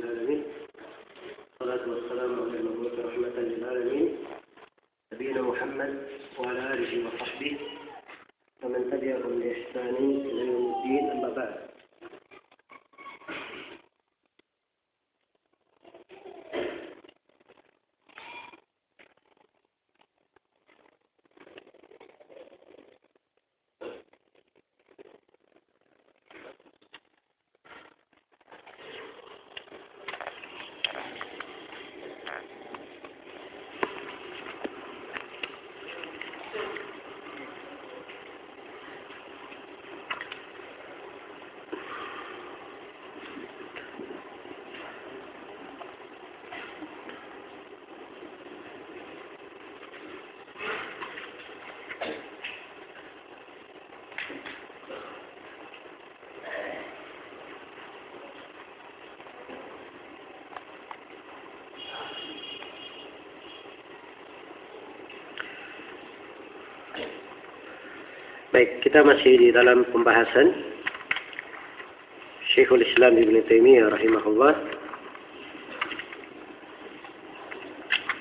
للعالمين الصلاة والسلام على المبعوث رحمة للعالمين. نبينا محمد وعلى آله وصحبه ومن تبعهم بإحسان إلى يوم الدين. أما بعد. Kita masih di dalam pembahasan Syekhul Islam Ibn Taimiyah rahimahullah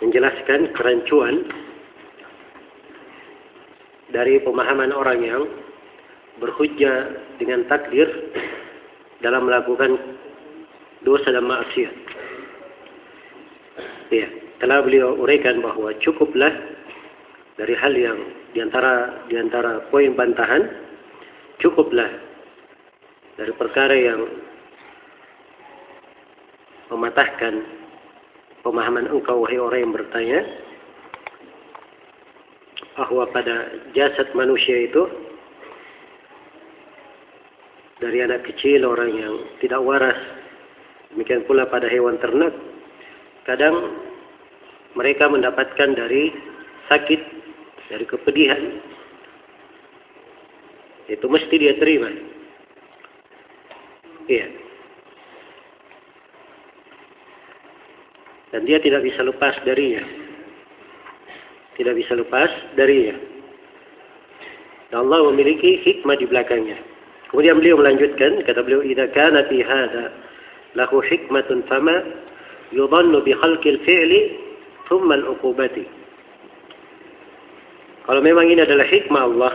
menjelaskan kerancuan dari pemahaman orang yang berhujjah dengan takdir dalam melakukan dosa dan maksiat. Ya, telah beliau uraikan bahwa cukuplah dari hal yang di antara di antara poin bantahan cukuplah dari perkara yang mematahkan pemahaman engkau wahai orang yang bertanya bahwa pada jasad manusia itu dari anak kecil orang yang tidak waras demikian pula pada hewan ternak kadang mereka mendapatkan dari sakit dari kepedihan itu mesti dia terima. Iya. Dan dia tidak bisa lepas darinya. Tidak bisa lepas darinya. Dan Allah memiliki hikmah di belakangnya. Kemudian beliau melanjutkan kata beliau idza kana fi hadha lahu hikmatun fama yudhannu bi khalqil fi'li thumma al-uqubati kalau memang ini adalah hikmah Allah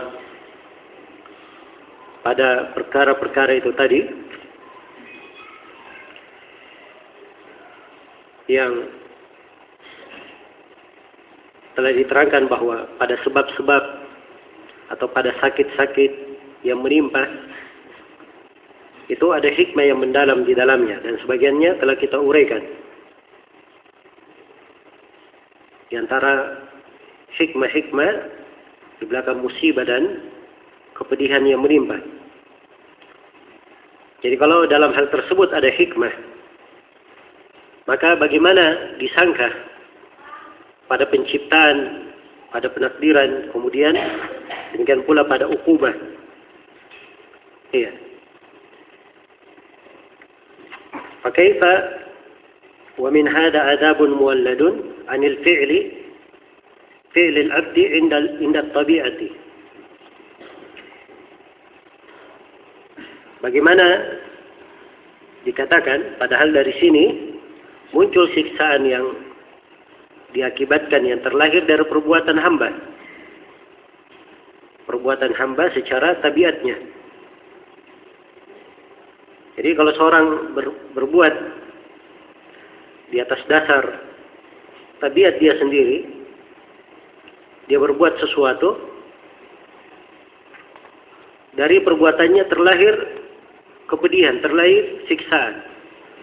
pada perkara-perkara itu tadi yang telah diterangkan bahwa pada sebab-sebab atau pada sakit-sakit yang menimpa itu ada hikmah yang mendalam di dalamnya dan sebagiannya telah kita uraikan. Di antara hikmah-hikmah di belakang musibah dan kepedihan yang menimpa. Jadi kalau dalam hal tersebut ada hikmah, maka bagaimana disangka pada penciptaan, pada penakdiran, kemudian demikian pula pada ukubah. Iya. Fakaifa wa min hada adabun muwalladun anil fi'li فعل العبد عند عند الطبيعة Bagaimana dikatakan padahal dari sini muncul siksaan yang diakibatkan yang terlahir dari perbuatan hamba. Perbuatan hamba secara tabiatnya. Jadi kalau seorang ber, berbuat di atas dasar tabiat dia sendiri, dia berbuat sesuatu dari perbuatannya terlahir kepedihan, terlahir siksaan.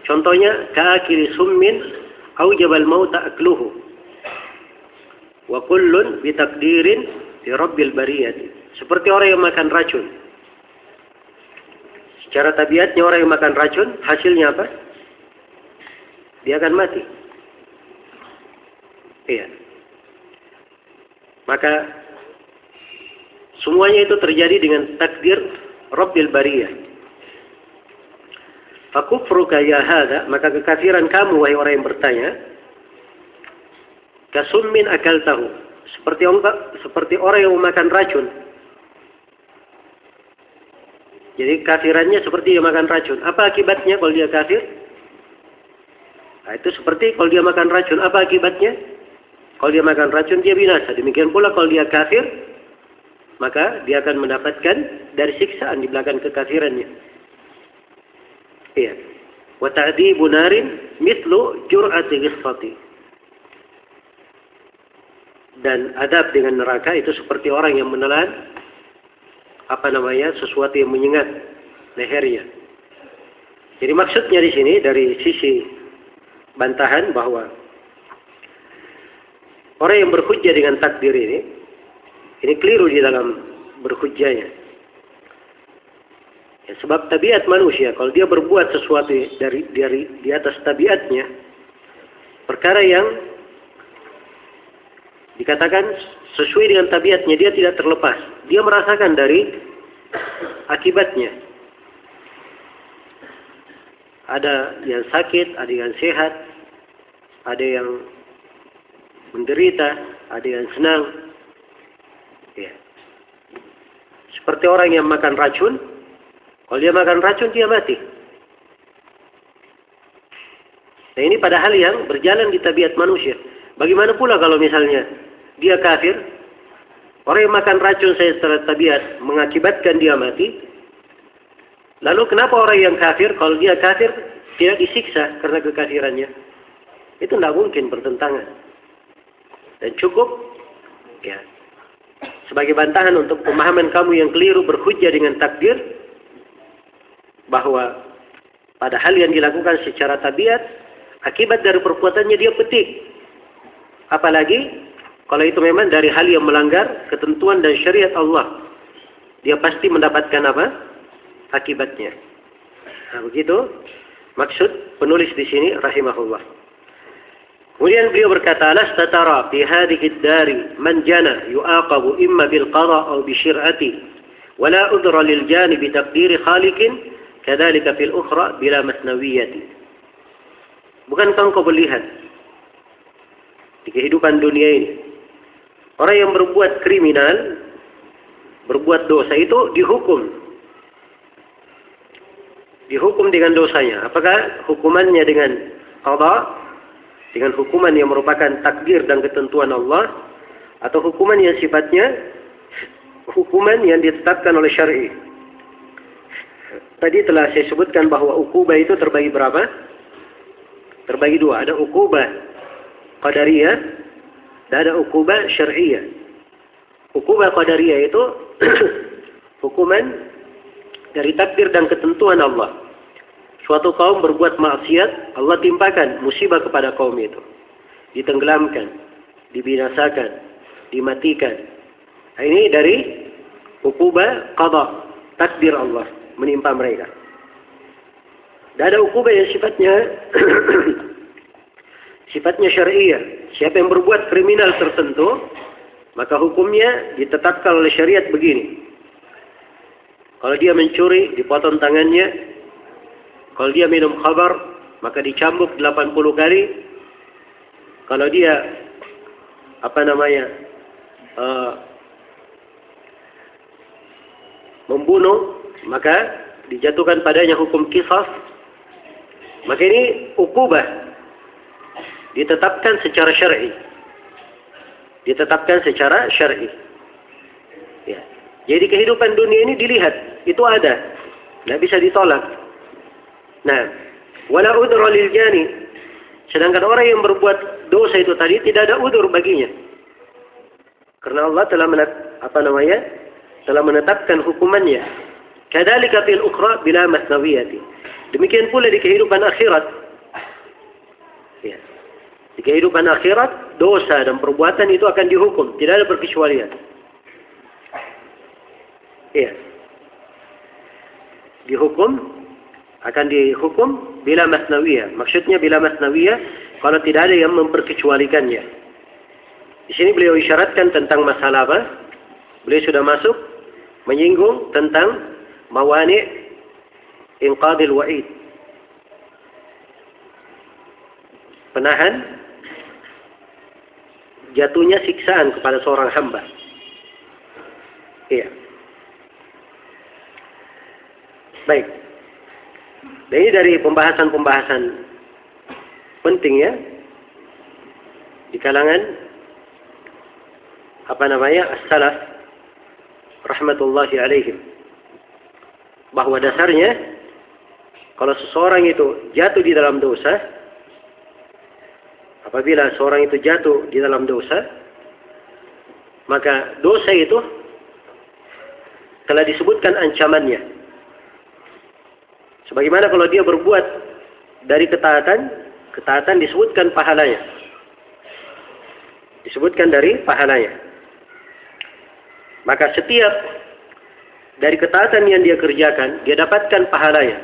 Contohnya ka'akili summin au jabal mauta akluhu. Wa kullun bitakdirin di rabbil bariyati. Seperti orang yang makan racun. Secara tabiatnya orang yang makan racun, hasilnya apa? Dia akan mati. Iya. Maka semuanya itu terjadi dengan takdir Rabbil Bariyah. Fakufruka ya hada, maka kekafiran kamu wahai orang yang bertanya, kasummin akal tahu, seperti orang, seperti orang yang memakan racun. Jadi kafirannya seperti dia makan racun. Apa akibatnya kalau dia kafir? Nah, itu seperti kalau dia makan racun, apa akibatnya? Kalau dia makan racun, dia binasa. Demikian pula kalau dia kafir, maka dia akan mendapatkan dari siksaan di belakang kekafirannya. Iya. Wa ta'dibu narin mithlu jur'ati ghisfati. Dan adab dengan neraka itu seperti orang yang menelan apa namanya sesuatu yang menyengat lehernya. Jadi maksudnya di sini dari sisi bantahan bahwa orang yang berhujjah dengan takdir ini ini keliru di dalam berhujjahnya. Ya, sebab tabiat manusia kalau dia berbuat sesuatu dari dari di atas tabiatnya perkara yang dikatakan sesuai dengan tabiatnya dia tidak terlepas. Dia merasakan dari akibatnya. Ada yang sakit, ada yang sehat, ada yang menderita, ada yang senang. Ya. Seperti orang yang makan racun, kalau dia makan racun dia mati. Nah ini pada hal yang berjalan di tabiat manusia. Bagaimana pula kalau misalnya dia kafir, orang yang makan racun saya secara tabiat mengakibatkan dia mati, Lalu kenapa orang yang kafir, kalau dia kafir, tidak disiksa karena kekafirannya? Itu tidak mungkin bertentangan. Dan cukup, ya, sebagai bantahan untuk pemahaman kamu yang keliru berhujjah dengan takdir, bahwa pada hal yang dilakukan secara tabiat, akibat dari perbuatannya dia petik. Apalagi kalau itu memang dari hal yang melanggar ketentuan dan syariat Allah. Dia pasti mendapatkan apa? akibatnya. Nah, begitu maksud penulis di sini rahimahullah. Kemudian beliau berkata, "Lasta tara fi hadhihi ad-dari man jana yu'aqabu imma bil qada aw bi syir'ati wa la udra lil jani bi taqdiri khaliqin kadzalika fil ukhra bila masnawiyati." Bukankah engkau melihat di kehidupan dunia ini orang yang berbuat kriminal, berbuat dosa itu dihukum dihukum dengan dosanya. Apakah hukumannya dengan qada dengan hukuman yang merupakan takdir dan ketentuan Allah atau hukuman yang sifatnya hukuman yang ditetapkan oleh syar'i. Tadi telah saya sebutkan bahwa ukubah itu terbagi berapa? Terbagi dua. Ada ukubah qadariyah dan ada ukubah syar'iyah. Ukubah qadariyah itu hukuman dari takdir dan ketentuan Allah. Suatu kaum berbuat maksiat, Allah timpakan musibah kepada kaum itu. Ditenggelamkan, dibinasakan, dimatikan. Nah, ini dari ukubah qada, takdir Allah menimpa mereka. Dan ada ukubah yang sifatnya sifatnya syariah. Siapa yang berbuat kriminal tertentu, maka hukumnya ditetapkan oleh syariat begini. Kalau dia mencuri, dipotong tangannya. Kalau dia minum khabar, maka dicambuk 80 kali. Kalau dia apa namanya? Uh, membunuh, maka dijatuhkan padanya hukum kisah. Maka ini ukubah ditetapkan secara syar'i. Ditetapkan secara syar'i. Ya. Jadi kehidupan dunia ini dilihat, itu ada. Tidak bisa ditolak. Nah, wala udhra lil jani. Sedangkan orang yang berbuat dosa itu tadi tidak ada udur baginya. Karena Allah telah menat, apa namanya? telah menetapkan hukumannya. Kadzalika fil ukhra bila masnawiyati. Demikian pula di kehidupan akhirat. Ya. Di kehidupan akhirat, dosa dan perbuatan itu akan dihukum. Tidak ada perkecualian. Iya. Dihukum akan dihukum bila masnawiyah. Maksudnya bila masnawiyah kalau tidak ada yang memperkecualikannya. Di sini beliau isyaratkan tentang masalah apa? Beliau sudah masuk menyinggung tentang mawani inqadil wa'id. Penahan jatuhnya siksaan kepada seorang hamba. Iya. Baik. Ini dari pembahasan-pembahasan penting ya. Di kalangan apa namanya as-salaf rahmatullahi alaihim. Bahwa dasarnya kalau seseorang itu jatuh di dalam dosa apabila seorang itu jatuh di dalam dosa maka dosa itu telah disebutkan ancamannya sebagaimana kalau dia berbuat dari ketaatan ketaatan disebutkan pahalanya disebutkan dari pahalanya maka setiap dari ketaatan yang dia kerjakan, dia dapatkan pahalanya.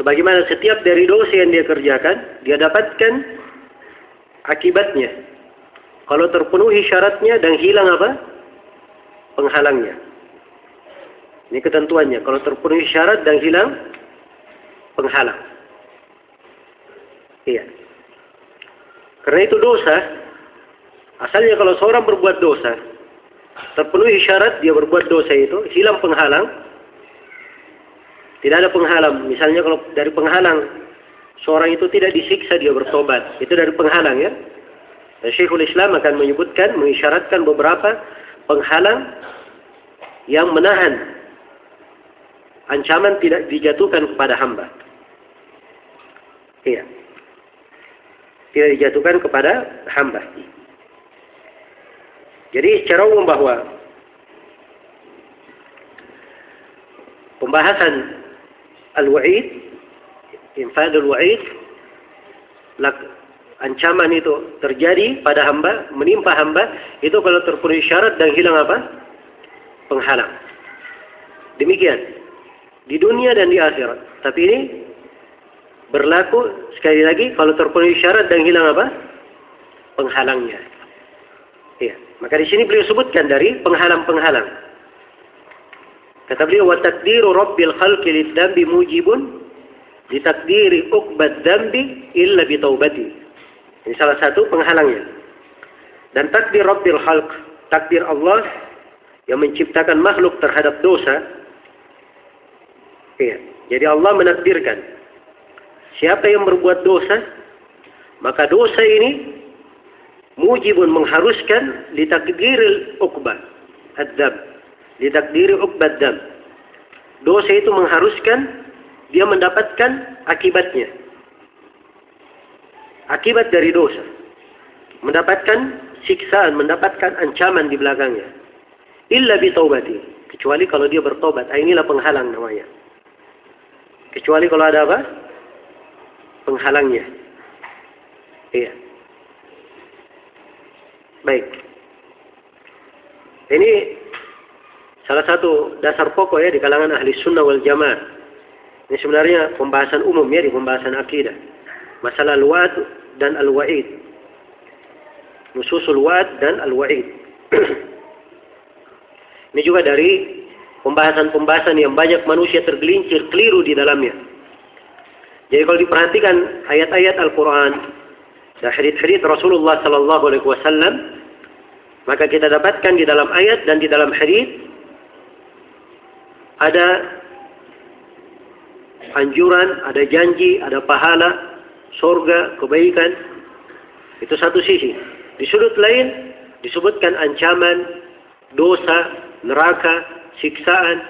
Sebagaimana setiap dari dosa yang dia kerjakan, dia dapatkan akibatnya. Kalau terpenuhi syaratnya dan hilang apa? Penghalangnya. Ini ketentuannya. Kalau terpenuhi syarat dan hilang penghalang. Iya. Karena itu dosa. Asalnya kalau seorang berbuat dosa, terpenuhi syarat dia berbuat dosa itu, hilang penghalang. Tidak ada penghalang. Misalnya kalau dari penghalang seorang itu tidak disiksa dia bertobat, itu dari penghalang ya. Dan Syekhul Islam akan menyebutkan, mengisyaratkan beberapa penghalang yang menahan ancaman tidak dijatuhkan kepada hamba. Iya. Tidak dijatuhkan kepada hamba. Jadi secara umum bahwa pembahasan al-wa'id, infad al-wa'id, ancaman itu terjadi pada hamba, menimpa hamba, itu kalau terpenuhi syarat dan hilang apa? Penghalang. Demikian. Di dunia dan di akhirat. Tapi ini berlaku sekali lagi kalau terpenuhi syarat dan hilang apa? Penghalangnya. Iya. Maka di sini beliau sebutkan dari penghalang-penghalang. Kata beliau, wa takdiru rabbil khalqi lidambi mujibun di takdiri uqbad dambi illa bi taubati. Ini salah satu penghalangnya. Dan takdir rabbil khalq, takdir Allah yang menciptakan makhluk terhadap dosa. Jadi Allah menakdirkan siapa yang berbuat dosa, maka dosa ini mujibun mengharuskan litakdiril ukbah ad-dam. Litakdiri dam dosa itu mengharuskan dia mendapatkan akibatnya. Akibat dari dosa. Mendapatkan siksaan mendapatkan ancaman di belakangnya. Illa bi taubati kecuali kalau dia bertobat. Ah, inilah penghalang namanya kecuali kalau ada apa penghalangnya iya Baik. Ini salah satu dasar pokok ya di kalangan ahli sunnah wal jamaah. Ini sebenarnya pembahasan umum ya di pembahasan akidah. Masalah al-wa'd dan al-wa'id. Nususul wa'd dan al-wa'id. Ini juga dari pembahasan-pembahasan yang banyak manusia tergelincir keliru di dalamnya. Jadi kalau diperhatikan ayat-ayat Al-Quran dan hadith-hadith Rasulullah sallallahu alaihi wasallam maka kita dapatkan di dalam ayat dan di dalam hadith ada anjuran, ada janji, ada pahala, surga, kebaikan. Itu satu sisi. Di sudut lain disebutkan ancaman, dosa, neraka, siksaan.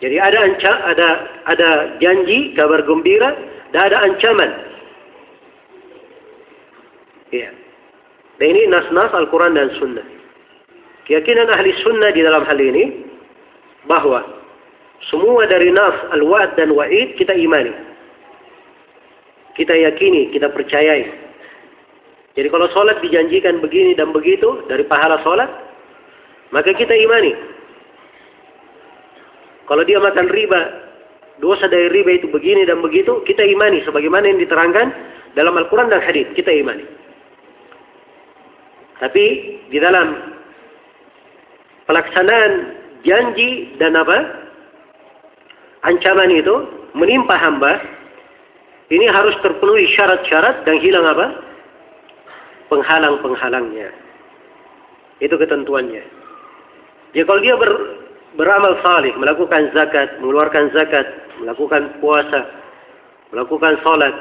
Jadi ada anca, ada ada janji, kabar gembira, dan ada ancaman. Iya. Dan ini nas-nas Al-Quran dan Sunnah. Keyakinan ahli sunnah di dalam hal ini bahwa semua dari nas al-wa'd dan wa'id kita imani. Kita yakini, kita percayai. Jadi kalau sholat dijanjikan begini dan begitu dari pahala sholat, maka kita imani. Kalau dia makan riba, dosa dari riba itu begini dan begitu, kita imani. Sebagaimana yang diterangkan dalam Al-Quran dan Hadis, kita imani. Tapi di dalam pelaksanaan janji dan apa? Ancaman itu menimpa hamba ini harus terpenuhi syarat-syarat dan hilang apa? Penghalang-penghalangnya. Itu ketentuannya. Ya kalau dia ber, beramal salih, melakukan zakat, mengeluarkan zakat, melakukan puasa, melakukan sholat,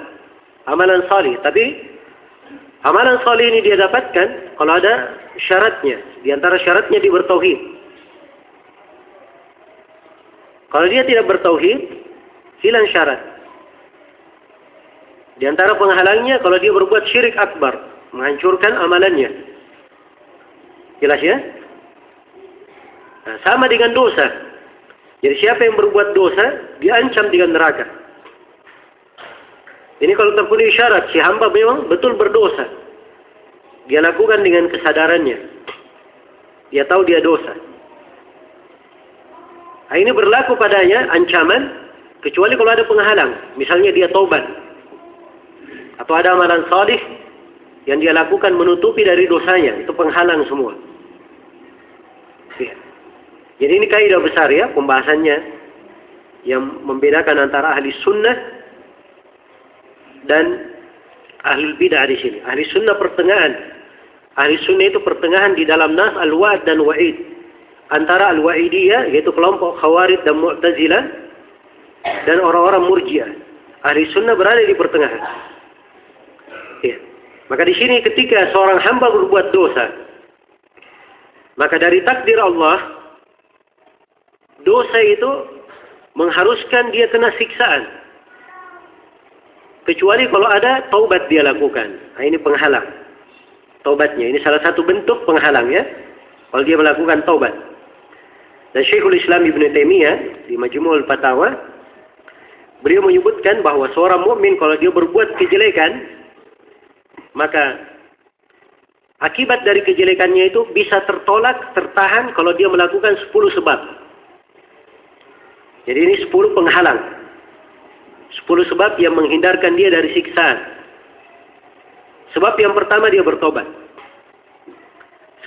amalan salih. Tapi amalan salih ini dia dapatkan kalau ada syaratnya. Di antara syaratnya dia bertauhid. Kalau dia tidak bertauhid, hilang syarat. Di antara penghalangnya kalau dia berbuat syirik akbar, menghancurkan amalannya. Jelas ya? Nah, sama dengan dosa. Jadi siapa yang berbuat dosa, diancam dengan neraka. Ini kalau terpenuhi syarat, si hamba memang betul berdosa. Dia lakukan dengan kesadarannya. Dia tahu dia dosa. Nah, ini berlaku padanya ancaman, kecuali kalau ada penghalang. Misalnya dia taubat. Atau ada amalan salih yang dia lakukan menutupi dari dosanya. Itu penghalang semua. Ya. Jadi ini kaidah besar ya pembahasannya yang membedakan antara ahli sunnah dan ahli bidah di sini. Ahli sunnah pertengahan. Ahli sunnah itu pertengahan di dalam nas al-wa'd dan wa'id. Antara al-wa'idiyah yaitu kelompok khawarij dan mu'tazilah dan orang-orang murjiah. Ahli sunnah berada di pertengahan. Ya. Maka di sini ketika seorang hamba berbuat dosa, maka dari takdir Allah, dosa itu mengharuskan dia kena siksaan. Kecuali kalau ada taubat dia lakukan. Nah, ini penghalang. Taubatnya. Ini salah satu bentuk penghalang ya. Kalau dia melakukan taubat. Dan Syekhul Islam Ibn Taimiyah di Majmu'ul Fatawa beliau menyebutkan bahwa seorang mukmin kalau dia berbuat kejelekan maka akibat dari kejelekannya itu bisa tertolak, tertahan kalau dia melakukan 10 sebab. Jadi ini 10 penghalang. Sepuluh sebab yang menghindarkan dia dari siksaan. Sebab yang pertama dia bertobat.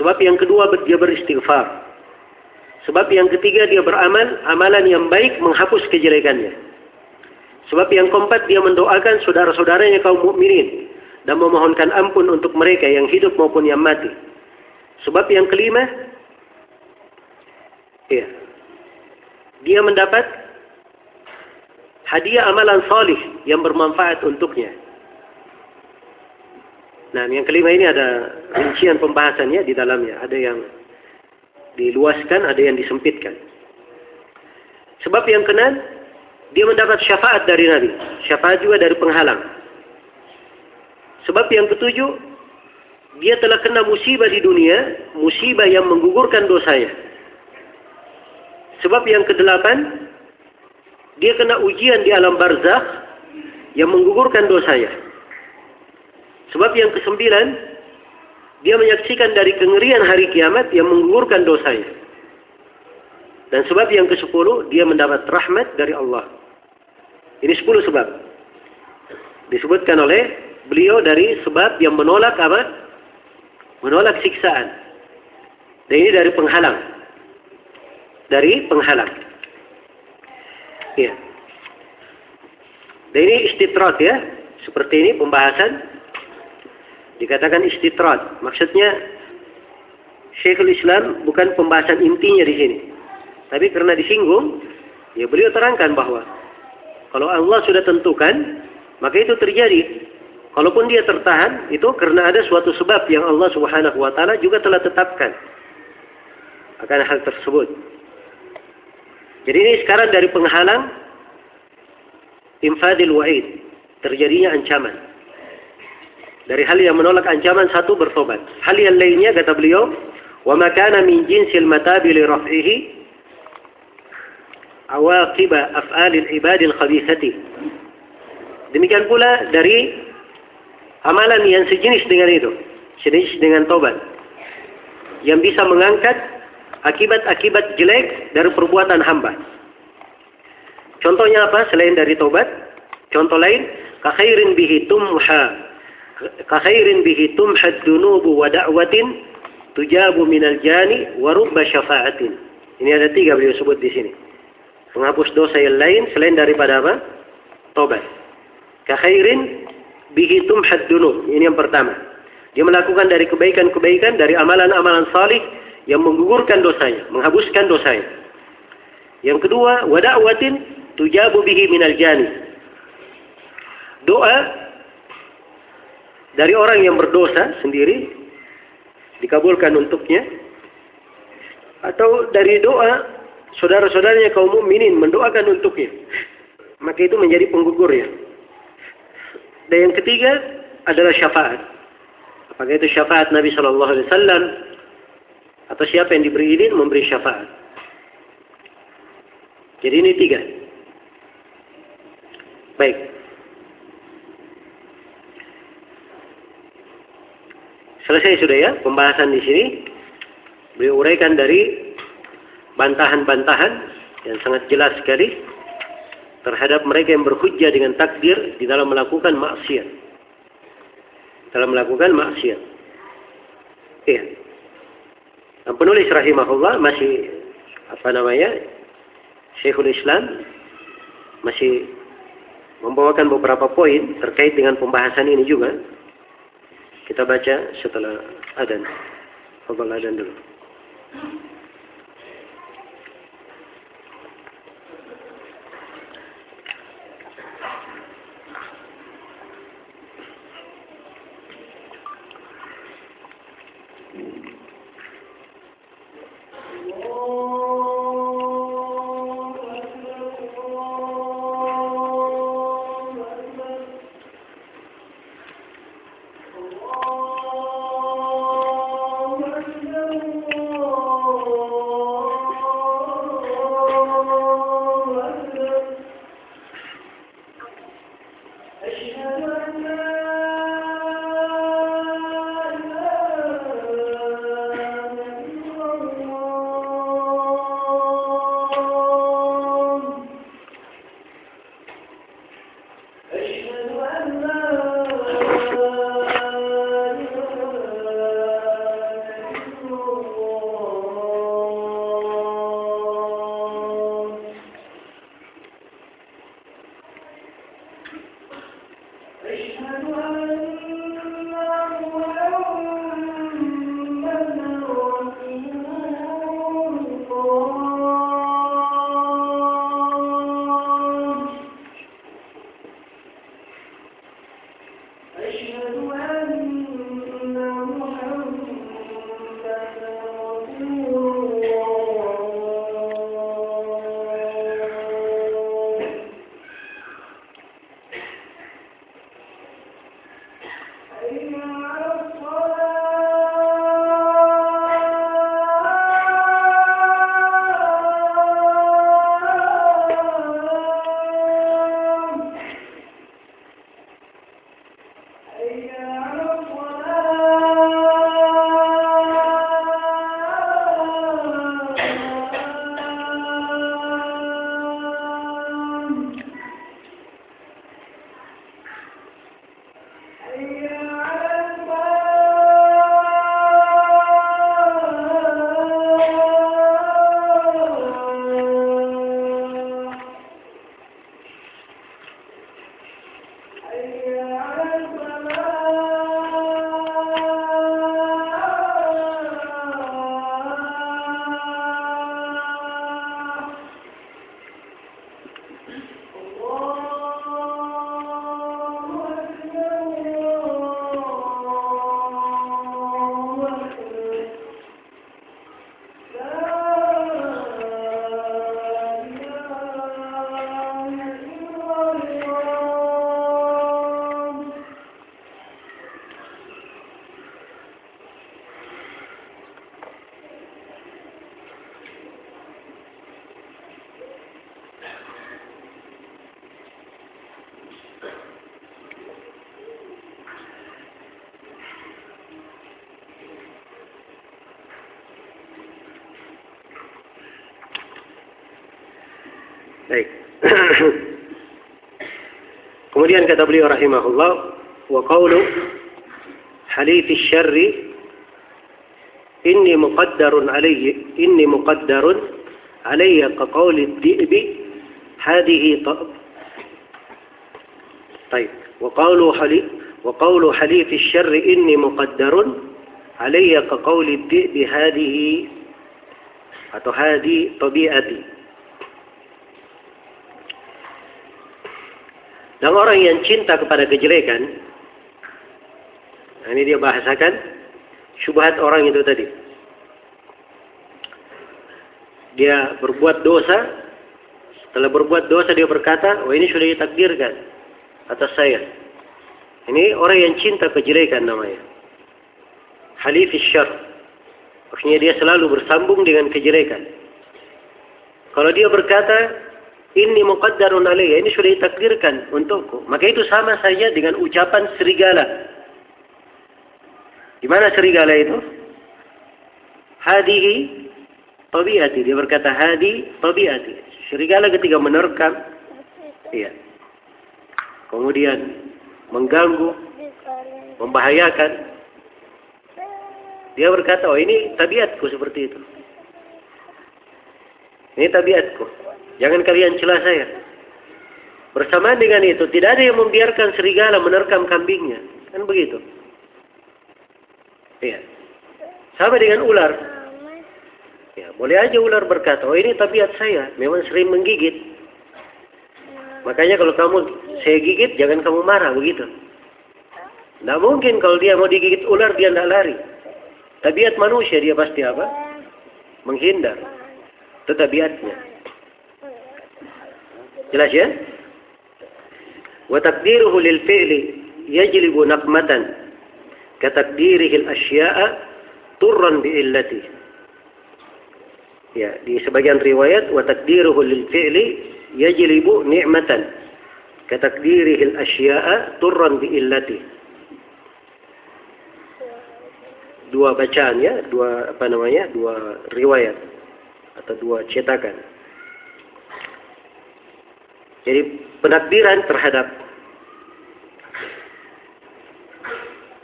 Sebab yang kedua dia beristighfar. Sebab yang ketiga dia beramal, amalan yang baik menghapus kejelekannya. Sebab yang keempat dia mendoakan saudara-saudaranya kaum mukminin dan memohonkan ampun untuk mereka yang hidup maupun yang mati. Sebab yang kelima, ya, dia mendapat hadiah amalan salih yang bermanfaat untuknya. Nah, yang kelima ini ada rincian pembahasannya di dalamnya. Ada yang diluaskan, ada yang disempitkan. Sebab yang keenam, dia mendapat syafaat dari Nabi. Syafaat juga dari penghalang. Sebab yang ketujuh, dia telah kena musibah di dunia, musibah yang menggugurkan dosanya. Sebab yang kedelapan, dia kena ujian di alam barzakh yang menggugurkan dosanya. Sebab yang kesembilan, dia menyaksikan dari kengerian hari kiamat yang menggugurkan dosanya. Dan sebab yang ke sepuluh, dia mendapat rahmat dari Allah. Ini sepuluh sebab. Disebutkan oleh beliau dari sebab yang menolak apa? Menolak siksaan. Dan ini dari penghalang. Dari penghalang. Ya. Dan ini istitrat ya. Seperti ini pembahasan. Dikatakan istitrat. Maksudnya Syekhul Islam bukan pembahasan intinya di sini. Tapi karena disinggung, ya beliau terangkan bahwa kalau Allah sudah tentukan, maka itu terjadi. Kalaupun dia tertahan, itu karena ada suatu sebab yang Allah Subhanahu wa taala juga telah tetapkan akan hal tersebut. Jadi ini sekarang dari penghalang infadil wa'id, terjadinya ancaman. Dari hal yang menolak ancaman satu bertobat. Hal yang lainnya kata beliau, wa makana min jinsil matabi li raf'ihi awaqib af'alil khabithati. Demikian pula dari amalan yang sejenis dengan itu, sejenis dengan tobat. Yang bisa mengangkat akibat-akibat jelek dari perbuatan hamba. Contohnya apa selain dari tobat? Contoh lain, kakhairin bihi tumha kakhairin bihi tumhad dunubu wa da'watin tujabu minal jani wa rubba syafa'atin. Ini ada tiga beliau sebut di sini. Menghapus dosa yang lain selain daripada apa? Tobat. Kakhairin bihi tumhad dunub. Ini yang pertama. Dia melakukan dari kebaikan-kebaikan, dari amalan-amalan salih yang menggugurkan dosanya, menghapuskan dosanya. Yang kedua, wada'watin tujabu bihi minal jani. Doa dari orang yang berdosa sendiri dikabulkan untuknya atau dari doa saudara-saudaranya kaum mukminin mendoakan untuknya maka itu menjadi penggugur ya dan yang ketiga adalah syafaat apakah itu syafaat Nabi Shallallahu Alaihi Wasallam atau siapa yang diberi izin memberi syafaat jadi ini tiga baik selesai sudah ya pembahasan di sini beliau uraikan dari bantahan-bantahan yang sangat jelas sekali terhadap mereka yang berhujjah dengan takdir di dalam melakukan maksiat. Dalam melakukan maksiat. Iya. Dan penulis rahimahullah masih apa namanya? Syekhul Islam masih membawakan beberapa poin terkait dengan pembahasan ini juga. Kita baca setelah adan. Fadal adan dulu. Kemudian kata beliau rahimahullah wa qawlu halif syarri inni muqaddarun alayhi inni muqaddarun alayya ka qawli ad-di'bi hadhihi طيب وقول حليف وقول حليف الشر إني مقدر علي كقول الذئب هذه atau hadi tabiati Orang yang cinta kepada kejelekan Nah, ini dia bahasakan syubhat orang itu tadi. Dia berbuat dosa, setelah berbuat dosa dia berkata, oh ini sudah ditakdirkan atas saya. Ini orang yang cinta kejelekan namanya. Halif syar. Maksudnya dia selalu bersambung dengan kejelekan. Kalau dia berkata, ini muqaddarun alaiya, ini sudah ditakdirkan untukku. Maka itu sama saja dengan ucapan serigala. Di mana serigala itu? Hadihi tabiati. Dia berkata hadi tabiati. Serigala ketika menerkam, iya. Kemudian mengganggu, membahayakan. Dia berkata, oh ini tabiatku seperti itu. Ini tabiatku. Jangan kalian celah saya. Bersamaan dengan itu, tidak ada yang membiarkan serigala menerkam kambingnya. Kan begitu. Iya. Sama dengan ular. Ya, boleh aja ular berkata, oh ini tabiat saya, memang sering menggigit. Makanya kalau kamu saya gigit, jangan kamu marah, begitu. Tidak mungkin kalau dia mau digigit ular, dia tidak lari. Tabiat manusia, dia pasti apa? Menghindar. Itu tabiatnya. Jelas ya? Wa takdiruhu lil fi'li yajlibu naqmatan ka takdirihi al-asya'a turran bi illati. Ya, di sebagian riwayat wa takdiruhu lil fi'li yajlibu ni'matan ka takdirihi al-asya'a turran bi illati. Dua bacaan ya, dua apa namanya? Dua riwayat atau dua cetakan. Jadi penakdiran terhadap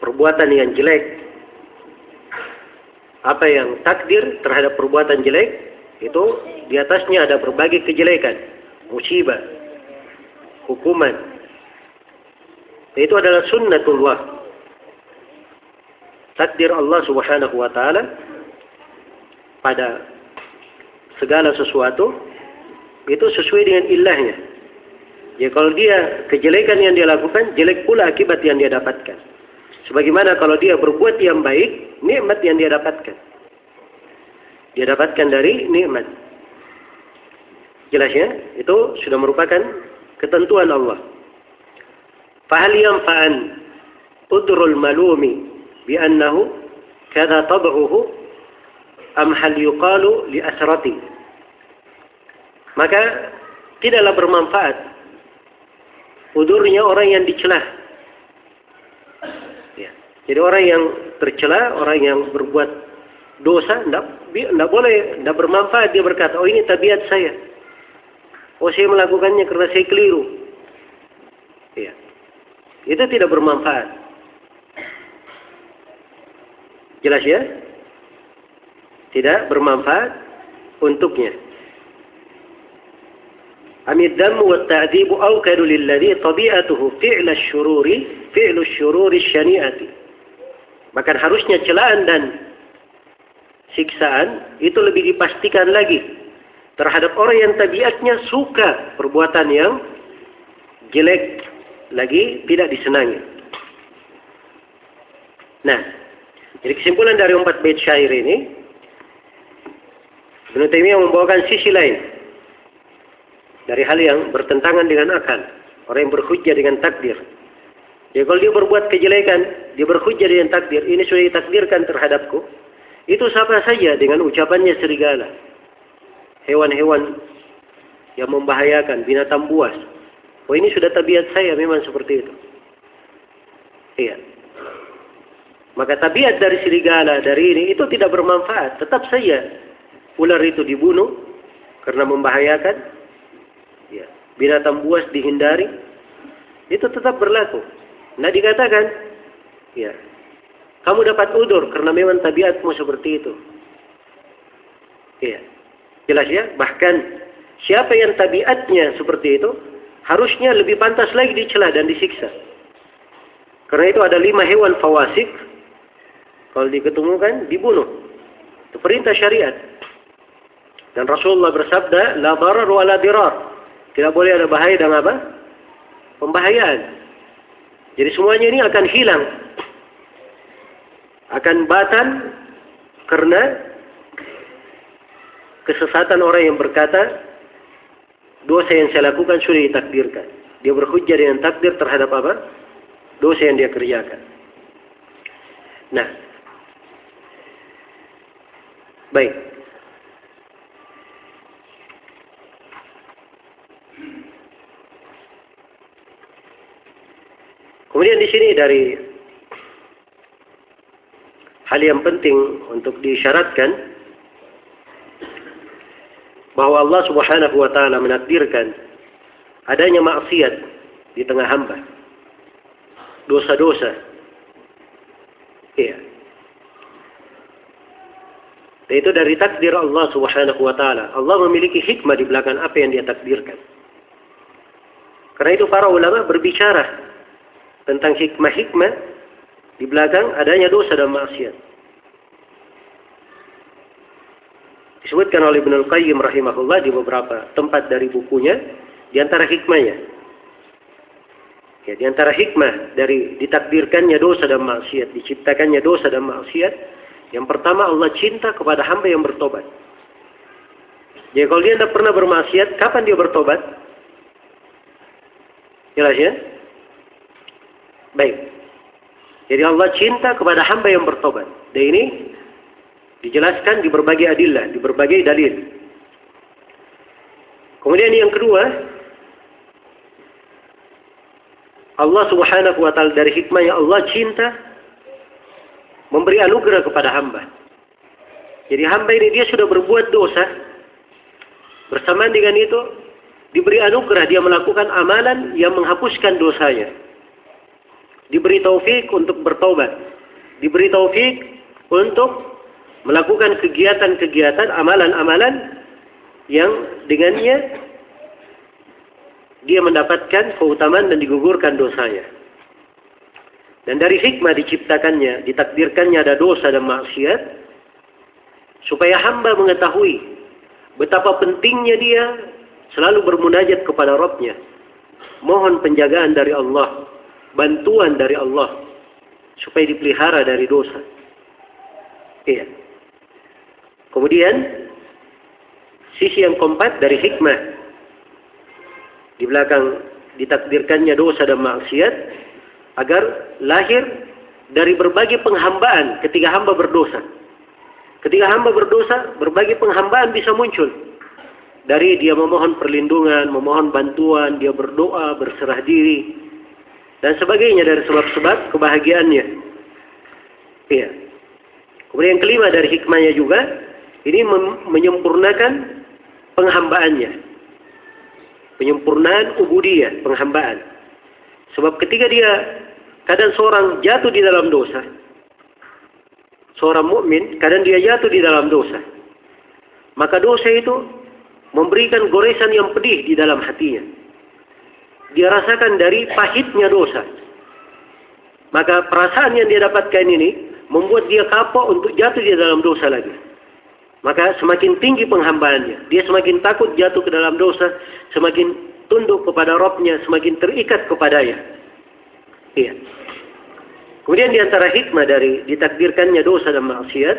perbuatan yang jelek apa yang takdir terhadap perbuatan jelek itu di atasnya ada berbagai kejelekan, musibah, hukuman. Itu adalah sunnatullah. Takdir Allah Subhanahu wa taala pada segala sesuatu itu sesuai dengan ilahnya. Ya kalau dia kejelekan yang dia lakukan, jelek pula akibat yang dia dapatkan. Sebagaimana kalau dia berbuat yang baik, nikmat yang dia dapatkan. Dia dapatkan dari nikmat. Jelas ya? Itu sudah merupakan ketentuan Allah. Fahal yanfa'an udrul malumi bi'annahu kada tab'uhu am hal yuqalu li asrati. Maka tidaklah bermanfaat udurnya orang yang dicela. Ya. Jadi orang yang tercela, orang yang berbuat dosa, tidak boleh, tidak bermanfaat dia berkata, oh ini tabiat saya. Oh saya melakukannya karena saya keliru. Ya. Itu tidak bermanfaat. Jelas ya? Tidak bermanfaat untuknya. أم الذم والتعذيب أوكل للذي طبيعته فعل الشرور فعل الشرور الشنيعة maka harusnya celaan dan siksaan itu lebih dipastikan lagi terhadap orang yang tabiatnya suka perbuatan yang jelek lagi tidak disenangi. Nah, jadi kesimpulan dari empat bait syair ini Ibnu Taimiyah membawakan sisi lain dari hal yang bertentangan dengan akal. Orang yang berhujjah dengan takdir. Ya kalau dia berbuat kejelekan, dia berhujjah dengan takdir, ini sudah ditakdirkan terhadapku. Itu sama saja dengan ucapannya serigala. Hewan-hewan yang membahayakan, binatang buas. Oh ini sudah tabiat saya memang seperti itu. Iya. Maka tabiat dari serigala dari ini itu tidak bermanfaat. Tetap saja ular itu dibunuh karena membahayakan ya, binatang buas dihindari, itu tetap berlaku. Nah dikatakan, ya, kamu dapat udur karena memang tabiatmu seperti itu. Iya, jelas ya. Bahkan siapa yang tabiatnya seperti itu, harusnya lebih pantas lagi dicela dan disiksa. Karena itu ada lima hewan fawasik, kalau diketemukan dibunuh. Itu perintah syariat. Dan Rasulullah bersabda, la dirar. Tidak boleh ada bahaya dan apa? Pembahayaan. Jadi semuanya ini akan hilang. akan batan karena kesesatan orang yang berkata dosa yang saya lakukan sudah ditakdirkan. Dia berhujjah dengan takdir terhadap apa? Dosa yang dia kerjakan. Nah, baik. Kemudian di sini dari hal yang penting untuk disyaratkan bahwa Allah Subhanahu wa taala menakdirkan adanya maksiat di tengah hamba. Dosa-dosa. Iya. Dan itu dari takdir Allah Subhanahu wa taala. Allah memiliki hikmah di belakang apa yang dia takdirkan. Karena itu para ulama berbicara tentang hikmah-hikmah di belakang adanya dosa dan maksiat. Disebutkan oleh Ibnu Al-Qayyim rahimahullah di beberapa tempat dari bukunya di antara hikmahnya. Ya, di antara hikmah dari ditakdirkannya dosa dan maksiat, diciptakannya dosa dan maksiat, yang pertama Allah cinta kepada hamba yang bertobat. Jadi kalau dia tidak pernah bermaksiat, kapan dia bertobat? Jelas ya? Baik. Jadi Allah cinta kepada hamba yang bertobat. Dan ini dijelaskan di berbagai adillah, di berbagai dalil. Kemudian yang kedua, Allah Subhanahu wa taala dari hikmahnya Allah cinta memberi anugerah kepada hamba. Jadi hamba ini dia sudah berbuat dosa. Bersamaan dengan itu diberi anugerah dia melakukan amalan yang menghapuskan dosanya diberi taufik untuk bertobat, diberi taufik untuk melakukan kegiatan-kegiatan, amalan-amalan yang dengannya dia mendapatkan keutamaan dan digugurkan dosanya. Dan dari hikmah diciptakannya, ditakdirkannya ada dosa dan maksiat, supaya hamba mengetahui betapa pentingnya dia selalu bermunajat kepada Rabbnya. Mohon penjagaan dari Allah bantuan dari Allah supaya dipelihara dari dosa. Iya. Kemudian sisi yang keempat dari hikmah di belakang ditakdirkannya dosa dan maksiat agar lahir dari berbagai penghambaan ketika hamba berdosa. Ketika hamba berdosa, berbagai penghambaan bisa muncul. Dari dia memohon perlindungan, memohon bantuan, dia berdoa, berserah diri, dan sebagainya dari sebab-sebab kebahagiaannya. Iya. Kemudian yang kelima dari hikmahnya juga ini menyempurnakan penghambaannya. Penyempurnaan ubudiyah, penghambaan. Sebab ketika dia kadang seorang jatuh di dalam dosa, seorang mukmin kadang dia jatuh di dalam dosa. Maka dosa itu memberikan goresan yang pedih di dalam hatinya dia rasakan dari pahitnya dosa. Maka perasaan yang dia dapatkan ini membuat dia kapok untuk jatuh di dalam dosa lagi. Maka semakin tinggi penghambaannya. Dia semakin takut jatuh ke dalam dosa. Semakin tunduk kepada Robnya. Semakin terikat kepadanya. Iya. Kemudian di antara hikmah dari ditakdirkannya dosa dan maksiat.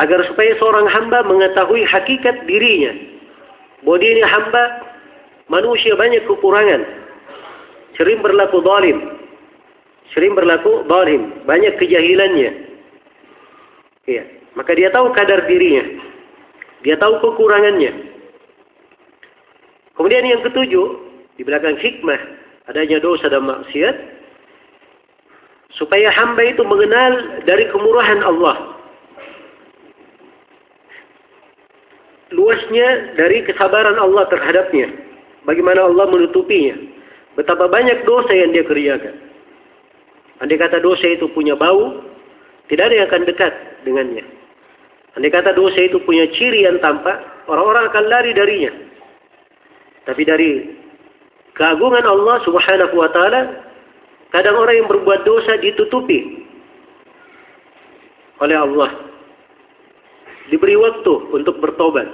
Agar supaya seorang hamba mengetahui hakikat dirinya. Bahwa dia ini hamba Manusia banyak kekurangan. Sering berlaku zalim. Sering berlaku zalim. Banyak kejahilannya. Iya. Maka dia tahu kadar dirinya. Dia tahu kekurangannya. Kemudian yang ketujuh, di belakang hikmah, adanya dosa dan maksiat, supaya hamba itu mengenal dari kemurahan Allah. Luasnya dari kesabaran Allah terhadapnya. Bagaimana Allah menutupinya. Betapa banyak dosa yang dia kerjakan. Andai kata dosa itu punya bau, tidak ada yang akan dekat dengannya. Andai kata dosa itu punya ciri yang tampak, orang-orang akan lari darinya. Tapi dari keagungan Allah subhanahu wa ta'ala, kadang orang yang berbuat dosa ditutupi oleh Allah. Diberi waktu untuk bertobat.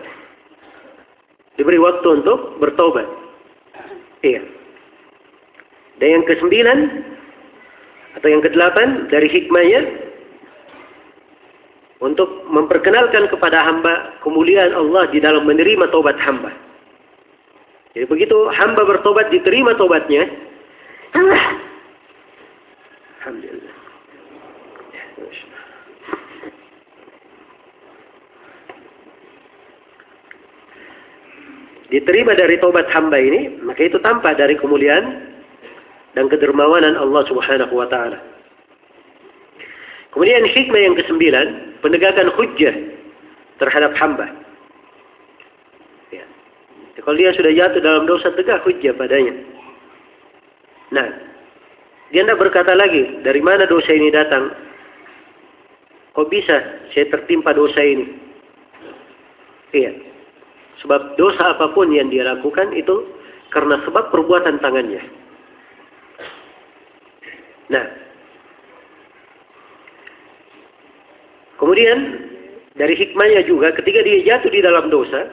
Diberi waktu untuk bertobat. Iya. Dan yang kesembilan atau yang kedelapan dari hikmahnya untuk memperkenalkan kepada hamba kemuliaan Allah di dalam menerima tobat hamba. Jadi begitu hamba bertobat diterima tobatnya. Alhamdulillah. Diterima dari tobat hamba ini, maka itu tampak dari kemuliaan dan kedermawanan Allah Subhanahu wa taala. Kemudian hikmah yang kesembilan, penegakan hujjah terhadap hamba. Ya. Kalau dia sudah jatuh dalam dosa, tegak hujjah padanya. Nah, dia tidak berkata lagi, dari mana dosa ini datang? Kok bisa saya tertimpa dosa ini? Iya. Sebab dosa apa pun yang dia lakukan itu karena sebab perbuatan tangannya. Nah, kemudian dari hikmahnya juga ketika dia jatuh di dalam dosa,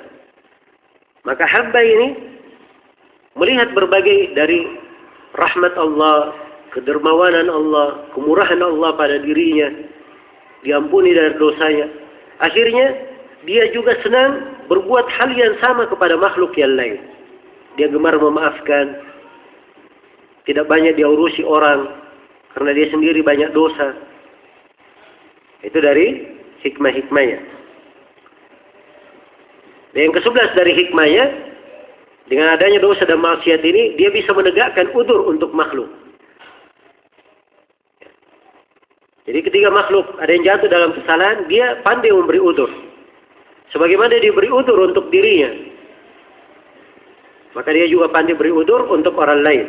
maka hamba ini melihat berbagai dari rahmat Allah, kedermawanan Allah, kemurahan Allah pada dirinya, diampuni dari dosanya. Akhirnya dia juga senang berbuat hal yang sama kepada makhluk yang lain. Dia gemar memaafkan, tidak banyak dia urusi orang, karena dia sendiri banyak dosa. Itu dari hikmah-hikmahnya. Dan yang ke-11 dari hikmahnya, dengan adanya dosa dan maksiat ini, dia bisa menegakkan udur untuk makhluk. Jadi ketika makhluk ada yang jatuh dalam kesalahan, dia pandai memberi udur. Sebagaimana dia beri udur untuk dirinya, maka dia juga pandai beri udur untuk orang lain.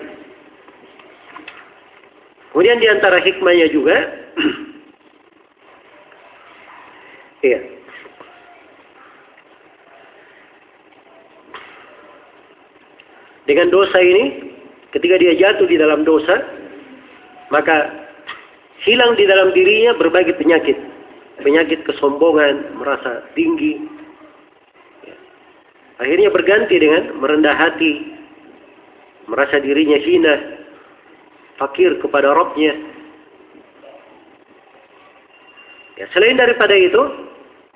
Kemudian di antara hikmahnya juga, iya. Dengan dosa ini, ketika dia jatuh di dalam dosa, maka hilang di dalam dirinya berbagai penyakit. Penyakit kesombongan, merasa tinggi. Ya. Akhirnya berganti dengan merendah hati, merasa dirinya hina, fakir kepada Robnya. Ya, selain daripada itu,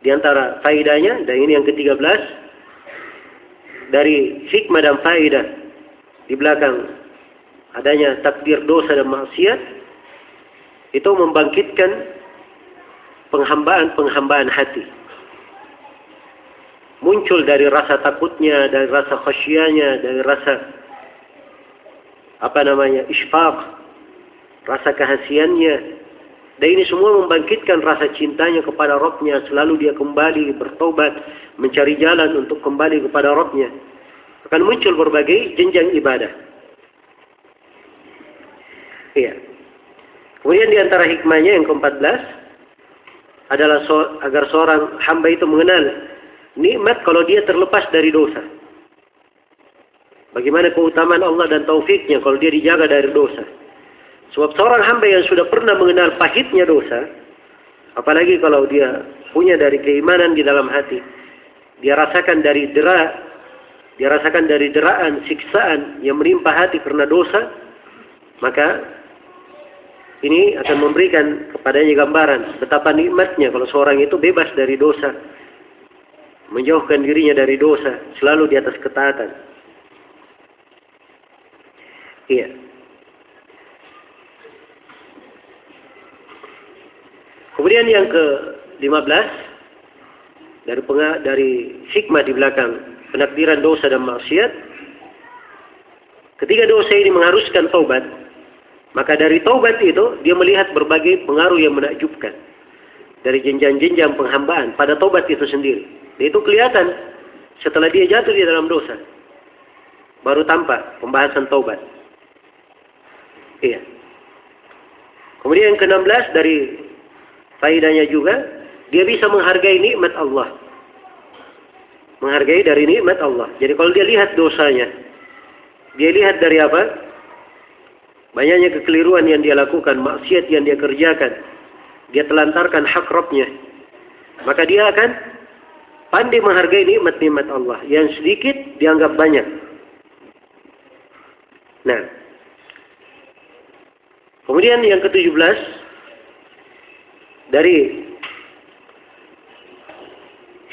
di antara faidahnya, dan ini yang ke-13, dari hikmah dan faidah di belakang adanya takdir dosa dan maksiat, itu membangkitkan penghambaan-penghambaan hati. Muncul dari rasa takutnya, dari rasa khasyanya, dari rasa apa namanya isfaq, rasa kehasiannya. Dan ini semua membangkitkan rasa cintanya kepada Robnya. Selalu dia kembali bertobat, mencari jalan untuk kembali kepada Robnya. Akan muncul berbagai jenjang ibadah. Iya. Kemudian di antara hikmahnya yang ke-14 adalah so, agar seorang hamba itu mengenal nikmat kalau dia terlepas dari dosa. Bagaimana keutamaan Allah dan taufiknya kalau dia dijaga dari dosa. Sebab seorang hamba yang sudah pernah mengenal pahitnya dosa, apalagi kalau dia punya dari keimanan di dalam hati, dia rasakan dari dera, dia rasakan dari deraan, siksaan yang menimpa hati karena dosa, maka ini akan memberikan kepadanya gambaran betapa nikmatnya kalau seorang itu bebas dari dosa, menjauhkan dirinya dari dosa, selalu di atas ketaatan. Iya. Kemudian yang ke-15 dari dari hikmah di belakang penakdiran dosa dan maksiat ketika dosa ini mengharuskan taubat maka dari taubat itu dia melihat berbagai pengaruh yang menakjubkan dari jenjang-jenjang penghambaan pada taubat itu sendiri. Dan itu kelihatan setelah dia jatuh di dalam dosa. Baru tampak pembahasan taubat. Iya. Kemudian yang ke-16 dari faidahnya juga dia bisa menghargai nikmat Allah. Menghargai dari nikmat Allah. Jadi kalau dia lihat dosanya, dia lihat dari apa? Banyaknya kekeliruan yang dia lakukan, maksiat yang dia kerjakan. Dia telantarkan hak Rabbnya. Maka dia akan pandai menghargai nikmat-nikmat Allah. Yang sedikit dianggap banyak. Nah, Kemudian yang ke-17 dari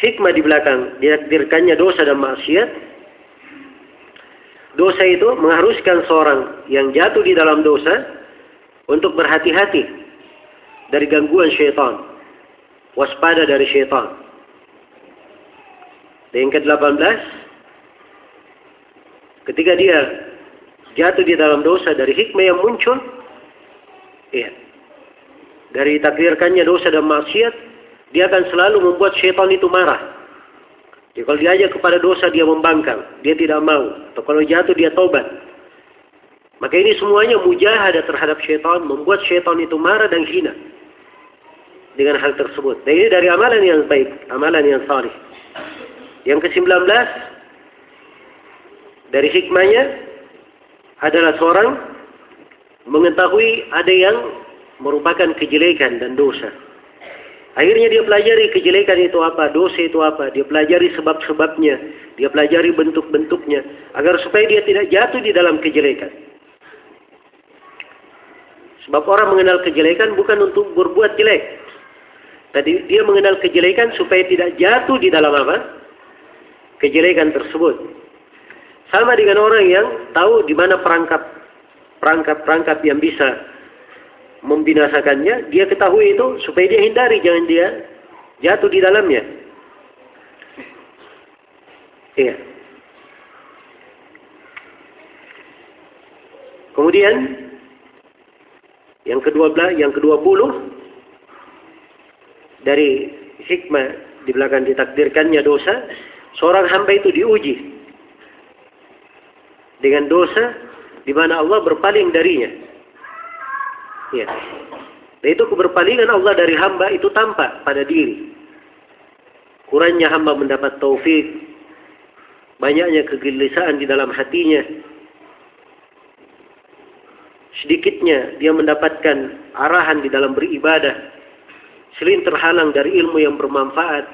hikmah di belakang ditakdirkannya dosa dan maksiat, dosa itu mengharuskan seorang yang jatuh di dalam dosa untuk berhati-hati dari gangguan syaitan, waspada dari syaitan. Dan yang ke-18, ketika dia jatuh di dalam dosa dari hikmah yang muncul, iya, dari takdirkannya dosa dan maksiat, dia akan selalu membuat syaitan itu marah. Jadi kalau diajak kepada dosa dia membangkang, dia tidak mau. Atau kalau jatuh dia tobat. Maka ini semuanya mujahadah terhadap syaitan, membuat syaitan itu marah dan hina dengan hal tersebut. Dan ini dari amalan yang baik, amalan yang salih. Yang ke-19 dari hikmahnya adalah seorang mengetahui ada yang merupakan kejelekan dan dosa. Akhirnya dia pelajari kejelekan itu apa, dosa itu apa. Dia pelajari sebab-sebabnya. Dia pelajari bentuk-bentuknya. Agar supaya dia tidak jatuh di dalam kejelekan. Sebab orang mengenal kejelekan bukan untuk berbuat jelek. Tadi dia mengenal kejelekan supaya tidak jatuh di dalam apa? Kejelekan tersebut. Sama dengan orang yang tahu di mana perangkap perangkap-perangkap yang bisa membinasakannya, dia ketahui itu supaya dia hindari, jangan dia jatuh di dalamnya. Iya. Kemudian yang kedua yang kedua puluh dari hikmah di belakang ditakdirkannya dosa, seorang hamba itu diuji dengan dosa di mana Allah berpaling darinya. Ya. Itu keberpalingan Allah dari hamba itu tampak pada diri. Kurangnya hamba mendapat taufik, banyaknya kegelisahan di dalam hatinya. Sedikitnya dia mendapatkan arahan di dalam beribadah. Selain terhalang dari ilmu yang bermanfaat.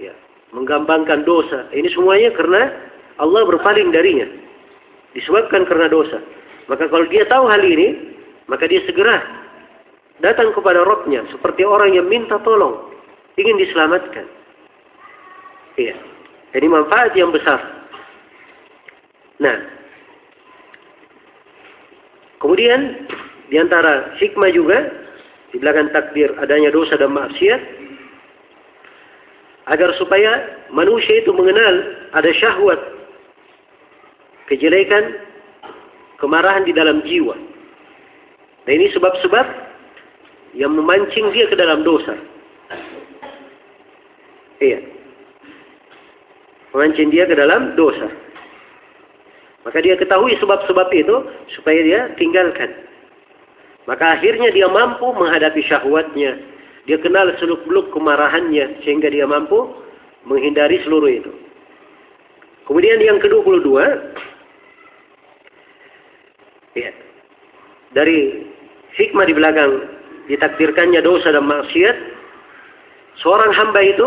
Ya, menggampangkan dosa. Ini semuanya karena Allah berpaling darinya. Disebabkan karena dosa. Maka kalau dia tahu hal ini, maka dia segera datang kepada rohnya seperti orang yang minta tolong, ingin diselamatkan. Iya. Jadi manfaat yang besar. Nah, kemudian di antara hikmah juga di belakang takdir adanya dosa dan maksiat agar supaya manusia itu mengenal ada syahwat kejelekan kemarahan di dalam jiwa Nah ini sebab-sebab yang memancing dia ke dalam dosa. Iya. Memancing dia ke dalam dosa. Maka dia ketahui sebab-sebab itu supaya dia tinggalkan. Maka akhirnya dia mampu menghadapi syahwatnya. Dia kenal seluk-beluk kemarahannya sehingga dia mampu menghindari seluruh itu. Kemudian yang ke-22 ya. Dari hikmah di belakang ditakdirkannya dosa dan maksiat, seorang hamba itu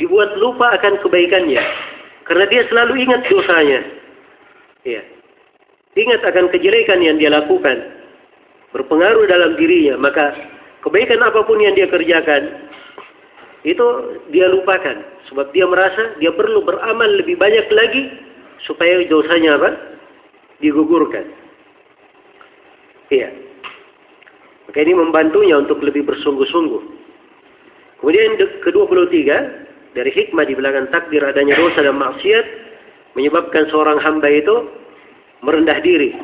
dibuat lupa akan kebaikannya. Karena dia selalu ingat dosanya. Ya. Ingat akan kejelekan yang dia lakukan. Berpengaruh dalam dirinya. Maka kebaikan apa pun yang dia kerjakan, itu dia lupakan. Sebab dia merasa dia perlu beramal lebih banyak lagi supaya dosanya apa? Digugurkan. Iya. Maka ini membantunya untuk lebih bersungguh-sungguh. Kemudian ke-23 dari hikmah di belakang takdir adanya dosa dan maksiat menyebabkan seorang hamba itu merendah diri,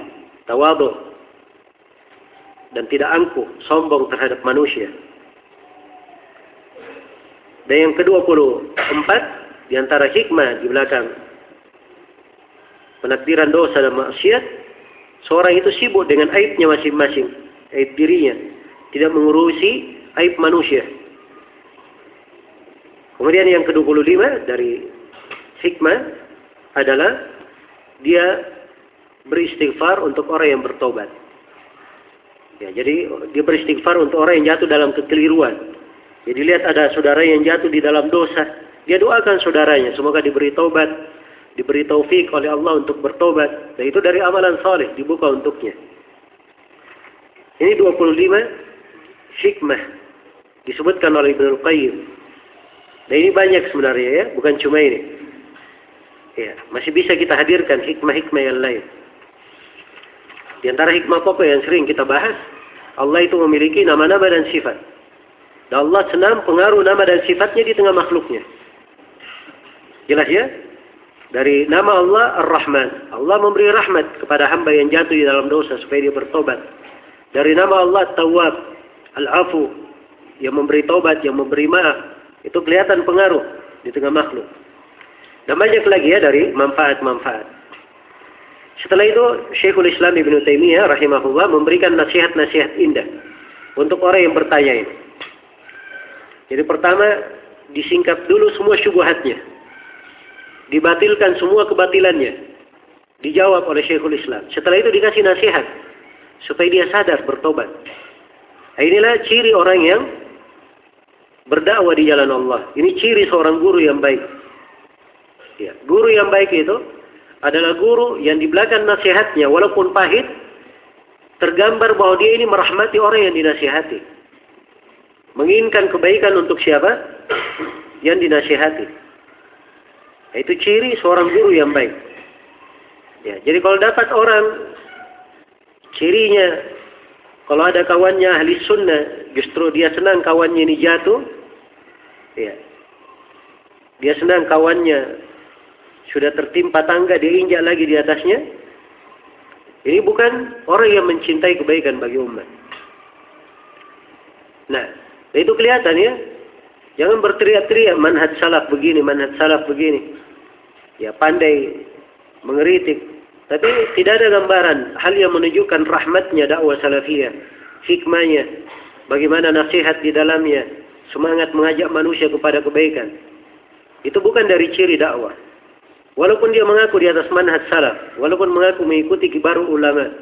tawadu dan tidak angkuh, sombong terhadap manusia. Dan yang ke-24 di antara hikmah di belakang penakdiran dosa dan maksiat Seorang itu sibuk dengan aibnya masing-masing, aib dirinya, tidak mengurusi aib manusia. Kemudian yang ke-25 dari hikmah adalah dia beristighfar untuk orang yang bertobat. Ya, jadi dia beristighfar untuk orang yang jatuh dalam kekeliruan. Jadi lihat ada saudara yang jatuh di dalam dosa, dia doakan saudaranya semoga diberi tobat, diberi taufik oleh Allah untuk bertobat dan itu dari amalan saleh dibuka untuknya. Ini 25 hikmah disebutkan oleh Ibnu Qayyim Nah ini banyak sebenarnya ya, bukan cuma ini. Ya, masih bisa kita hadirkan hikmah-hikmah yang lain. Di antara hikmah pokok yang sering kita bahas, Allah itu memiliki nama-nama dan sifat. Dan Allah senang pengaruh nama dan sifatnya di tengah makhluknya. Jelas ya? Dari nama Allah Ar-Rahman. Allah memberi rahmat kepada hamba yang jatuh di dalam dosa supaya dia bertobat. Dari nama Allah Tawab, Al-Afu, yang memberi tobat, yang memberi maaf. Itu kelihatan pengaruh di tengah makhluk. Dan banyak lagi ya dari manfaat-manfaat. Setelah itu Syekhul Islam Ibn Taimiyah rahimahullah memberikan nasihat-nasihat indah untuk orang yang bertanya ini. Jadi pertama disingkap dulu semua syubhatnya dibatilkan semua kebatilannya. Dijawab oleh Syekhul Islam. Setelah itu dikasih nasihat supaya dia sadar bertobat. Nah, inilah ciri orang yang berdakwah di jalan Allah. Ini ciri seorang guru yang baik. Ya, guru yang baik itu adalah guru yang di belakang nasihatnya walaupun pahit tergambar bahwa dia ini merahmati orang yang dinasihati. Menginginkan kebaikan untuk siapa? Yang dinasihati. Itu ciri seorang guru yang baik. Ya, jadi kalau dapat orang cirinya kalau ada kawannya ahli sunnah justru dia senang kawannya ini jatuh ya dia senang kawannya sudah tertimpa tangga dia injak lagi di atasnya ini bukan orang yang mencintai kebaikan bagi umat nah itu kelihatan ya Jangan berteriak-teriak manhaj salaf begini, manhaj salaf begini. Ya pandai mengeritik. Tapi tidak ada gambaran hal yang menunjukkan rahmatnya dakwah salafiyah, hikmahnya, bagaimana nasihat di dalamnya, semangat mengajak manusia kepada kebaikan. Itu bukan dari ciri dakwah. Walaupun dia mengaku di atas manhaj salaf, walaupun mengaku mengikuti kibaru ulama.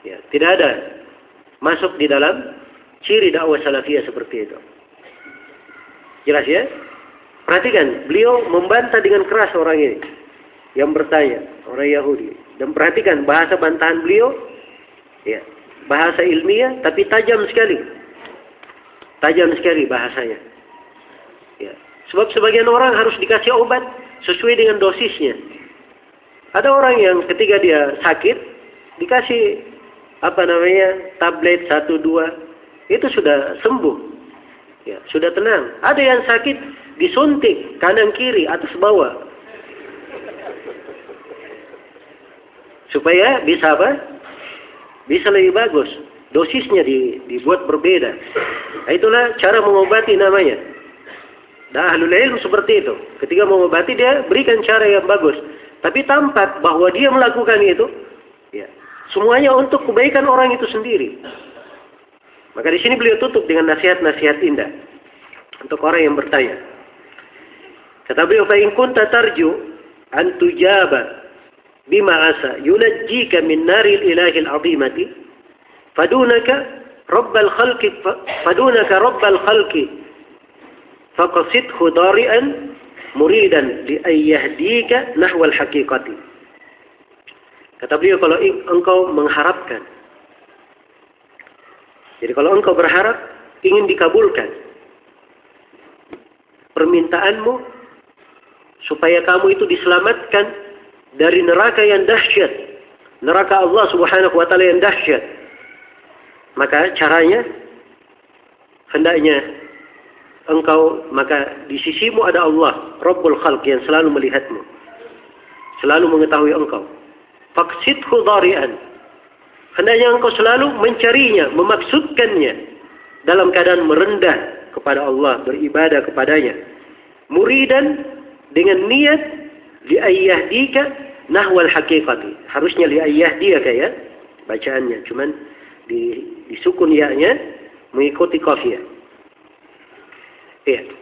Ya, tidak ada masuk di dalam ciri dakwah salafiyah seperti itu. Jelas ya? Perhatikan, beliau membantah dengan keras orang ini yang bertanya, orang Yahudi. Dan perhatikan bahasa bantahan beliau, ya, bahasa ilmiah tapi tajam sekali. Tajam sekali bahasanya. Ya. Sebab sebagian orang harus dikasih obat sesuai dengan dosisnya. Ada orang yang ketika dia sakit dikasih apa namanya tablet satu dua itu sudah sembuh ya, sudah tenang. Ada yang sakit disuntik kanan kiri atas bawah. Supaya bisa apa? Bisa lebih bagus. Dosisnya dibuat berbeda. Nah, itulah cara mengobati namanya. Nah, ahlul ilm seperti itu. Ketika mengobati dia berikan cara yang bagus. Tapi tampak bahwa dia melakukan itu, ya, semuanya untuk kebaikan orang itu sendiri. Maka di sini beliau tutup dengan nasihat-nasihat indah untuk orang yang bertanya. Kata beliau, "Fa in kunta tarju an tujaba bima asa yunajjika min naril ilahil azimati fadunaka rabbal khalqi fadunaka rabbal khalqi faqasidhu dari'an muridan li ayyahdika nahwal haqiqati." Kata beliau, kalau engkau mengharapkan jadi kalau engkau berharap ingin dikabulkan permintaanmu supaya kamu itu diselamatkan dari neraka yang dahsyat, neraka Allah Subhanahu wa taala yang dahsyat. Maka caranya hendaknya engkau maka di sisimu ada Allah, Rabbul Khalq yang selalu melihatmu. Selalu mengetahui engkau. Faqsidhu dhari'an Hendaknya engkau selalu mencarinya, memaksudkannya dalam keadaan merendah kepada Allah, beribadah kepadanya. Muridan dengan niat liayyahdika nahwal haqiqati. Harusnya liayyahdika ya bacaannya, cuman di disukun ya-nya mengikuti qafiyah. Iya.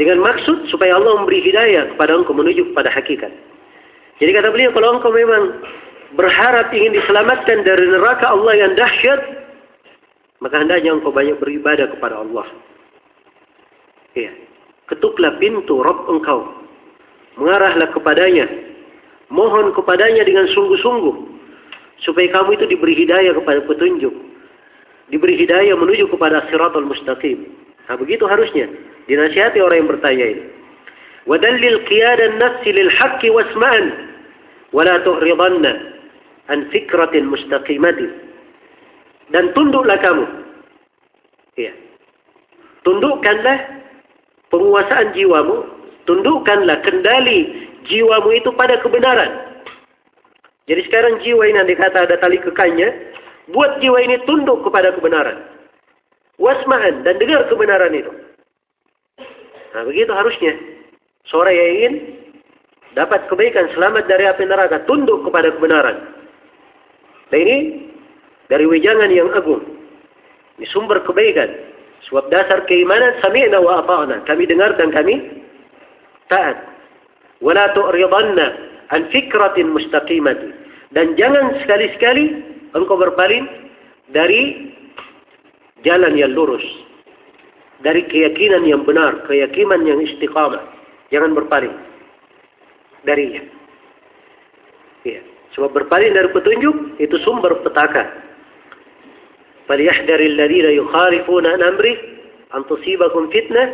Dengan maksud supaya Allah memberi hidayah kepada engkau menuju kepada hakikat. Jadi kata beliau kalau engkau memang berharap ingin diselamatkan dari neraka Allah yang dahsyat, maka hendaknya engkau banyak beribadah kepada Allah. Ya. Ketuklah pintu Rabb engkau. Mengarahlah kepadanya. Mohon kepadanya dengan sungguh-sungguh. Supaya kamu itu diberi hidayah kepada petunjuk. Diberi hidayah menuju kepada siratul mustaqim. Nah, begitu harusnya dinasihati orang yang bertanya ini. Wadallil qiyadan nafsi lil haqqi wasma'an wa la tu'ridanna an fikratin mustaqimatin. Dan tunduklah kamu. Ya. Tundukkanlah penguasaan jiwamu, tundukkanlah kendali jiwamu itu pada kebenaran. Jadi sekarang jiwa ini yang kata ada tali kekanya, buat jiwa ini tunduk kepada kebenaran. Wasma'an dan dengar kebenaran itu. Nah begitu harusnya. Seorang yang ingin dapat kebaikan selamat dari api neraka, tunduk kepada kebenaran. Dan ini dari wejangan yang agung. Ini sumber kebaikan. Sebab dasar keimanan sami'na wa ata'na. Kami dengar dan kami taat. Wala tu'ridanna an fikratin mustaqimati. Dan jangan sekali-sekali engkau berpaling dari jalan yang lurus. Dari keyakinan yang benar, keyakinan yang istiqamah. Jangan berpaling darinya. Ya. Sebab berpaling dari petunjuk itu sumber petaka. Falyahdharil ladzina yukhalifuna an amri an tusibakum fitnah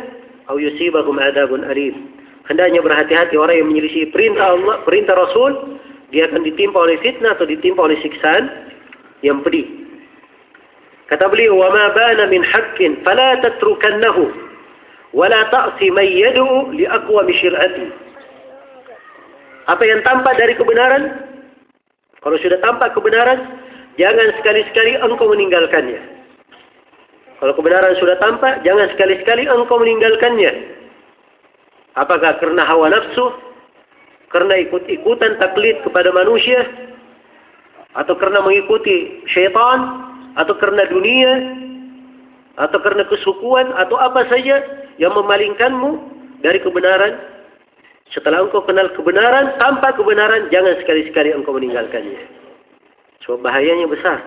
aw yusibakum adabun alim. Hendaknya berhati-hati orang yang menyelisih perintah Allah, perintah Rasul, dia akan ditimpa oleh fitnah atau ditimpa oleh siksaan yang pedih. Kata beliau, "Wa ma مِنْ min فَلَا تَتْرُكَنَّهُ وَلَا wa la ta'si man yad'u. Apa yang tampak dari kebenaran, kalau sudah tampak kebenaran, jangan sekali-sekali engkau meninggalkannya. Kalau kebenaran sudah tampak, jangan sekali-sekali engkau meninggalkannya. Apakah karena hawa nafsu? Karena ikut-ikutan taklid kepada manusia? Atau karena mengikuti syaitan? Atau karena dunia? Atau karena kesukuan? Atau apa saja yang memalingkanmu dari kebenaran? Setelah engkau kenal kebenaran, tanpa kebenaran jangan sekali-sekali engkau meninggalkannya. Sebab bahayanya besar.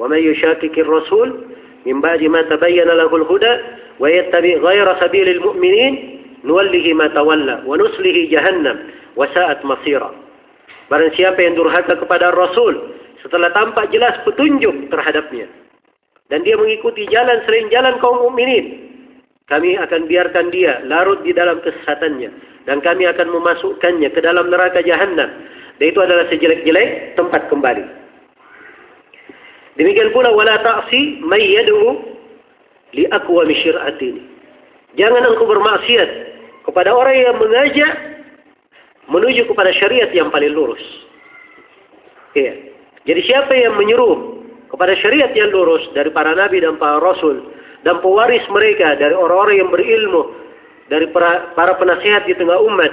Wa may yushaqiqir rasul min ba'di ma tabayyana lahu al-huda wa yattabi' ghayra sabilil mu'minin nuwallihi ma tawalla wa nuslihi jahannam wa sa'at masira. Barang siapa yang durhaka kepada rasul setelah tampak jelas petunjuk terhadapnya dan dia mengikuti jalan selain jalan kaum mukminin kami akan biarkan dia larut di dalam kesesatannya dan kami akan memasukkannya ke dalam neraka jahanam. Dan itu adalah sejelek-jelek tempat kembali. Demikian pula wala ta'si may yad'u li aqwa syir'atini. Jangan engkau bermaksiat kepada orang yang mengajak menuju kepada syariat yang paling lurus. Iya. Jadi siapa yang menyuruh kepada syariat yang lurus dari para nabi dan para rasul dan pewaris mereka dari orang-orang yang berilmu dari para, para penasihat di tengah umat,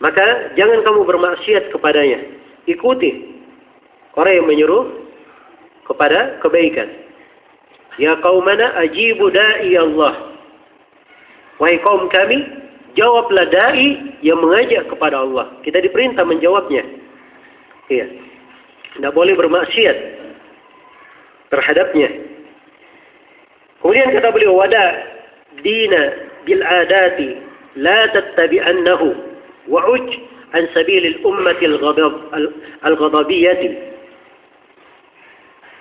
maka jangan kamu bermaksiat kepadanya. Ikuti orang yang menyuruh kepada kebaikan. Ya qaumana ajibu da'i Allah. Wahai kaum kami, Jawablah dai yang mengajak kepada Allah. Kita diperintah menjawabnya. Iya. Tidak boleh bermaksiat terhadapnya. Kemudian kata beliau wada dina bil adati la tattabi'annahu wa'uj an sabil al ummati al ghadab al ghadabiyyati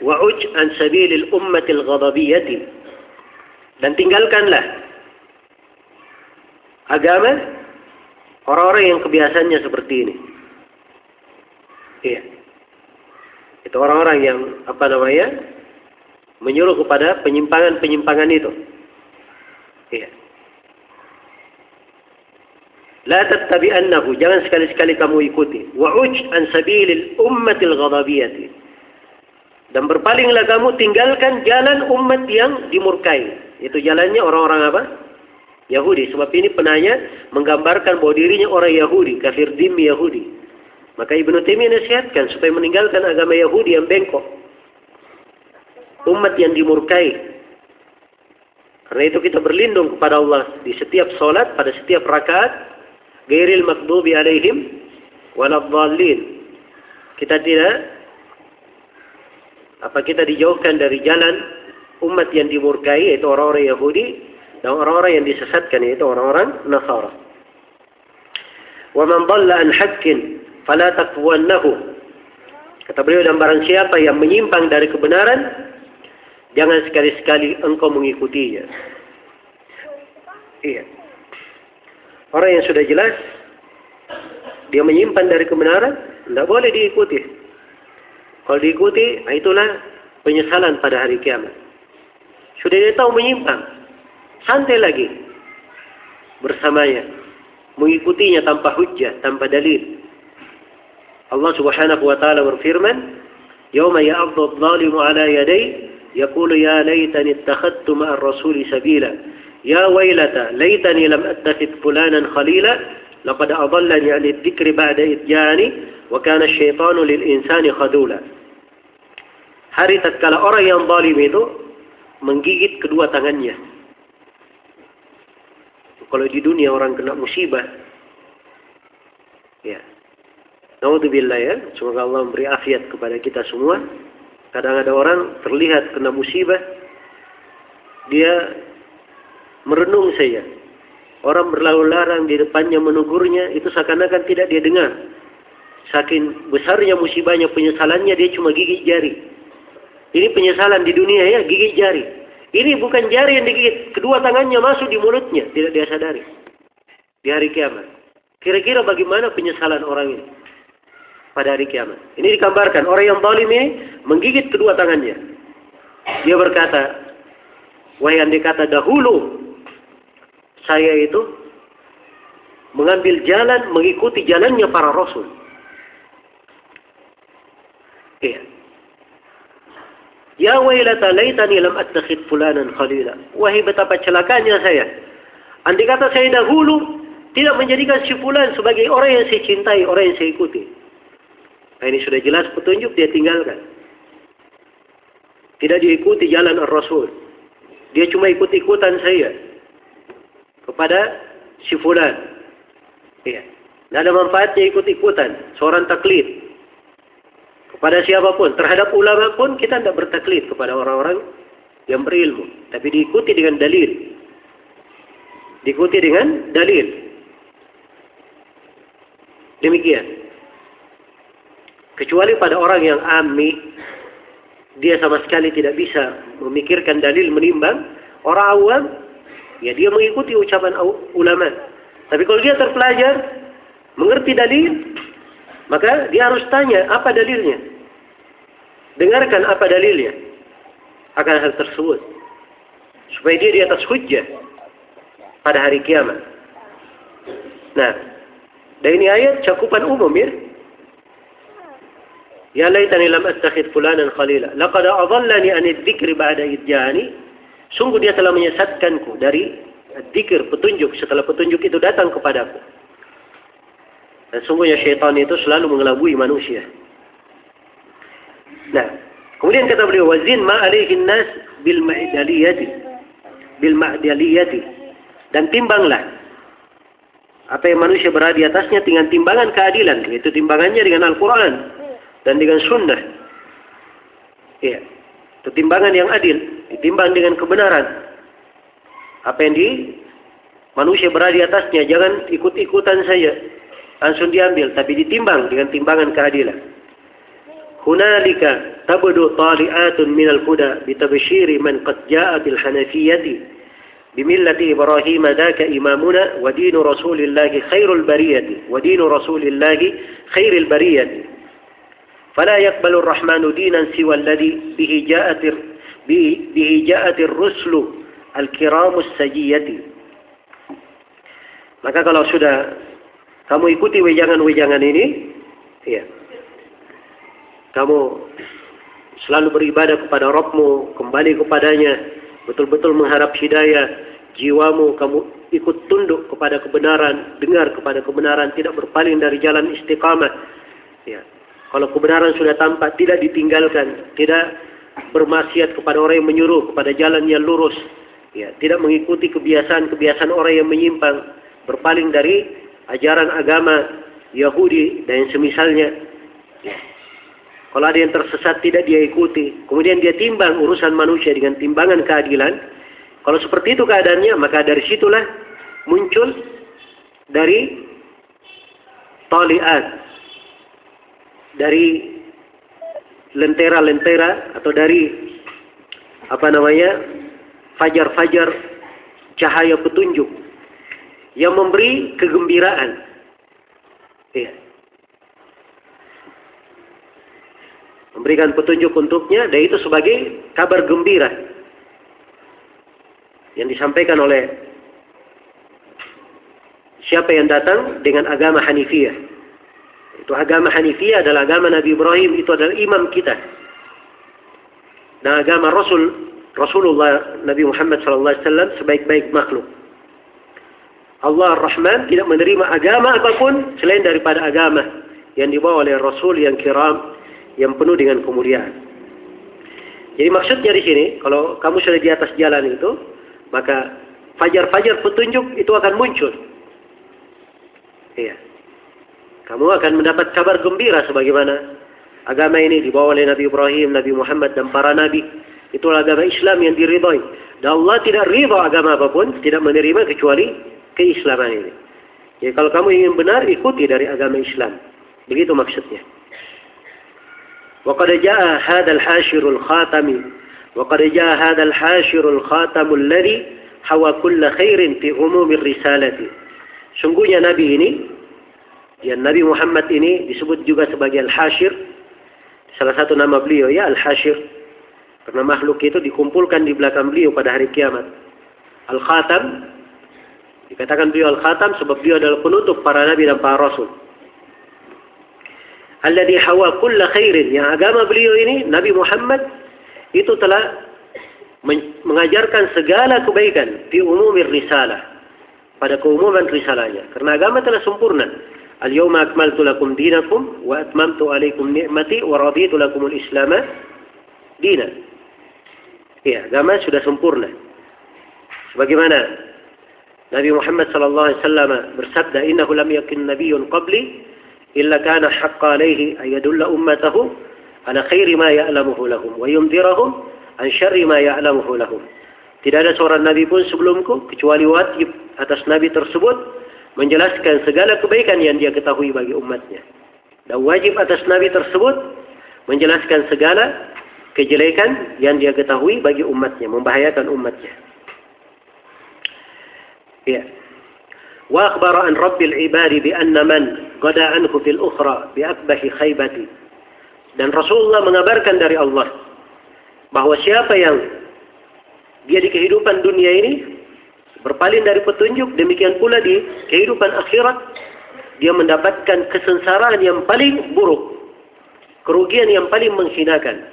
wa'uj an sabil al ummati al ghadabiyyati dan tinggalkanlah agama orang-orang yang kebiasaannya seperti ini. Iya. Itu orang-orang yang apa namanya? Menyuruh kepada penyimpangan-penyimpangan itu. Iya. La tattabi'annahu, jangan sekali-sekali kamu ikuti. Wa'uj an sabilil ummatil ghadabiyati. Dan berpalinglah kamu tinggalkan jalan umat yang dimurkai. Itu jalannya orang-orang apa? Yahudi. Sebab ini penanya menggambarkan bahwa dirinya orang Yahudi, kafir dimi Yahudi. Maka Ibnu Taimiyah nasihatkan supaya meninggalkan agama Yahudi yang bengkok. Umat yang dimurkai. Karena itu kita berlindung kepada Allah di setiap solat, pada setiap rakaat. Gairil makdubi alaihim waladhalin. Kita tidak apa kita dijauhkan dari jalan umat yang dimurkai yaitu orang-orang Yahudi dan orang-orang yang disesatkan yaitu orang-orang Nasara. Wa man dhalla an haqqin fala taqwannahu. Kata beliau dan barang siapa yang menyimpang dari kebenaran jangan sekali-sekali engkau mengikutinya. Iya. Orang yang sudah jelas dia menyimpan dari kebenaran, tidak boleh diikuti. Kalau diikuti, nah itulah penyesalan pada hari kiamat. Sudah dia tahu menyimpang, santai lagi bersamanya, mengikutinya tanpa hujah, tanpa dalil. Allah Subhanahu wa taala berfirman, "Yauma ya'dhu adh-dhalimu 'ala yadayhi yaqulu ya laitani ittakhadtu ma'ar rasuli sabila." Ya wailata laitani lam attakhidh fulanan khalila لقد أضلني عن الذكر بعد إذ جاءني وكان الشيطان للإنسان خذولا hari tatkala orang yang zalim itu menggigit kedua tangannya kalau di dunia orang kena musibah ya Naudzubillah ya semoga Allah memberi afiat kepada kita semua kadang ada orang terlihat kena musibah dia merenung saja Orang berlalu larang di depannya menegurnya, itu seakan-akan tidak dia dengar. Saking besarnya musibahnya penyesalannya, dia cuma gigit jari. Ini penyesalan di dunia ya, gigit jari. Ini bukan jari yang digigit, kedua tangannya masuk di mulutnya, tidak dia sadari. Di hari kiamat. Kira-kira bagaimana penyesalan orang ini? Pada hari kiamat. Ini digambarkan, orang yang zalim ini menggigit kedua tangannya. Dia berkata, wahai andai kata dahulu saya itu mengambil jalan mengikuti jalannya para rasul. Iya. Ya wailata laitani lam attakhid fulanan khalila. Wahai betapa celakanya saya. Andai kata saya dahulu tidak menjadikan si fulan sebagai orang yang saya cintai, orang yang saya ikuti. Nah, ini sudah jelas petunjuk dia tinggalkan. Tidak diikuti jalan Rasul. Dia cuma ikut-ikutan saya kepada si fulan. Ya. Tidak ada manfaatnya ikut-ikutan. Seorang taklid. Kepada siapa pun. Terhadap ulama pun kita tidak bertaklid kepada orang-orang yang berilmu. Tapi diikuti dengan dalil. Diikuti dengan dalil. Demikian. Kecuali pada orang yang ammi, dia sama sekali tidak bisa memikirkan dalil menimbang. Orang awam ya dia mengikuti ucapan ulama. Tapi kalau dia terpelajar, mengerti dalil, maka dia harus tanya apa dalilnya. Dengarkan apa dalilnya akan hal tersebut. Supaya dia di atas hujjah pada hari kiamat. Nah, dan ini ayat cakupan umum ya. Ya laitani lam attakhid fulanan khalila. Laqad adallani an dzikri ba'da idjani Sungguh dia telah menyesatkanku dari dikir petunjuk setelah petunjuk itu datang kepadaku. Dan sungguhnya syaitan itu selalu mengelabui manusia. Nah, kemudian kata beliau wazin ma alaihin nas bil ma'daliyati bil ma'daliyati dan timbanglah apa yang manusia berada di atasnya dengan timbangan keadilan yaitu timbangannya dengan Al-Qur'an dan dengan sunnah. Iya. Itu timbangan yang adil, ditimbang dengan kebenaran. Apa yang di manusia berada di atasnya, jangan ikut-ikutan saja. Langsung diambil, tapi ditimbang dengan timbangan keadilan. Hunalika tabdu tali'atun minal huda bitabshiri man qad ja'a bil hanafiyyati bimillati Ibrahim daka imamuna wa dinu Rasulillahi khairul bariyati wa dinu Rasulillahi khairil bariyati فلا يقبل الرحمن دينا سوى الذي به جاءت به جاءت الرسل الكرام السجية maka kalau sudah kamu ikuti wejangan-wejangan ini ya kamu selalu beribadah kepada Rabbmu kembali kepadanya betul-betul mengharap hidayah jiwamu kamu ikut tunduk kepada kebenaran dengar kepada kebenaran tidak berpaling dari jalan istiqamah ya kalau kebenaran sudah tampak, tidak ditinggalkan, tidak bermaksiat kepada orang yang menyuruh kepada jalan yang lurus, ya, tidak mengikuti kebiasaan-kebiasaan orang yang menyimpang, berpaling dari ajaran agama Yahudi dan yang semisalnya. Ya. Kalau ada yang tersesat tidak dia ikuti, kemudian dia timbang urusan manusia dengan timbangan keadilan. Kalau seperti itu keadaannya, maka dari situlah muncul dari taliat dari lentera-lentera atau dari apa namanya fajar-fajar cahaya petunjuk yang memberi kegembiraan. Iya. Memberikan petunjuk untuknya dan itu sebagai kabar gembira yang disampaikan oleh siapa yang datang dengan agama Hanifiyah. Itu agama Hanifiyah adalah agama Nabi Ibrahim, itu adalah imam kita. Dan agama Rasul Rasulullah Nabi Muhammad SAW sebaik-baik makhluk. Allah Ar-Rahman tidak menerima agama apa pun selain daripada agama yang dibawa oleh Rasul yang kiram, yang penuh dengan kemuliaan. Jadi maksudnya di sini, kalau kamu sudah di atas jalan itu, maka fajar-fajar petunjuk itu akan muncul. Iya Kamu akan mendapat kabar gembira sebagaimana agama ini dibawa oleh Nabi Ibrahim, Nabi Muhammad dan para nabi Itulah agama Islam yang diridhai. Dan Allah tidak ridha agama apapun, tidak menerima kecuali keislaman ini. Jadi kalau kamu ingin benar, ikuti dari agama Islam. Begitu maksudnya. وقد جاء هذا الحاشر الخاتم وقد جاء هذا الحاشر الخاتم الذي حوى كل خير في عموم الرسالة sungguhnya Nabi ini ya Nabi Muhammad ini disebut juga sebagai Al-Hashir salah satu nama beliau ya Al-Hashir karena makhluk itu dikumpulkan di belakang beliau pada hari kiamat. Al-Khatam, dikatakan beliau Al-Khatam sebab beliau adalah penutup para nabi dan para rasul. Alladhi hawa kulla khairin. Yang agama beliau ini, Nabi Muhammad, itu telah mengajarkan segala kebaikan di umumir risalah. Pada keumuman risalahnya. Karena agama telah sempurna. Lakum dinakum wa atmamtu alaikum ni'mati wa raditu lakum al-islama dina. Ya, agama sudah sempurna. Sebagaimana Nabi Muhammad sallallahu alaihi wasallam bersabda, "Innahu lam yakun nabiyyun qabli illa kana haqqa alaihi ay yadulla ummatahu ala khairi ma ya'lamuhu lahum wa yunzirahum an syarri ma ya'lamuhu lahum." Tidak ada seorang nabi pun sebelumku kecuali wajib atas nabi tersebut menjelaskan segala kebaikan yang dia ketahui bagi umatnya. Dan wajib atas nabi tersebut menjelaskan segala kejelekan yang dia ketahui bagi umatnya, membahayakan umatnya. Ya. Wa akhbara an rabbil ibadi bi anna man qada anhu fil ukhra bi akbahi khaybati. Dan Rasulullah mengabarkan dari Allah bahwa siapa yang dia di kehidupan dunia ini berpaling dari petunjuk, demikian pula di kehidupan akhirat dia mendapatkan kesengsaraan yang paling buruk, kerugian yang paling menghinakan.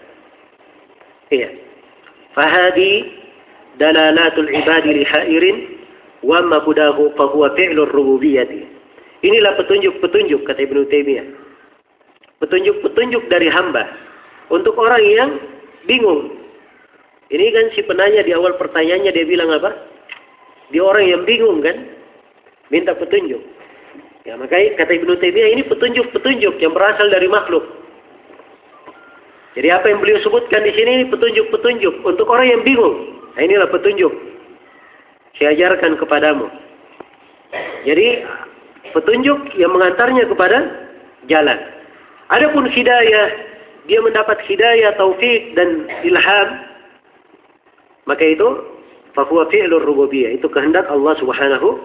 Iya. Fahadi dalalatul ibadi li wa ma budahu fa huwa fi'lur rububiyyati. Inilah petunjuk-petunjuk kata Ibnu Taimiyah. Petunjuk-petunjuk dari hamba untuk orang yang bingung. Ini kan si penanya di awal pertanyaannya dia bilang apa? Dia orang yang bingung kan? Minta petunjuk. Ya makanya kata Ibnu Taimiyah ini petunjuk-petunjuk yang berasal dari makhluk. Jadi apa yang beliau sebutkan di sini petunjuk-petunjuk untuk orang yang bingung. Nah, inilah petunjuk. Saya ajarkan kepadamu. Jadi petunjuk yang mengantarnya kepada jalan. Adapun hidayah, dia mendapat hidayah, taufik dan ilham. Maka itu fahuwa fi'lur rububiyah. Itu kehendak Allah Subhanahu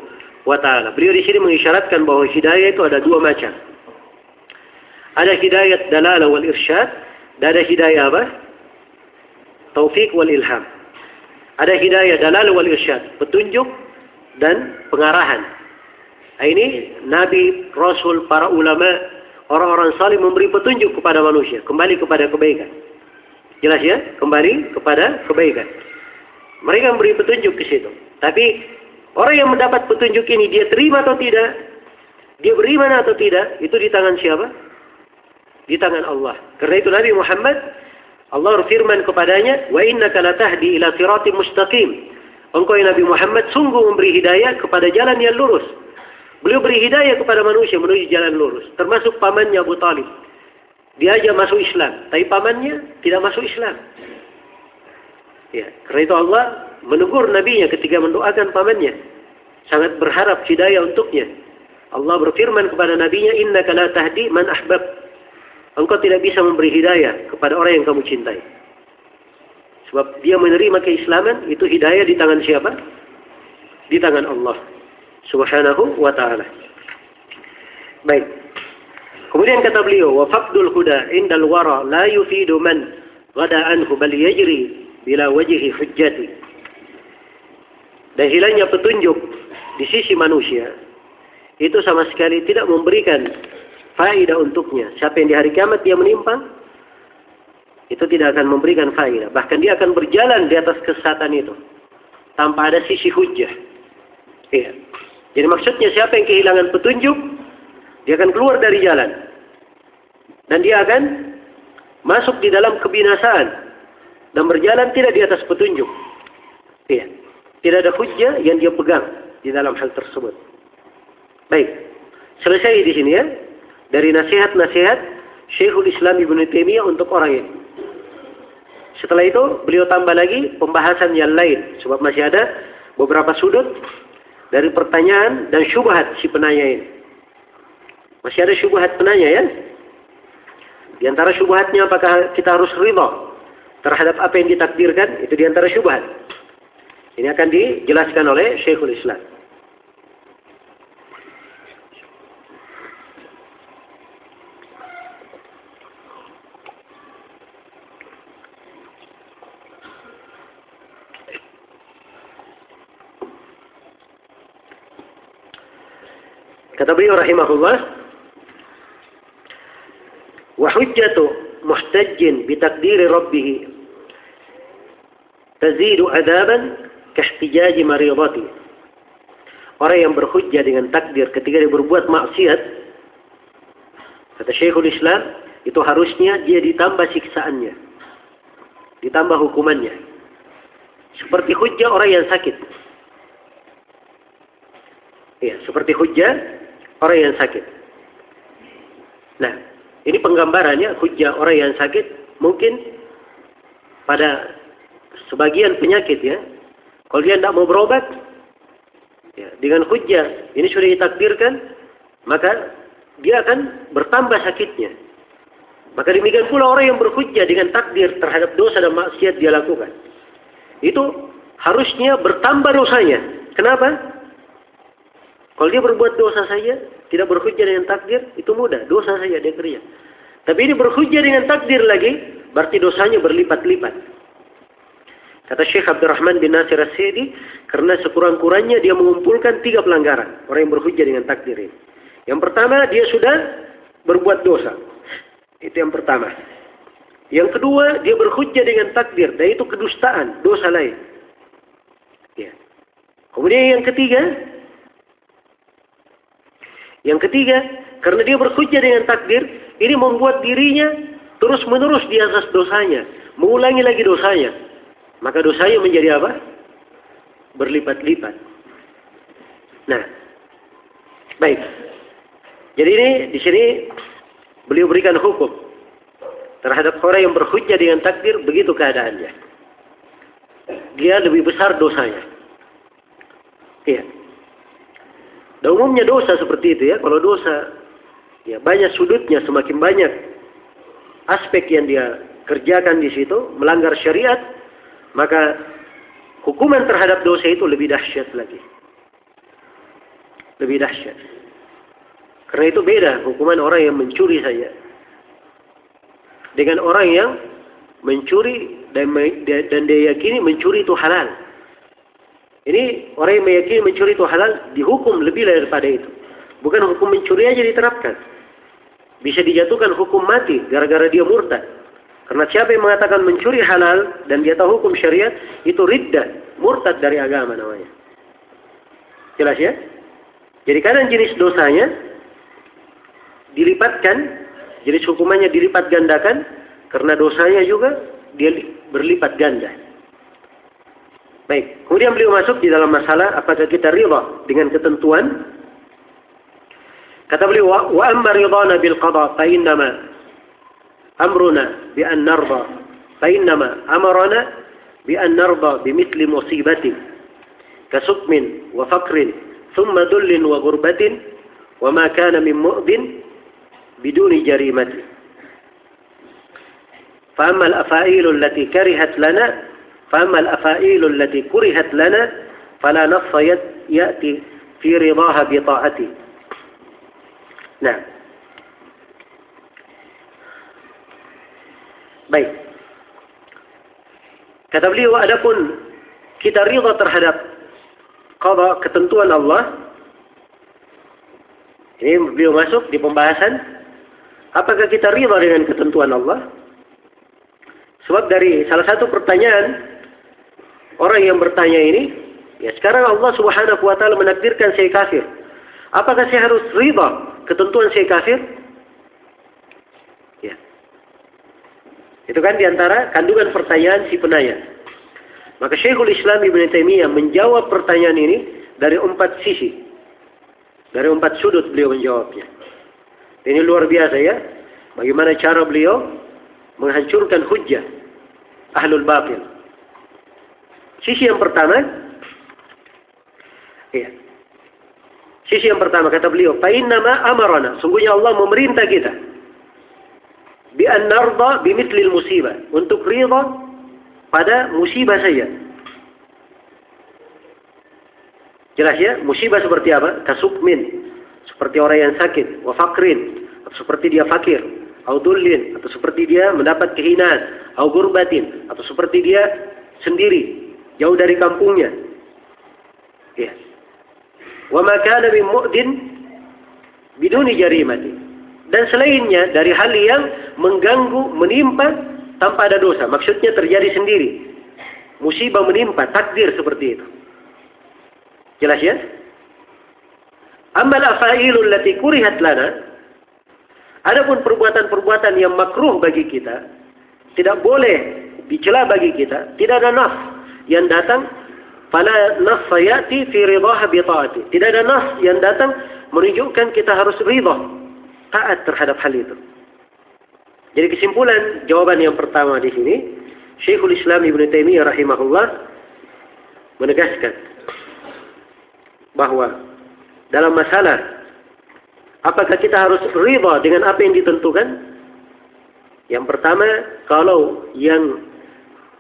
wa taala. Beliau di sini mengisyaratkan bahwa hidayah itu ada dua macam. Ada hidayat dalalah wal irsyad, dan ada hidayah apa? Taufik wal ilham. Ada hidayah dalal wal irsyad, petunjuk dan pengarahan. Nah, ini Nabi, Rasul, para ulama, orang-orang salih memberi petunjuk kepada manusia, kembali kepada kebaikan. Jelas ya? Kembali kepada kebaikan. Mereka memberi petunjuk ke situ. Tapi orang yang mendapat petunjuk ini dia terima atau tidak? Dia beriman atau tidak? Itu di tangan siapa? di tangan Allah. Karena itu Nabi Muhammad Allah berfirman kepadanya, "Wa innaka latahdi ila siratim mustaqim." Engkau Nabi Muhammad sungguh memberi hidayah kepada jalan yang lurus. Beliau beri hidayah kepada manusia menuju jalan lurus, termasuk pamannya Abu Talib. Dia aja masuk Islam, tapi pamannya tidak masuk Islam. Ya, karena itu Allah menegur nabinya ketika mendoakan pamannya. Sangat berharap hidayah untuknya. Allah berfirman kepada nabinya, "Innaka la tahdi man ahbab." engkau tidak bisa memberi hidayah kepada orang yang kamu cintai. Sebab dia menerima keislaman, itu hidayah di tangan siapa? Di tangan Allah. Subhanahu wa taala. Baik. Kemudian kata beliau, wa faqdul huda indal wara la yufidu man ghada anhu bal yajri bila wajhi hujjati. Dan hilangnya petunjuk di sisi manusia itu sama sekali tidak memberikan faedah untuknya. Siapa yang di hari kiamat dia menyimpang, itu tidak akan memberikan faedah. Bahkan dia akan berjalan di atas kesesatan itu tanpa ada sisi hujah. Iya. Jadi maksudnya siapa yang kehilangan petunjuk, dia akan keluar dari jalan. Dan dia akan masuk di dalam kebinasaan dan berjalan tidak di atas petunjuk. Iya. Tidak ada hujah yang dia pegang di dalam hal tersebut. Baik. Selesai di sini ya. Dari nasihat-nasihat Syekhul Islam Ibn Taimiyah untuk orang ini. Setelah itu beliau tambah lagi pembahasan yang lain sebab masih ada beberapa sudut dari pertanyaan dan syubhat si penanya ini. Masih ada syubhat penanya ya. Di antara syubhatnya apakah kita harus ridha terhadap apa yang ditakdirkan? Itu di antara syubhat. Ini akan dijelaskan oleh Syekhul Islam. Kata beliau rahimahullah, wa hujjatu muhtajjin bi rabbih tazidu adaban kahtijaji maridati. Orang yang berhujjah dengan takdir ketika dia berbuat maksiat, kata Syekhul Islam, itu harusnya dia ditambah siksaannya. Ditambah hukumannya. Seperti hujjah orang yang sakit. Ya, seperti hujjah orang yang sakit. Nah, ini penggambarannya hujah orang yang sakit mungkin pada sebagian penyakit ya. Kalau dia tidak mau berobat, ya, dengan hujah ini sudah ditakdirkan, maka dia akan bertambah sakitnya. Maka demikian pula orang yang berhujah dengan takdir terhadap dosa dan maksiat dia lakukan. Itu harusnya bertambah dosanya. Kenapa? Kalau dia berbuat dosa saja, tidak berhujjah dengan takdir, itu mudah. Dosa saja dia kerja. Tapi ini berhujjah dengan takdir lagi, berarti dosanya berlipat-lipat. Kata Syekh Abdurrahman bin Nasir As-Sidi, karena sekurang-kurangnya dia mengumpulkan tiga pelanggaran. Orang yang berhujjah dengan takdir ini. Yang pertama, dia sudah berbuat dosa. Itu yang pertama. Yang kedua, dia berhujjah dengan takdir. Dan itu kedustaan, dosa lain. Ya. Kemudian yang ketiga, yang ketiga, karena dia berhujjah dengan takdir, ini membuat dirinya terus-menerus di atas dosanya, mengulangi lagi dosanya. Maka dosanya menjadi apa? Berlipat-lipat. Nah, baik. Jadi ini di sini beliau berikan hukum terhadap orang yang berhujjah dengan takdir begitu keadaannya. Dia lebih besar dosanya. Iya. Dan umumnya dosa seperti itu ya. Kalau dosa, ya banyak sudutnya, semakin banyak aspek yang dia kerjakan di situ, melanggar syariat, maka hukuman terhadap dosa itu lebih dahsyat lagi. Lebih dahsyat. Karena itu beda hukuman orang yang mencuri saja. Dengan orang yang mencuri dan, dan dia yakini mencuri itu halal. Ini orang yang meyakini mencuri itu halal dihukum lebih daripada itu. Bukan hukum mencuri aja diterapkan. Bisa dijatuhkan hukum mati gara-gara dia murtad. Karena siapa yang mengatakan mencuri halal dan dia tahu hukum syariat itu ridda, murtad dari agama namanya. Jelas ya? Jadi kadang jenis dosanya dilipatkan, jenis hukumannya dilipat gandakan karena dosanya juga dia berlipat ganda. Baik, kemudian beliau masuk di dalam masalah apakah kita rida dengan ketentuan. Kata beliau, wa amma ridana bil qada fa أمرنا بأن نرضى فإنما أمرنا بأن نرضى بمثل مصيبة كسقم وفقر ثم ذل وغربة وما كان من مؤذ بدون جريمة. فأما الأفائيل التي كرهت لنا فأما الأفائيل التي كرهت لنا فلا نص يأتي في رضاها بطاعته نعم. Baik. Kata beliau, adapun kita ridha terhadap qada ketentuan Allah. Ini beliau masuk di pembahasan apakah kita ridha dengan ketentuan Allah? Sebab dari salah satu pertanyaan orang yang bertanya ini, ya sekarang Allah Subhanahu wa taala menakdirkan saya kafir. Apakah saya harus ridha ketentuan saya kafir? Ya. Itu kan di antara kandungan pertanyaan si penanya. Maka Syekhul Islam Ibn Taimiyah menjawab pertanyaan ini dari empat sisi. Dari empat sudut beliau menjawabnya. Ini luar biasa ya. Bagaimana cara beliau menghancurkan hujah ahlul batil. Sisi yang pertama, ya. Sisi yang pertama kata beliau, "Fa'innama amarana." Sungguhnya Allah memerintah kita bi an narda bimithlil musibah, untuk ridha pada musibah saja. Jelas ya, musibah seperti apa? Kasukmin, seperti orang yang sakit, wa fakrin, atau seperti dia fakir, au dullin, atau seperti dia mendapat kehinaan, au gurbatin, atau seperti dia sendiri, jauh dari kampungnya. Ya. Wa ma kana min mu'din biduni jarimati. Dan selainnya dari hal yang mengganggu, menimpa tanpa ada dosa. Maksudnya terjadi sendiri. Musibah menimpa, takdir seperti itu. Jelas ya? Amal afailul lati kurihat lana. Adapun perbuatan-perbuatan yang makruh bagi kita, tidak boleh dicela bagi kita, tidak ada naf yang datang fala nas sayati fi bi taati. Tidak ada nas yang datang menunjukkan kita harus ridha taat terhadap hal itu. Jadi kesimpulan jawaban yang pertama di sini, Syekhul Islam Ibn Taimiyah rahimahullah menegaskan bahwa dalam masalah apakah kita harus riba dengan apa yang ditentukan? Yang pertama, kalau yang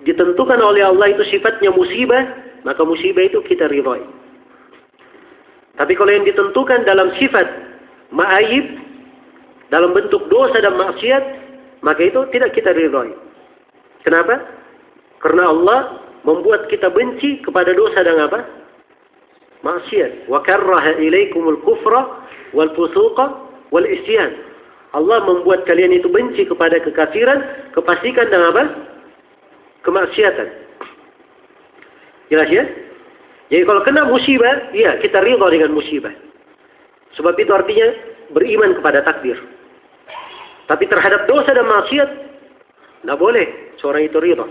ditentukan oleh Allah itu sifatnya musibah, maka musibah itu kita ridhoi. Tapi kalau yang ditentukan dalam sifat ma'ayib, dalam bentuk dosa dan maksiat, maka itu tidak kita ridhoi. Kenapa? Karena Allah membuat kita benci kepada dosa dan apa? Maksiat. Wa karraha ilaikumul kufra wal fusuqa wal isyan. Allah membuat kalian itu benci kepada kekafiran, kepasikan dan apa? Kemaksiatan. Jelas ya? Jadi kalau kena musibah, ya kita ridha dengan musibah. Sebab itu artinya beriman kepada takdir. Tapi terhadap dosa dan maksiat, tidak boleh seorang itu ridha.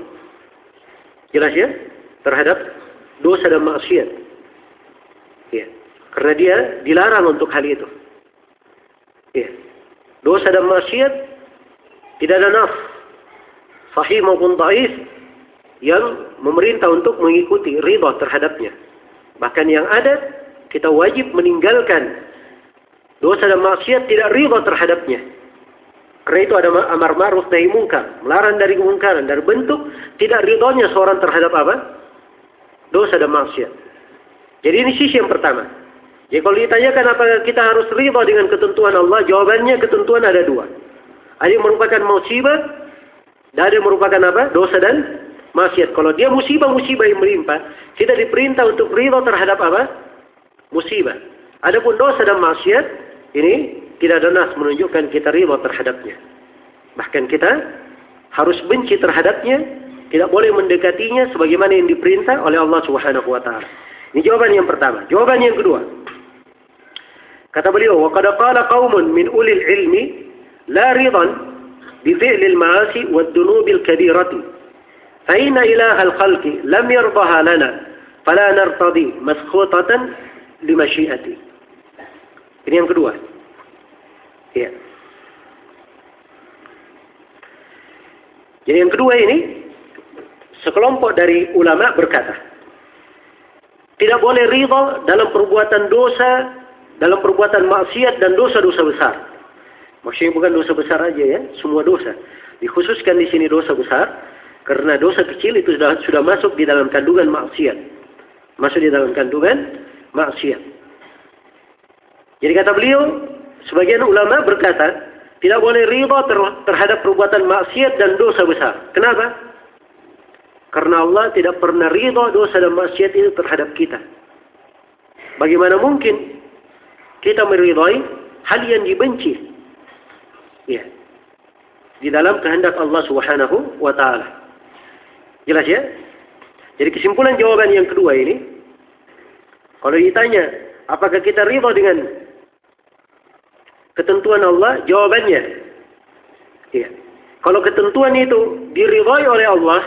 Jelas ya? Terhadap dosa dan maksiat. Ya. Karena dia dilarang untuk hal itu. Ya. Dosa dan maksiat tidak ada naf. Sahih maupun taif yang memerintah untuk mengikuti ridha terhadapnya. Bahkan yang ada, kita wajib meninggalkan dosa dan maksiat tidak ridha terhadapnya. Karena itu ada amar ma'ruf nahi mungkar, melarang dari kemungkaran, dari bentuk tidak ridhonya seorang terhadap apa? Dosa dan maksiat. Jadi ini sisi yang pertama. Jadi kalau ditanyakan apakah kita harus ridho dengan ketentuan Allah, jawabannya ketentuan ada dua. Ada yang merupakan musibah, dan ada yang merupakan apa? Dosa dan maksiat. Kalau dia musibah-musibah yang melimpah, kita diperintah untuk ridho terhadap apa? Musibah. Adapun dosa dan maksiat, ini tidak ada nas menunjukkan kita riba terhadapnya. Bahkan kita harus benci terhadapnya, tidak boleh mendekatinya sebagaimana yang diperintah oleh Allah Subhanahu wa taala. Ini jawaban yang pertama. Jawaban yang kedua. Kata beliau, "Wa qad qala qaumun min ulil ilmi la ridan bi fi'lil ma'asi wad dunubil kabirati. Fa inna ilaha al-khalqi lam yardaha lana fala nartadi maskhutatan li masyiati." Ini yang kedua. Ya. Jadi yang kedua ini, sekelompok dari ulama berkata, tidak boleh ridho dalam perbuatan dosa, dalam perbuatan maksiat dan dosa-dosa besar. Maksudnya bukan dosa besar aja ya, semua dosa. Dikhususkan di sini dosa besar, karena dosa kecil itu sudah sudah masuk di dalam kandungan maksiat. Masuk di dalam kandungan maksiat. Jadi kata beliau, sebagian ulama berkata, tidak boleh riba ter terhadap perbuatan maksiat dan dosa besar. Kenapa? Karena Allah tidak pernah riba dosa dan maksiat itu terhadap kita. Bagaimana mungkin kita meridai hal yang dibenci? Ya. Di dalam kehendak Allah Subhanahu wa taala. Jelas ya? Jadi kesimpulan jawaban yang kedua ini kalau ditanya apakah kita ridha dengan ketentuan Allah? Jawabannya iya. Kalau ketentuan itu diridhai oleh Allah,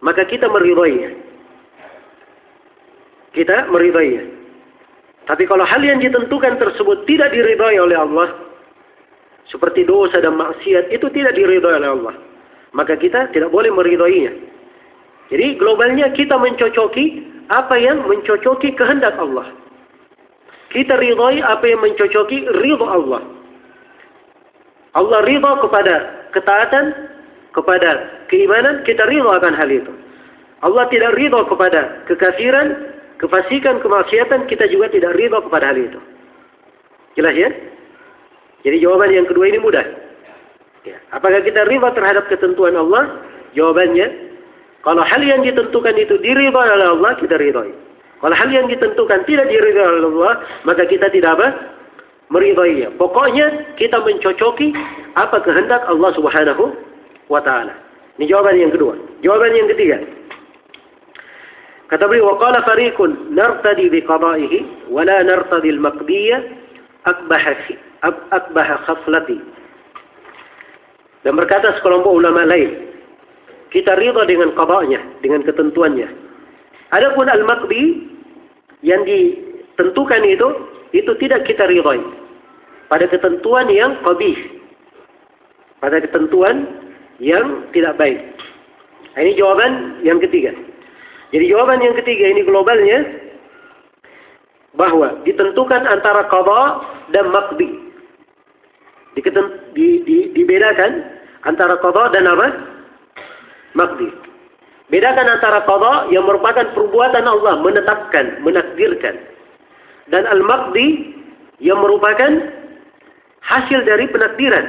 maka kita meridhainya. Kita meridhainya. Tapi kalau hal yang ditentukan tersebut tidak diridhai oleh Allah, seperti dosa dan maksiat, itu tidak diridhai oleh Allah. Maka kita tidak boleh meridhainya. Jadi globalnya kita mencocoki apa yang mencocoki kehendak Allah. Kita ridhai apa yang mencocoki ridha Allah. Allah ridha kepada ketaatan, kepada keimanan, kita ridha akan hal itu. Allah tidak ridha kepada kekafiran, kefasikan, kemaksiatan, kita juga tidak ridha kepada hal itu. Jelas ya? Jadi jawaban yang kedua ini mudah. Ya. Apakah kita ridha terhadap ketentuan Allah? Jawabannya kalau hal yang ditentukan itu diridhai oleh Allah, kita ridhai. Kalau hal yang ditentukan tidak diridhai oleh Allah, maka kita tidak apa? Meridhainya. Pokoknya kita mencocoki apa kehendak Allah Subhanahu wa taala. Ini jawaban yang kedua. Jawaban yang ketiga. Kata beliau, "Wa fariqun nartadi bi qada'ihi wa la nartadi al-maqdiyya akbaha khaflati." Dan berkata sekelompok ulama lain, kita ridha dengan qada'nya, dengan ketentuannya. Adapun al-maqdi yang ditentukan itu, itu tidak kita ridhai. Pada ketentuan yang qabih. Pada ketentuan yang tidak baik. Ini jawaban yang ketiga. Jadi jawaban yang ketiga ini globalnya bahwa ditentukan antara qada dan maqdi. Di, di, dibedakan antara qada dan apa? Makdi. Bedakan antara qada yang merupakan perbuatan Allah menetapkan, menakdirkan dan al-maqdi yang merupakan hasil dari penakdiran.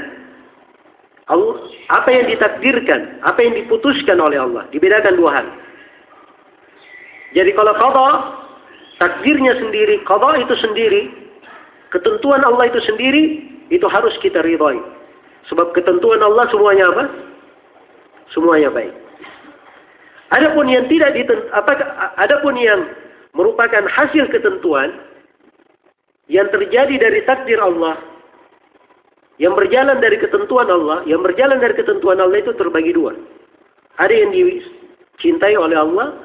Apa yang ditakdirkan, apa yang diputuskan oleh Allah, dibedakan dua hal. Jadi kalau qada takdirnya sendiri, qada itu sendiri, ketentuan Allah itu sendiri, itu harus kita ridhai. Sebab ketentuan Allah semuanya apa? semuanya baik. Adapun yang tidak ditent, apa, adapun yang merupakan hasil ketentuan yang terjadi dari takdir Allah, yang berjalan dari ketentuan Allah, yang berjalan dari ketentuan Allah itu terbagi dua. Ada yang dicintai oleh Allah,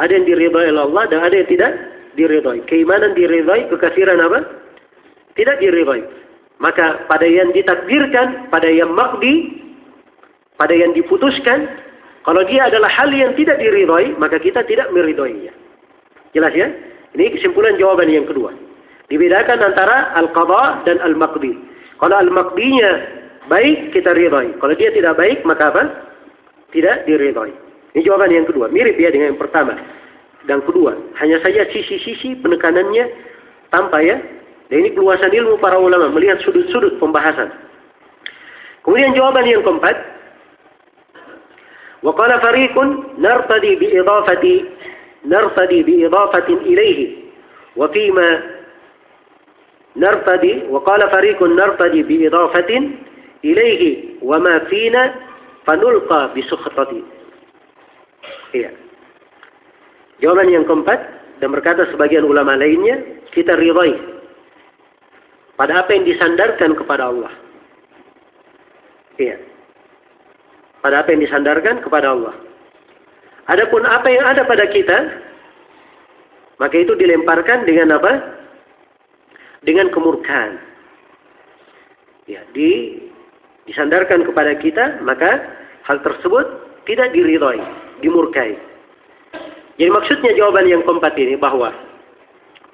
ada yang diridhai oleh Allah, dan ada yang tidak diridhai. Keimanan diridhai, kekafiran apa? Tidak diridhai. Maka pada yang ditakdirkan, pada yang makdi, pada yang diputuskan, kalau dia adalah hal yang tidak diridhoi, maka kita tidak meridhoinya. Jelas ya? Ini kesimpulan jawaban yang kedua. Dibedakan antara al-qadha dan al-maqdi. Kalau al-maqdinya baik, kita ridhoi. Kalau dia tidak baik, maka apa? Tidak diridhoi. Ini jawaban yang kedua. Mirip ya dengan yang pertama. Dan kedua, hanya saja sisi-sisi penekanannya tanpa ya. Dan ini keluasan ilmu para ulama melihat sudut-sudut pembahasan. Kemudian jawaban yang keempat, وقال فريق نرتدي بإضافة نرتدي بإضافة إليه وفيما نرتدي وقال فريق نرتدي بإضافة إليه وما فينا فنلقى بسخطة Iya. Jawaban yang keempat dan berkata sebagian ulama lainnya kita ridhai pada apa yang disandarkan kepada Allah. Iya pada apa yang disandarkan kepada Allah. Adapun apa yang ada pada kita, maka itu dilemparkan dengan apa? Dengan kemurkaan. Ya, di disandarkan kepada kita, maka hal tersebut tidak diridhoi, dimurkai. Jadi maksudnya jawaban yang keempat ini bahwa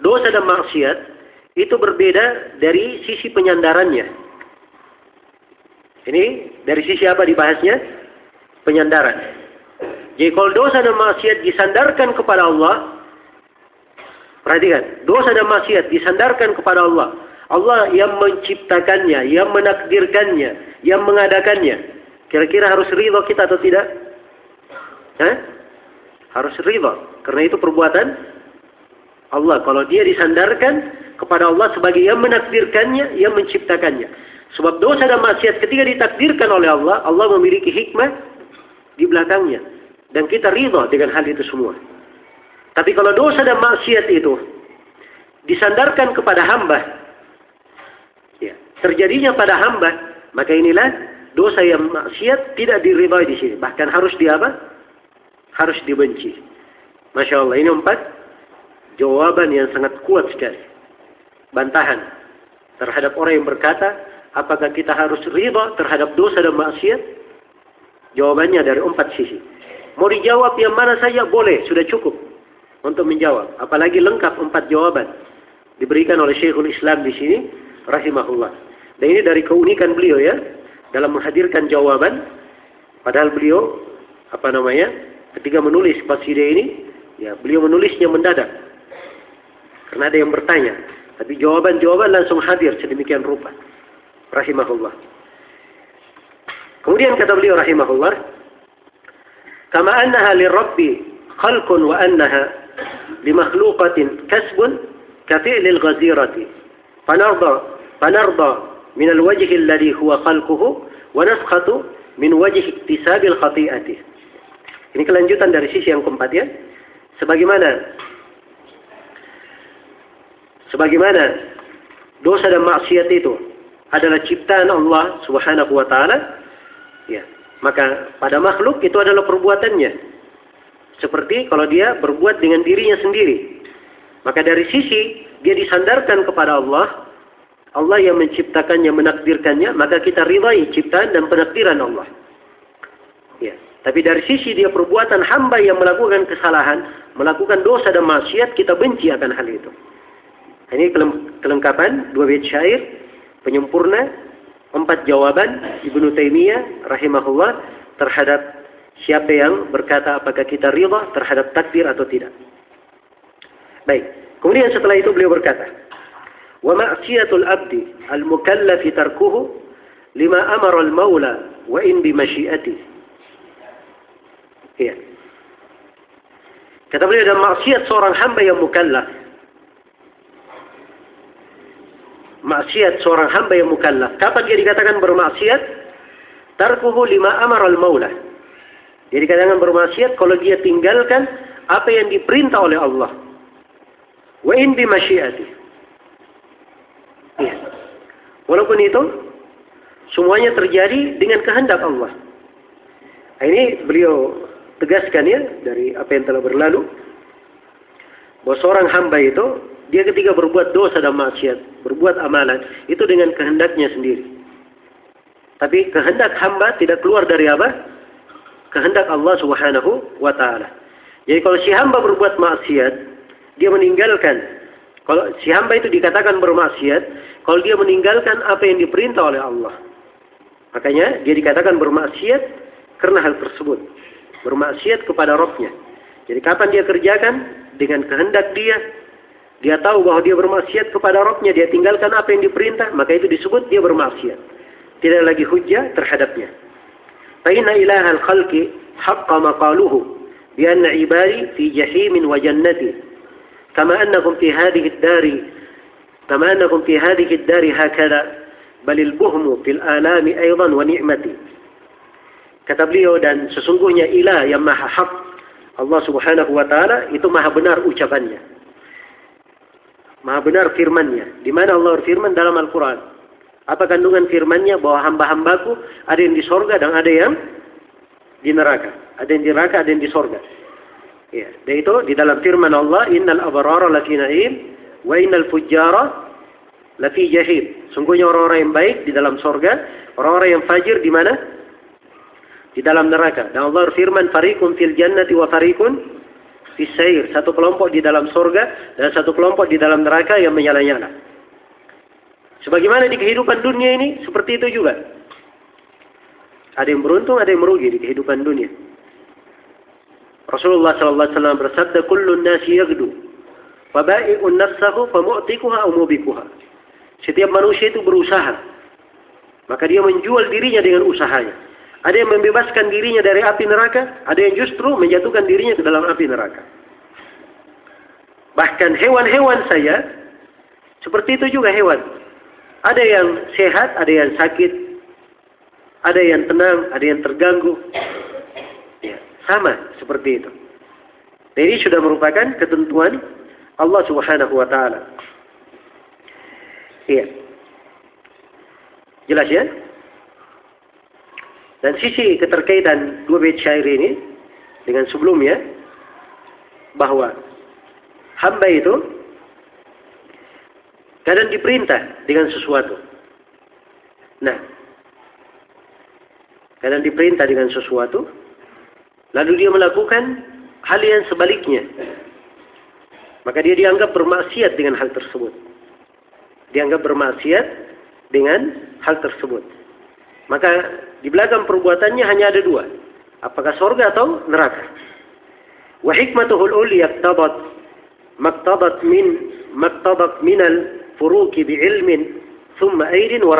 dosa dan maksiat itu berbeda dari sisi penyandarannya. Ini dari sisi apa dibahasnya? Penyandaran. Jadi kalau dosa dan maksiat disandarkan kepada Allah, perhatikan, dosa dan maksiat disandarkan kepada Allah Allah yang menciptakannya, yang menakdirkannya, yang mengadakannya. Kira-kira harus ridho kita atau tidak? Hah? Harus ridho. Karena itu perbuatan Allah. Kalau dia disandarkan kepada Allah sebagai yang menakdirkannya, yang menciptakannya. Sebab dosa dan maksiat ketika ditakdirkan oleh Allah, Allah memiliki hikmah di belakangnya. Dan kita ridho dengan hal itu semua. Tapi kalau dosa dan maksiat itu disandarkan kepada hamba, ya, terjadinya pada hamba, maka inilah dosa yang maksiat tidak diridhoi di sini. Bahkan harus di apa? Harus dibenci. Masya Allah, ini empat jawaban yang sangat kuat sekali. Bantahan terhadap orang yang berkata, apakah kita harus ridha terhadap dosa dan maksiat? Jawabannya dari empat sisi. Mau dijawab yang mana saja boleh, sudah cukup untuk menjawab. Apalagi lengkap empat jawaban diberikan oleh Syekhul Islam di sini, rahimahullah. Dan ini dari keunikan beliau ya, dalam menghadirkan jawaban. Padahal beliau, apa namanya, ketika menulis qasidah ini, ya beliau menulisnya mendadak. Karena ada yang bertanya. Tapi jawaban-jawaban langsung hadir sedemikian rupa rahimahullah. Kemudian kata beliau rahimahullah, "Kama annaha lirabbi khalqun wa annaha limakhluqatin kasbun ka ghazirati fanarda fanarda min alwajh alladhi huwa khalquhu wa naskhatu min iktisabil khati'ati." Ini kelanjutan dari sisi yang keempat ya. Sebagaimana sebagaimana dosa dan maksiat itu adalah ciptaan Allah Subhanahu wa taala, ya, maka pada makhluk itu adalah perbuatannya. Seperti kalau dia berbuat dengan dirinya sendiri. Maka dari sisi dia disandarkan kepada Allah, Allah yang menciptakannya, menakdirkannya, maka kita ridai ciptaan dan penakdiran Allah. Ya. Tapi dari sisi dia perbuatan hamba yang melakukan kesalahan, melakukan dosa dan maksiat, kita benci akan hal itu. Ini kelengkapan dua bait syair penyempurna empat jawaban Ibnu Taimiyah rahimahullah terhadap siapa yang berkata apakah kita ridha terhadap takdir atau tidak. Baik, kemudian setelah itu beliau berkata, "Wa ma'siyatul abdi al-mukallaf tarkuhu lima amara al-maula wa in bi masyiati." Iya. Kata beliau dan maksiat seorang hamba yang mukallaf maksiat seorang hamba yang mukallaf. Kapan dia dikatakan bermaksiat? Tarkuhu lima amar al-maula. Dia dikatakan bermaksiat kalau dia tinggalkan apa yang diperintah oleh Allah. Wa in bi masyiati. Ya. Walaupun itu semuanya terjadi dengan kehendak Allah. Nah, ini beliau tegaskan ya dari apa yang telah berlalu bahwa seorang hamba itu dia ketika berbuat dosa dan maksiat, berbuat amalan, itu dengan kehendaknya sendiri. Tapi kehendak hamba tidak keluar dari apa? Kehendak Allah Subhanahu wa taala. Jadi kalau si hamba berbuat maksiat, dia meninggalkan kalau si hamba itu dikatakan bermaksiat, kalau dia meninggalkan apa yang diperintah oleh Allah. Makanya dia dikatakan bermaksiat karena hal tersebut. Bermaksiat kepada rohnya. Jadi kapan dia kerjakan? Dengan kehendak dia, dia tahu bahwa dia bermaksiat kepada Rabbnya, dia tinggalkan apa yang diperintah, maka itu disebut dia bermaksiat. Tidak lagi hujah terhadapnya. Fa'inna ilaha al-khalqi haqqa maqaluhu bi anna ibadi fi jahimin wa jannati. Kama annakum fi hadhihi ad-dari kama annakum fi hadhihi ad-dari hakada bal al-buhmu fil alami aidan wa ni'mati. Kata beliau dan sesungguhnya ilah yang maha hak Allah Subhanahu wa taala itu maha benar ucapannya. Maha benar firmannya. Di mana Allah berfirman dalam Al-Quran. Apa kandungan firmannya bahwa hamba-hambaku ada yang di sorga dan ada yang di neraka. Ada yang di neraka, ada yang di sorga. Ya, dan itu di dalam firman Allah, Innal abarara lafi na'im, wa innal fujjara lafi jahim. Sungguhnya orang-orang yang baik di dalam sorga, orang-orang yang fajir di mana? Di dalam neraka. Dan Allah berfirman, Farikum fil jannati wa farikun fisair, satu kelompok di dalam surga dan satu kelompok di dalam neraka yang menyala-nyala. Sebagaimana di kehidupan dunia ini, seperti itu juga. Ada yang beruntung, ada yang merugi di kehidupan dunia. Rasulullah sallallahu alaihi wasallam bersabda, "Kullu nasi yaghdu, ba'i'un nafsahu fa aw mubikuha." Setiap manusia itu berusaha. Maka dia menjual dirinya dengan usahanya. Ada yang membebaskan dirinya dari api neraka, ada yang justru menjatuhkan dirinya ke dalam api neraka. Bahkan hewan-hewan saya, seperti itu juga hewan. Ada yang sehat, ada yang sakit, ada yang tenang, ada yang terganggu. Ya, sama seperti itu. Dan ini sudah merupakan ketentuan Allah Subhanahu wa taala. Iya. Jelas ya? Dan sisi keterkaitan dua bait syair ini dengan sebelumnya bahwa hamba itu kadang diperintah dengan sesuatu. Nah, kadang diperintah dengan sesuatu, lalu dia melakukan hal yang sebaliknya. Maka dia dianggap bermaksiat dengan hal tersebut. Dianggap bermaksiat dengan hal tersebut. Maka di belakang perbuatannya hanya ada dua. Apakah sorga atau neraka. Wa hikmatuhul uli yaktabat maktabat min maktabat minal furuki ilmin thumma aidin wa.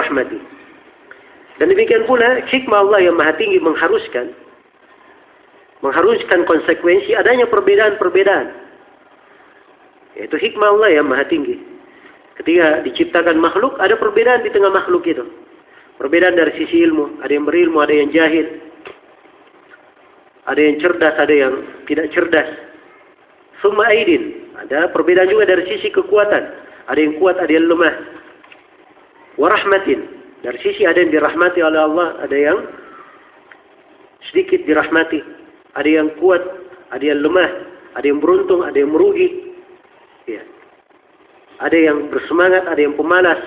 Dan demikian pula hikmah Allah yang maha tinggi mengharuskan mengharuskan konsekuensi adanya perbedaan-perbedaan. Yaitu hikmah Allah yang maha tinggi. Ketika diciptakan makhluk, ada perbedaan di tengah makhluk itu. Perbedaan dari sisi ilmu. Ada yang berilmu, ada yang jahil. Ada yang cerdas, ada yang tidak cerdas. Summa aidin. Ada perbedaan juga dari sisi kekuatan. Ada yang kuat, ada yang lemah. Warahmatin. Dari sisi ada yang dirahmati oleh Allah, ada yang sedikit dirahmati. Ada yang kuat, ada yang lemah, ada yang beruntung, ada yang merugi. Ya. Ada yang bersemangat, ada yang pemalas,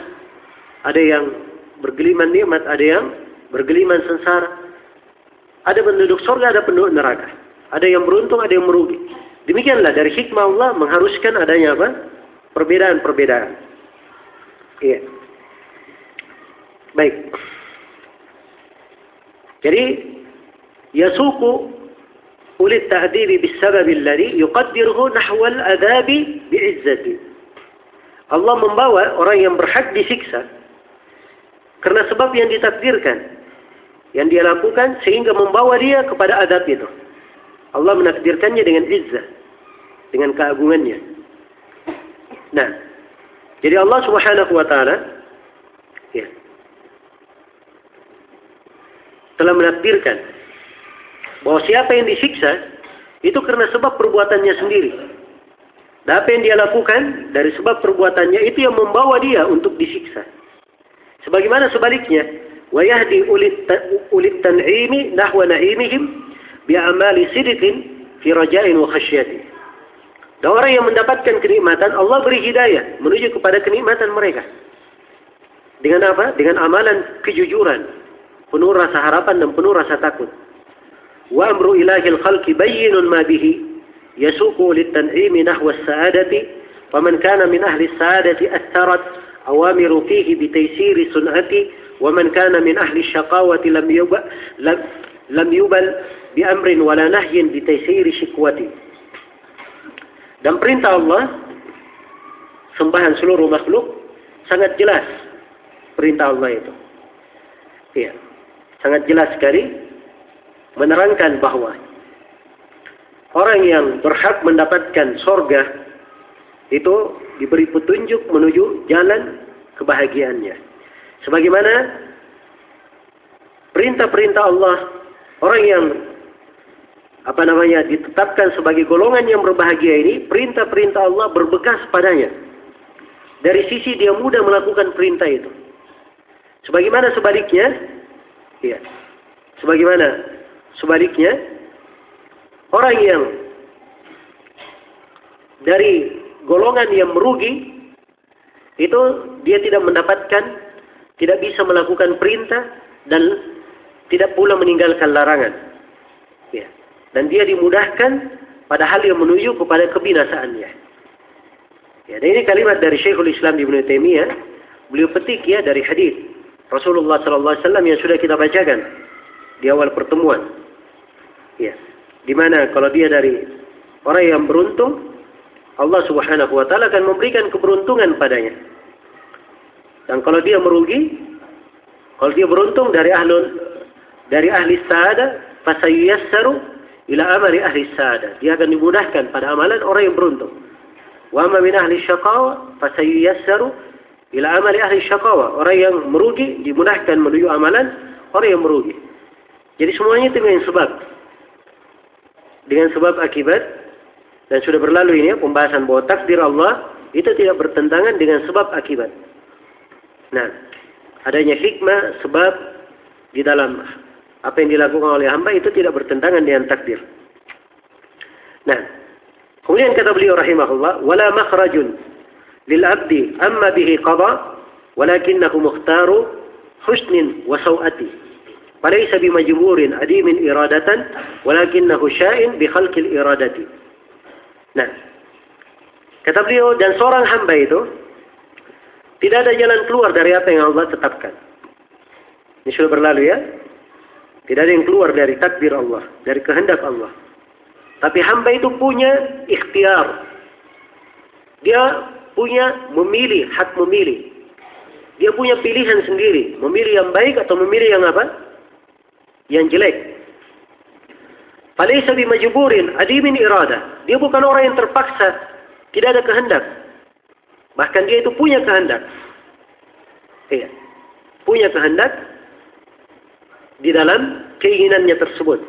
ada yang bergeliman nikmat, ada yang bergeliman sengsara. Ada penduduk surga, ada penduduk neraka. Ada yang beruntung, ada yang merugi. Demikianlah dari hikmah Allah mengharuskan adanya apa? Perbedaan-perbedaan. Iya. Baik. Jadi yasuku ulit ta'dibi bisabab alladhi yuqaddiruhu nahwa bi'izzati. Allah membawa orang yang berhak disiksa karena sebab yang ditakdirkan. Yang dia lakukan sehingga membawa dia kepada adab itu. Allah menakdirkannya dengan izzah. Dengan keagungannya. Nah. Jadi Allah subhanahu wa ta'ala. Ya. Telah menakdirkan. Bahwa siapa yang disiksa. Itu karena sebab perbuatannya sendiri. Dan apa yang dia lakukan dari sebab perbuatannya itu yang membawa dia untuk disiksa. Sebagaimana sebaliknya, wa yahdi ulit tan'imi nahwa na'imihim bi'amali sidiqin fi raja'in wa khasyati. Dan orang yang mendapatkan kenikmatan, Allah beri hidayah menuju kepada kenikmatan mereka. Dengan apa? Dengan amalan kejujuran, penuh rasa harapan dan penuh rasa takut. Wa amru ilahil khalqi bayyinun ma bihi yasuqu lit tan'imi nahwa as-sa'adati faman kana min ahli as-sa'adati awamiru فيه bitaysiri sun'ati ومن كان من أهل ahli لم يبل yubal lam, lam yubal bi amrin wala dan perintah Allah sembahan seluruh makhluk sangat jelas perintah Allah itu. Ya sangat jelas sekali menerangkan bahwa orang yang berhak mendapatkan sorga itu diberi petunjuk menuju jalan kebahagiaannya. Sebagaimana perintah-perintah Allah orang yang apa namanya ditetapkan sebagai golongan yang berbahagia ini, perintah-perintah Allah berbekas padanya. Dari sisi dia mudah melakukan perintah itu. Sebagaimana sebaliknya, ya. Sebagaimana sebaliknya orang yang dari golongan yang merugi itu dia tidak mendapatkan, tidak bisa melakukan perintah dan tidak pula meninggalkan larangan. Ya. Dan dia dimudahkan pada hal yang menuju kepada kebinasaannya. Ya, dan ini kalimat dari Syekhul Islam Ibnu Taimiyah, beliau petik ya dari hadis Rasulullah sallallahu alaihi wasallam yang sudah kita bacakan di awal pertemuan. Ya. Di mana kalau dia dari orang yang beruntung Allah Subhanahu wa taala akan memberikan keberuntungan padanya. Dan kalau dia merugi, kalau dia beruntung dari ahlul dari ahli sa'ada, fasayassaru ila amali ahli sa'ada. Dia akan dimudahkan pada amalan orang yang beruntung. Wa amma min ahli syaqawa fasayassaru ila amali ahli syaqawa. Orang yang merugi dimudahkan menuju amalan orang yang merugi. Jadi semuanya itu dengan sebab. Dengan sebab akibat dan sudah berlalu ini ya, pembahasan bahwa takdir Allah itu tidak bertentangan dengan sebab akibat. Nah, adanya hikmah sebab di dalam apa yang dilakukan oleh hamba itu tidak bertentangan dengan takdir. Nah, kemudian kata beliau rahimahullah, wala makhrajun lil abdi amma bihi qada walakinnahu mukhtaru husnin wa sawati. فليس بمجبور أديم إرادة ولكنه شاء بخلق الإرادة Nah, kata beliau, dan seorang hamba itu tidak ada jalan keluar dari apa yang Allah tetapkan. Ini sudah berlalu ya. Tidak ada yang keluar dari takdir Allah, dari kehendak Allah. Tapi hamba itu punya ikhtiar. Dia punya memilih, hak memilih. Dia punya pilihan sendiri, memilih yang baik atau memilih yang apa? Yang jelek. Falaysa bimajburin adimin irada. Dia bukan orang yang terpaksa, tidak ada kehendak. Bahkan dia itu punya kehendak. Iya. Punya kehendak di dalam keinginannya tersebut.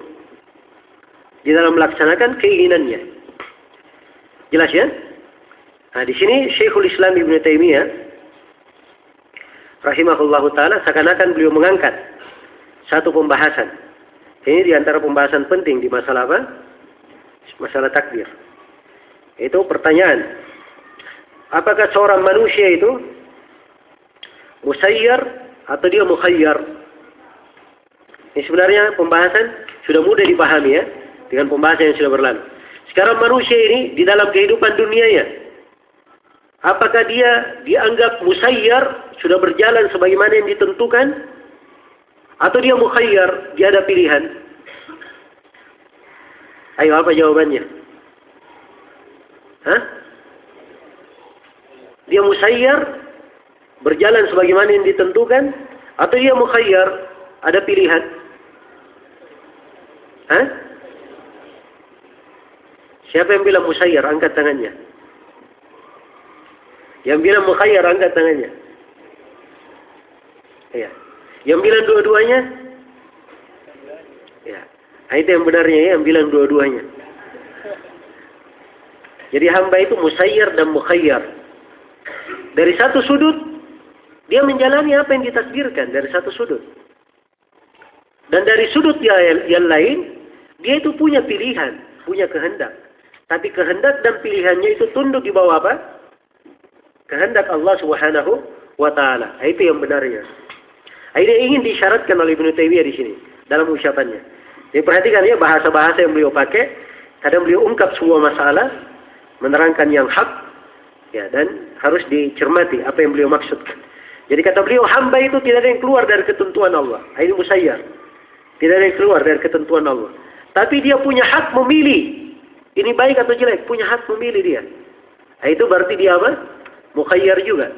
Di dalam melaksanakan keinginannya. Jelas ya? Nah, di sini Syekhul Islam Ibn Taimiyah rahimahullahu taala seakan-akan beliau mengangkat satu pembahasan. Ini di antara pembahasan penting di masalah apa? Masalah takdir. Itu pertanyaan. Apakah seorang manusia itu musayyar atau dia mukhayyar? Ini sebenarnya pembahasan sudah mudah dipahami ya dengan pembahasan yang sudah berlalu. Sekarang manusia ini di dalam kehidupan dunianya apakah dia dianggap musayyar sudah berjalan sebagaimana yang ditentukan atau dia mukhayyar, dia ada pilihan? Ayo apa jawabannya? Hah? Dia musayyar berjalan sebagaimana yang ditentukan atau dia mukhayyar ada pilihan? Hah? Siapa yang bilang musayyar? Angkat tangannya. Yang bilang mukhayyar, angkat tangannya. Iya. Yang bilang dua-duanya? Ya. Nah, itu yang benarnya ya, yang bilang dua-duanya. Jadi hamba itu musayyar dan mukhayyar. Dari satu sudut, dia menjalani apa yang ditakdirkan dari satu sudut. Dan dari sudut yang, yang lain, dia itu punya pilihan, punya kehendak. Tapi kehendak dan pilihannya itu tunduk di bawah apa? Kehendak Allah Subhanahu wa taala. Nah, itu yang benarnya. Ini ingin disyaratkan oleh Ibnu Taimiyah di sini dalam ucapannya. Jadi perhatikan ya bahasa-bahasa yang beliau pakai. Kadang beliau ungkap sebuah masalah, menerangkan yang hak, ya dan harus dicermati apa yang beliau maksudkan. Jadi kata beliau hamba itu tidak ada yang keluar dari ketentuan Allah. Nah, ini musayyar. Tidak ada yang keluar dari ketentuan Allah. Tapi dia punya hak memilih. Ini baik atau jelek, punya hak memilih dia. Nah, itu berarti dia apa? Mukhayyar juga.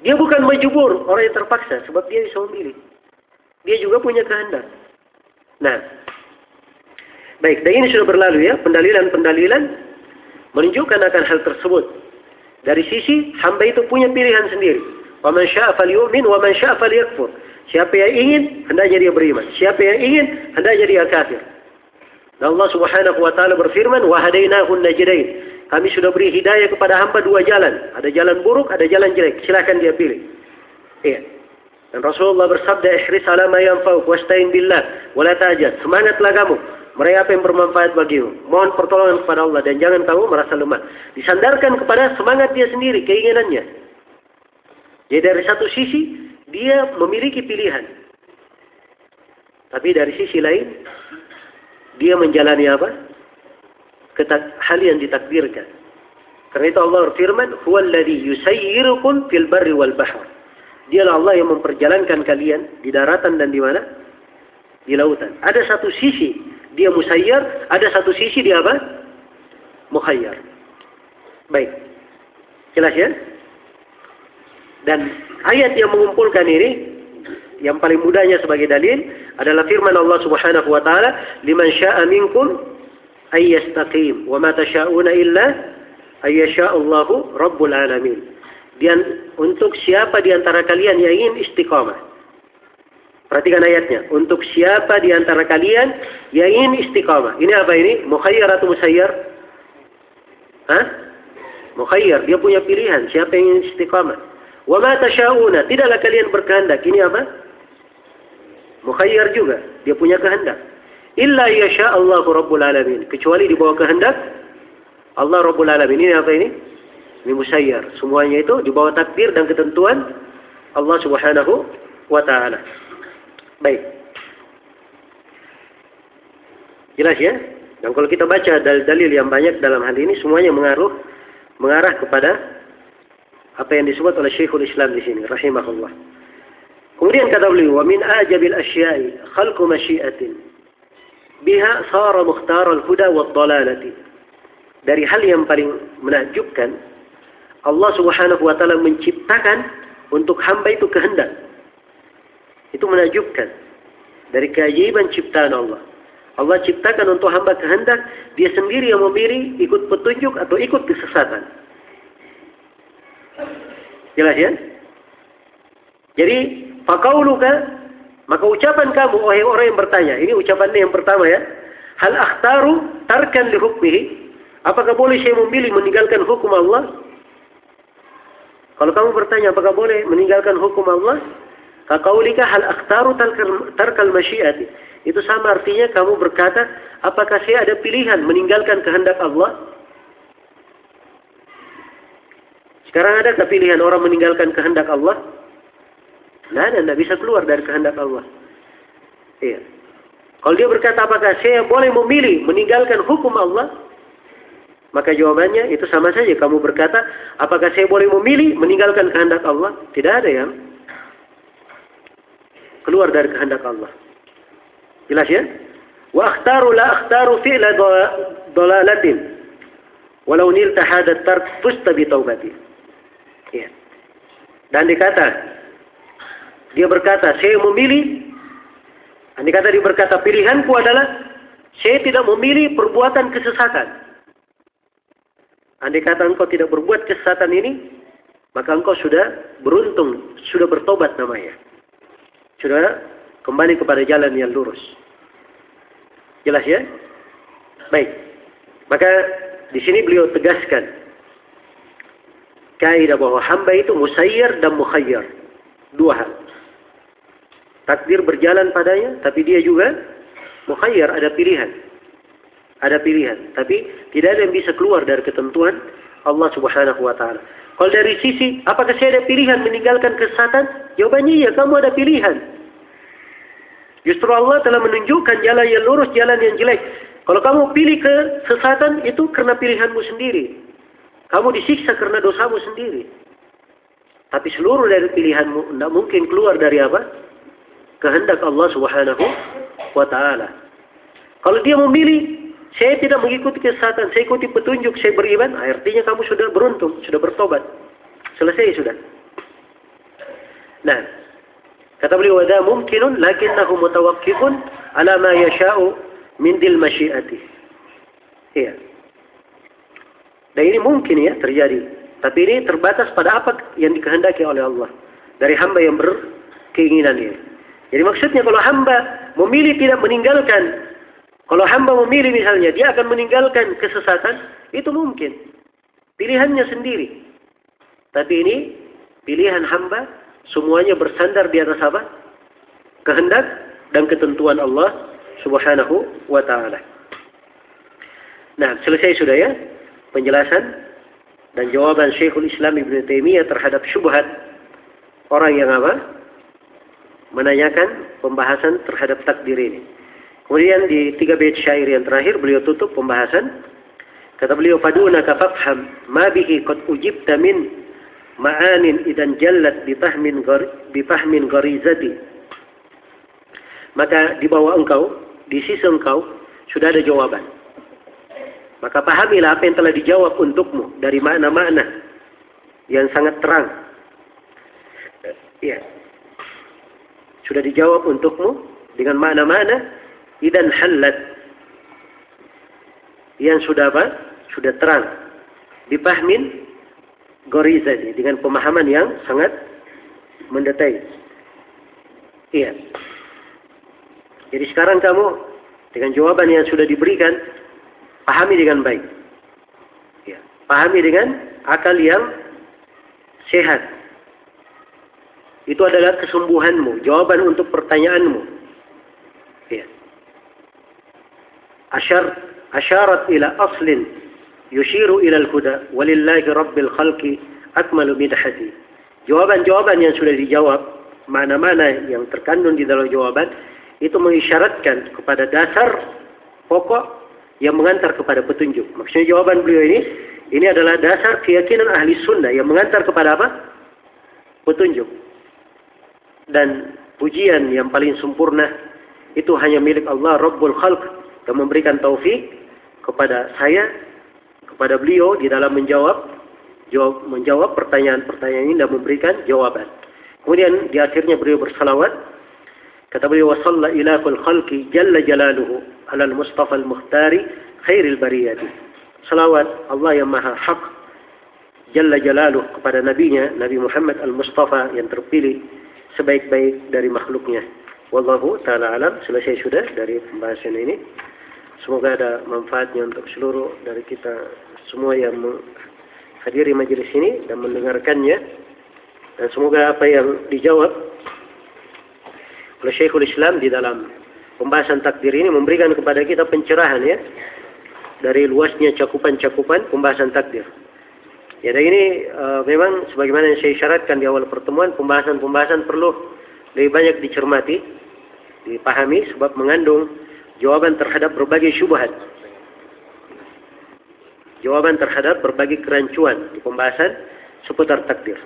Dia bukan majubur, orang yang terpaksa, sebab dia bisa memilih. Dia juga punya kehendak. Nah, baik, dan ini sudah berlalu ya, pendalilan-pendalilan menunjukkan akan hal tersebut. Dari sisi hamba itu punya pilihan sendiri. Waman sya'a falyu'min, falyakfur. Siapa yang ingin, hendaknya dia beriman. Siapa yang ingin, hendaknya dia kafir. Dan Allah Subhanahu wa taala berfirman, "Wa hadainahu najdain." Kami sudah beri hidayah kepada hamba dua jalan. Ada jalan buruk, ada jalan jelek. Silakan dia pilih. Iya. Dan Rasulullah bersabda, "Ihris ala ma yanfa'uk wasta'in billah wa la ta'jaz." Semangatlah kamu meraih apa yang bermanfaat bagimu. Mohon pertolongan kepada Allah dan jangan kamu merasa lemah. Disandarkan kepada semangat dia sendiri, keinginannya. Jadi dari satu sisi dia memiliki pilihan. Tapi dari sisi lain dia menjalani apa? Hal yang ditakdirkan. Karena itu Allah berfirman, "Huwallazi yusayyirukum fil barri wal bahr." Dialah Allah yang memperjalankan kalian di daratan dan di mana? Di lautan. Ada satu sisi dia musayyar, ada satu sisi dia apa? Mukhayyar. Baik. Jelas ya? Dan ayat yang mengumpulkan ini yang paling mudahnya sebagai dalil adalah firman Allah Subhanahu wa taala, "Liman syaa'a minkum ay yastaqim wa ma tasyauna illa ay Allahu rabbul alamin." Dan untuk siapa di antara kalian yang ingin istiqamah. Perhatikan ayatnya. Untuk siapa di antara kalian yang ingin istiqamah. Ini apa ini? Mukhayyar atau musayyar? Hah? Mukhayyar. Dia punya pilihan. Siapa yang ingin istiqamah. Wa ma tasyauna. Tidaklah kalian berkehendak. Ini apa? Mukhayyar juga. Dia punya kehendak. Illa yasha Allah Rabbul Alamin. Kecuali di bawah kehendak Allah Rabbul Alamin. Ini apa ini? Ini musayyar. Semuanya itu di bawah takdir dan ketentuan Allah Subhanahu wa taala. Baik. Jelas ya? Dan kalau kita baca dalil-dalil yang banyak dalam hal ini semuanya mengaruh mengarah kepada apa yang disebut oleh Syekhul Islam di sini rahimahullah. Kemudian kata beliau, "Wa min ajabil asya'i khalqu masyiatin biha sara mukhtar al-huda wa dhalalati." Dari hal yang paling menakjubkan, Allah Subhanahu wa taala menciptakan untuk hamba itu kehendak. Itu menakjubkan. Dari keajaiban ciptaan Allah. Allah ciptakan untuk hamba kehendak, dia sendiri yang memilih ikut petunjuk atau ikut kesesatan. Jelas ya? Jadi Fakauluka maka ucapan kamu wahai orang yang bertanya, ini ucapannya yang pertama ya. Hal akhtaru tarkan li hukmihi? Apakah boleh saya memilih meninggalkan hukum Allah? Kalau kamu bertanya apakah boleh meninggalkan hukum Allah? Kakaulika hal akhtaru tarkal masyiati. Itu sama artinya kamu berkata, apakah saya ada pilihan meninggalkan kehendak Allah? Sekarang ada pilihan orang meninggalkan kehendak Allah? Tidak ada, tidak bisa keluar dari kehendak Allah. Iya. Kalau dia berkata apakah saya boleh memilih meninggalkan hukum Allah? Maka jawabannya itu sama saja. Kamu berkata, apakah saya boleh memilih meninggalkan kehendak Allah? Tidak ada yang keluar dari kehendak Allah. Jelas ya? Wa akhtaru la akhtaru fi'la dolalatin. Walau nilta hadat tark fusta bi. Ya. Dan dikata, dia berkata, saya memilih. Andai kata dia berkata, pilihanku adalah saya tidak memilih perbuatan kesesatan. Andai kata engkau tidak berbuat kesesatan ini, maka engkau sudah beruntung, sudah bertobat namanya. Sudah kembali kepada jalan yang lurus. Jelas ya? Baik. Maka di sini beliau tegaskan kaidah bahwa hamba itu musayyir dan mukhayyar. Dua hal. Takdir berjalan padanya, tapi dia juga mukhayyar, ada pilihan. Ada pilihan. Tapi tidak ada yang bisa keluar dari ketentuan Allah subhanahu wa ta'ala. Kalau dari sisi, apakah saya ada pilihan meninggalkan kesesatan? Jawabannya iya, kamu ada pilihan. Justru Allah telah menunjukkan jalan yang lurus, jalan yang jelek. Kalau kamu pilih kesesatan, itu karena pilihanmu sendiri. Kamu disiksa karena dosamu sendiri. Tapi seluruh dari pilihanmu tidak mungkin keluar dari apa? Kehendak Allah Subhanahu wa taala. Kalau dia memilih saya tidak mengikuti kesesatan, saya ikuti petunjuk, saya beriman, artinya kamu sudah beruntung, sudah bertobat. Selesai sudah. Nah, kata beliau wada mungkinun lakinnahu mutawaqqifun ala ma yasha'u min dil masyiati. Iya. Dan ini mungkin ya terjadi. Tapi ini terbatas pada apa yang dikehendaki oleh Allah. Dari hamba yang berkeinginan ini. Jadi maksudnya kalau hamba memilih tidak meninggalkan, kalau hamba memilih misalnya dia akan meninggalkan kesesatan, itu mungkin. Pilihannya sendiri. Tapi ini pilihan hamba semuanya bersandar di atas apa? Kehendak dan ketentuan Allah Subhanahu wa taala. Nah, selesai sudah ya penjelasan dan jawaban Syekhul Islam Ibn Taimiyah terhadap syubhat orang yang apa? Menanyakan pembahasan terhadap takdir ini. Kemudian di tiga bait syair yang terakhir beliau tutup pembahasan. Kata beliau, "Fadunaka fafham ma bihi qad ujibta min ma'anin idan jallat bifahmin bifahmin gharizati." Maka di bawah engkau, di sisi engkau sudah ada jawaban. Maka pahamilah apa yang telah dijawab untukmu dari makna-makna yang sangat terang Iya. Sudah dijawab untukmu dengan mana-mana idan halat yang sudah apa? Sudah terang. Dipahmin gorizani dengan pemahaman yang sangat mendetail. Iya. Jadi sekarang kamu dengan jawaban yang sudah diberikan, pahami dengan baik. Ya. Pahami dengan akal yang sehat. Itu adalah kesembuhanmu, jawaban untuk pertanyaanmu. Ya. Asyar, asyarat ila aslin yushiru ila al-huda walillahi rabbil khalqi akmalu midhati. Jawaban-jawaban yang sudah dijawab, mana-mana yang terkandung di dalam jawaban, itu mengisyaratkan kepada dasar pokok yang mengantar kepada petunjuk. Maksudnya jawaban beliau ini, ini adalah dasar keyakinan ahli sunnah yang mengantar kepada apa? Petunjuk. Dan pujian yang paling sempurna itu hanya milik Allah Rabbul Khalq yang memberikan taufik kepada saya, kepada beliau di dalam menjawab jawab, menjawab pertanyaan-pertanyaan ini dan memberikan jawaban. Kemudian di akhirnya beliau bersalawat Kata beliau wasalla ilahul khalqi jalla jalaluhu ala al-mustafa al-mukhtari khairil bariyati. Salawat Allah yang maha hak jalla jalaluh kepada nabinya Nabi Muhammad al-Mustafa yang terpilih sebaik-baik dari makhluknya. Wallahu taala alam selesai sudah dari pembahasan ini. Semoga ada manfaatnya untuk seluruh dari kita semua yang menghadiri majelis ini dan mendengarkannya. Dan semoga apa yang dijawab oleh Syekhul Islam di dalam pembahasan takdir ini memberikan kepada kita pencerahan ya dari luasnya cakupan-cakupan pembahasan takdir. Ya, dan ini uh, memang sebagaimana yang saya syaratkan di awal pertemuan, pembahasan-pembahasan perlu lebih banyak dicermati, dipahami sebab mengandung jawaban terhadap berbagai syubhat. Jawaban terhadap berbagai kerancuan di pembahasan seputar takdir.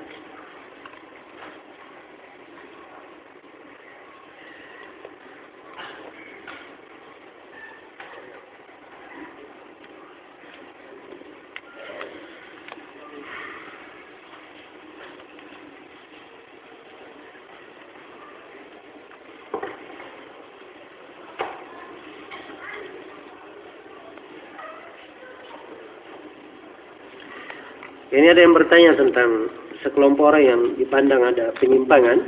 Ini ada yang bertanya tentang sekelompok orang yang dipandang ada penyimpangan.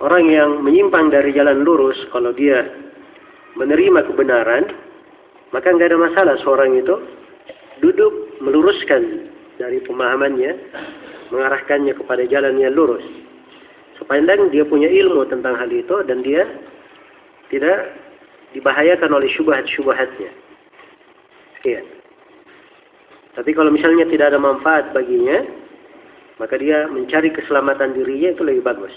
Orang yang menyimpang dari jalan lurus, kalau dia menerima kebenaran, maka nggak ada masalah seorang itu duduk meluruskan dari pemahamannya, mengarahkannya kepada jalan yang lurus. Sepanjang dia punya ilmu tentang hal itu dan dia tidak dibahayakan oleh syubhat-syubhatnya. Iya. Tapi kalau misalnya tidak ada manfaat baginya, maka dia mencari keselamatan dirinya itu lebih bagus.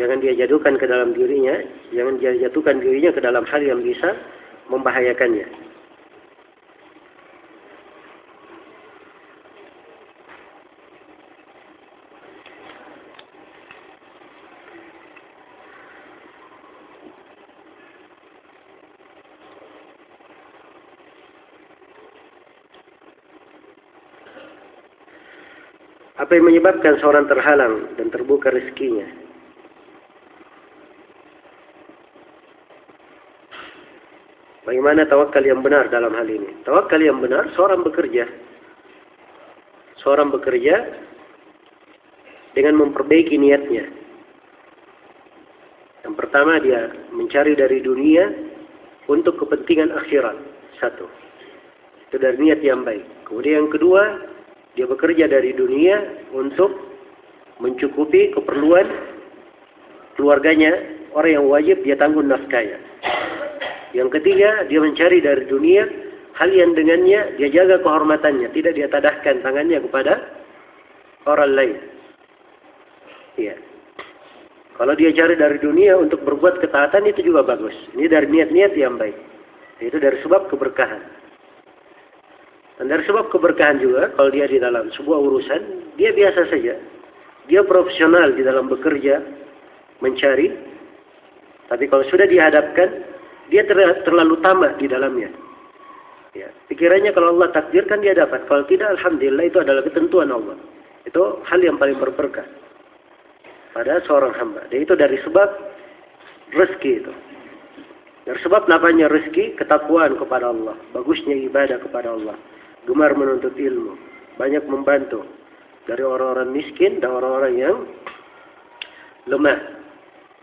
Jangan dia jatuhkan ke dalam dirinya, jangan dia jatuhkan dirinya ke dalam hal yang bisa membahayakannya. Yang menyebabkan seorang terhalang dan terbuka rezekinya? Bagaimana tawakal yang benar dalam hal ini? Tawakal yang benar, seorang bekerja. Seorang bekerja dengan memperbaiki niatnya. Yang pertama dia mencari dari dunia untuk kepentingan akhirat. Satu. Itu dari niat yang baik. Kemudian yang kedua, dia bekerja dari dunia untuk mencukupi keperluan keluarganya, orang yang wajib dia tanggung nafkahnya. Yang ketiga, dia mencari dari dunia hal yang dengannya dia jaga kehormatannya, tidak dia tadahkan tangannya kepada orang lain. Iya. Kalau dia cari dari dunia untuk berbuat ketaatan itu juga bagus. Ini dari niat-niat yang baik. Itu dari sebab keberkahan. Dan dari sebab keberkahan juga, kalau dia di dalam sebuah urusan, dia biasa saja. Dia profesional di dalam bekerja, mencari. Tapi kalau sudah dihadapkan, dia terlalu tamak di dalamnya. Ya, pikirannya kalau Allah takdirkan dia dapat. Kalau tidak, Alhamdulillah itu adalah ketentuan Allah. Itu hal yang paling berberkah. pada seorang hamba. Dan itu dari sebab rezeki itu. Dari sebab namanya rezeki, ketakwaan kepada Allah. Bagusnya ibadah kepada Allah. Gemar menuntut ilmu. Banyak membantu. Dari orang-orang miskin dan orang-orang yang lemah.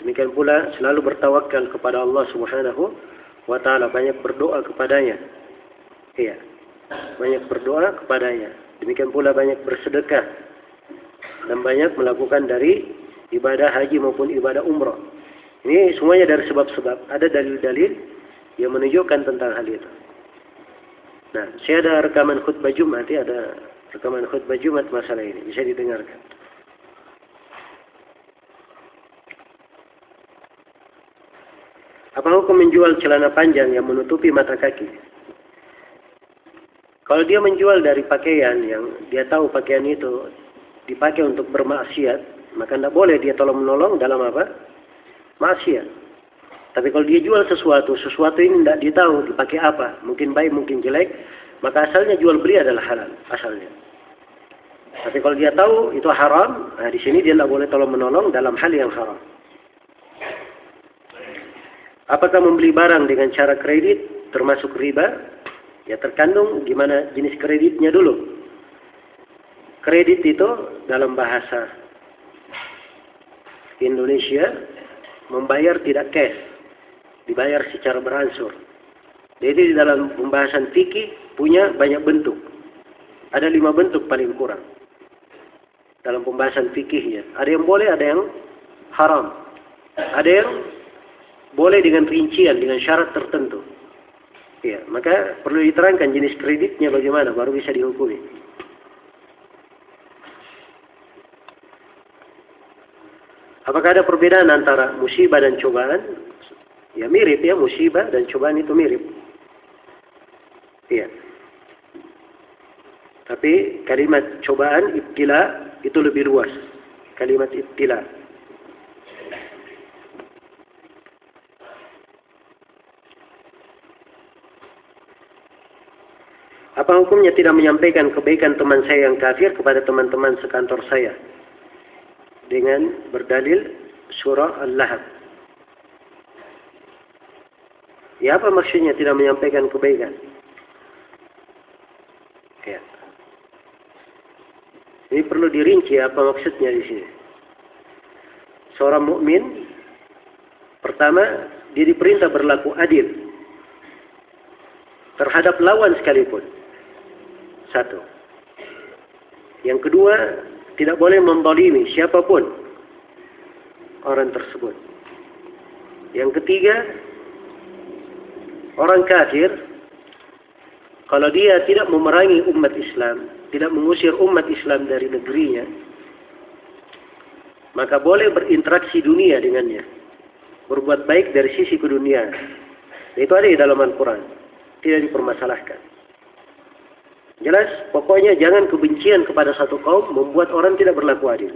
Demikian pula selalu bertawakal kepada Allah subhanahu wa ta'ala. Banyak berdoa kepadanya. Iya. Banyak berdoa kepadanya. Demikian pula banyak bersedekah. Dan banyak melakukan dari ibadah haji maupun ibadah umrah. Ini semuanya dari sebab-sebab. Ada dalil-dalil yang menunjukkan tentang hal itu. Nah, saya ada rekaman khutbah Jumat, ya, ada rekaman khutbah Jumat masalah ini. Bisa didengarkan. Apa hukum menjual celana panjang yang menutupi mata kaki? Kalau dia menjual dari pakaian yang dia tahu pakaian itu dipakai untuk bermaksiat, maka tidak boleh dia tolong menolong dalam apa? maksiat. Tapi kalau dia jual sesuatu, sesuatu ini tidak dia tahu dipakai apa, mungkin baik, mungkin jelek, maka asalnya jual beli adalah halal, asalnya. Tapi kalau dia tahu itu haram, nah di sini dia tidak boleh tolong menolong dalam hal yang haram. Apakah membeli barang dengan cara kredit termasuk riba? Ya terkandung gimana jenis kreditnya dulu. Kredit itu dalam bahasa Indonesia membayar tidak cash, dibayar secara beransur. Jadi di dalam pembahasan fikih punya banyak bentuk. Ada lima bentuk paling kurang dalam pembahasan fikihnya. Ada yang boleh, ada yang haram. Ada yang boleh dengan rincian, dengan syarat tertentu. Ya, maka perlu diterangkan jenis kreditnya bagaimana baru bisa dihukumi. Apakah ada perbedaan antara musibah dan cobaan? Ya mirip ya, musibah dan cobaan itu mirip. Iya. Tapi kalimat cobaan ibtila itu lebih luas. Kalimat ibtila. Apa hukumnya tidak menyampaikan kebaikan teman saya yang kafir kepada teman-teman sekantor saya? dengan berdalil surah Al-Lahab. Ya apa maksudnya tidak menyampaikan kebaikan? Ya. Ini perlu dirinci apa maksudnya di sini. Seorang mukmin pertama dia diperintah berlaku adil terhadap lawan sekalipun. Satu. Yang kedua, tidak boleh membalimi siapa pun orang tersebut. Yang ketiga, orang kafir kalau dia tidak memerangi umat Islam, tidak mengusir umat Islam dari negerinya, maka boleh berinteraksi dunia dengannya. Berbuat baik dari sisi ke dunia. Itu ada di dalam Al-Quran. Tidak dipermasalahkan. Jelas, pokoknya jangan kebencian kepada satu kaum membuat orang tidak berlaku adil.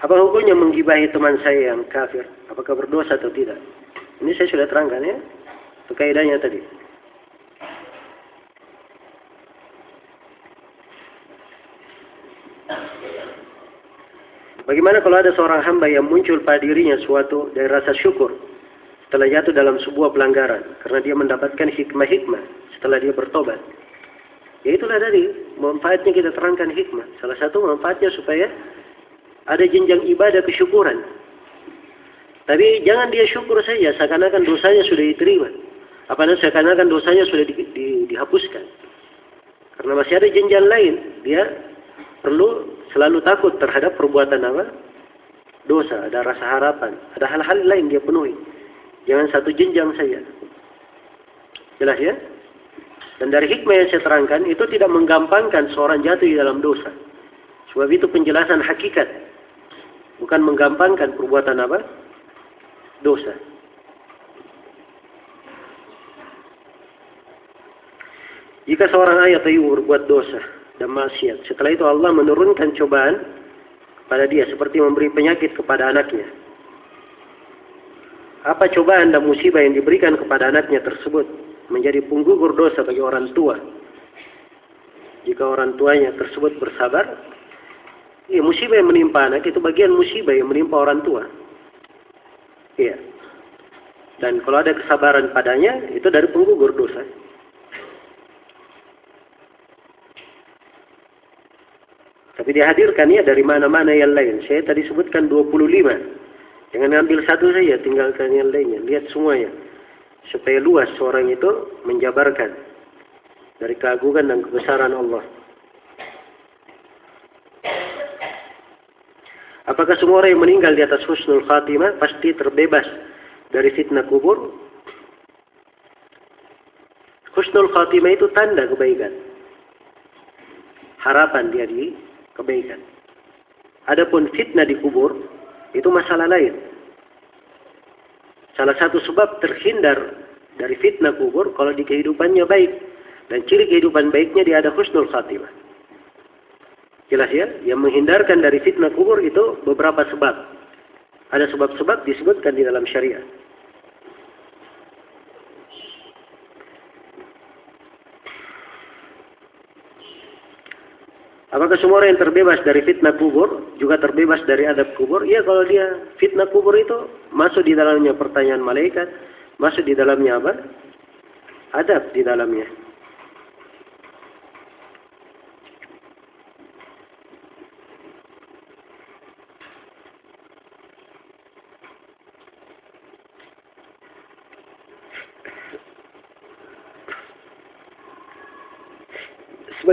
Apa hukumnya menggibahi teman saya yang kafir? Apakah berdosa atau tidak? Ini saya sudah terangkan ya. Kaidahnya tadi. Bagaimana kalau ada seorang hamba yang muncul pada dirinya suatu dari rasa syukur setelah jatuh dalam sebuah pelanggaran karena dia mendapatkan hikmah-hikmah setelah dia bertobat. Ya itulah dari manfaatnya kita terangkan hikmah. Salah satu manfaatnya supaya ada jenjang ibadah kesyukuran. Tapi jangan dia syukur saja seakan-akan dosanya sudah diterima. Apalagi seakan-akan dosanya sudah di, di, dihapuskan. Karena masih ada jenjang lain. Dia perlu selalu takut terhadap perbuatan apa? Dosa, ada rasa harapan, ada hal-hal lain dia penuhi. Jangan satu jenjang saja. Jelas ya? Dan dari hikmah yang saya terangkan, itu tidak menggampangkan seorang jatuh di dalam dosa. Sebab itu penjelasan hakikat. Bukan menggampangkan perbuatan apa? Dosa. Jika seorang ayat itu berbuat dosa dan maksiat, setelah itu Allah menurunkan cobaan pada dia seperti memberi penyakit kepada anaknya apa cobaan dan musibah yang diberikan kepada anaknya tersebut menjadi penggugur dosa bagi orang tua. Jika orang tuanya tersebut bersabar, ya musibah yang menimpa anak itu bagian musibah yang menimpa orang tua. Iya. Dan kalau ada kesabaran padanya, itu dari penggugur dosa. Tapi dihadirkan ya dari mana-mana yang lain. Saya tadi sebutkan 25. Jangan ambil satu saja, tinggalkan yang lainnya. Lihat semuanya. Supaya luas seorang itu menjabarkan dari keagungan dan kebesaran Allah. Apakah semua orang yang meninggal di atas husnul khatimah pasti terbebas dari fitnah kubur? Husnul khatimah itu tanda kebaikan. Harapan dia di kebaikan. Adapun fitnah di kubur itu masalah lain. Salah satu sebab terhindar dari fitnah kubur kalau di kehidupannya baik dan ciri kehidupan baiknya dia ada husnul khatimah. Jelas ya, yang menghindarkan dari fitnah kubur itu beberapa sebab. Ada sebab-sebab disebutkan di dalam syariat. Apakah semua orang yang terbebas dari fitnah kubur juga terbebas dari adab kubur? Ya kalau dia fitnah kubur itu masuk di dalamnya pertanyaan malaikat, masuk di dalamnya apa? Adab di dalamnya.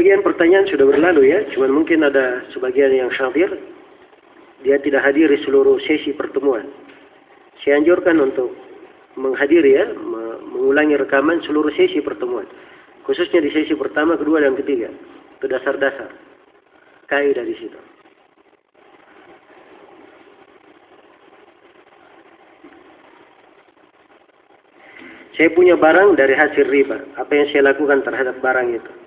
Sebagian pertanyaan sudah berlalu ya, cuman mungkin ada sebagian yang hadir, dia tidak hadiri seluruh sesi pertemuan. Saya anjurkan untuk menghadiri ya, mengulangi rekaman seluruh sesi pertemuan. Khususnya di sesi pertama, kedua, dan ketiga. Itu dasar-dasar. Kaidah di situ. Saya punya barang dari hasil riba. Apa yang saya lakukan terhadap barang itu?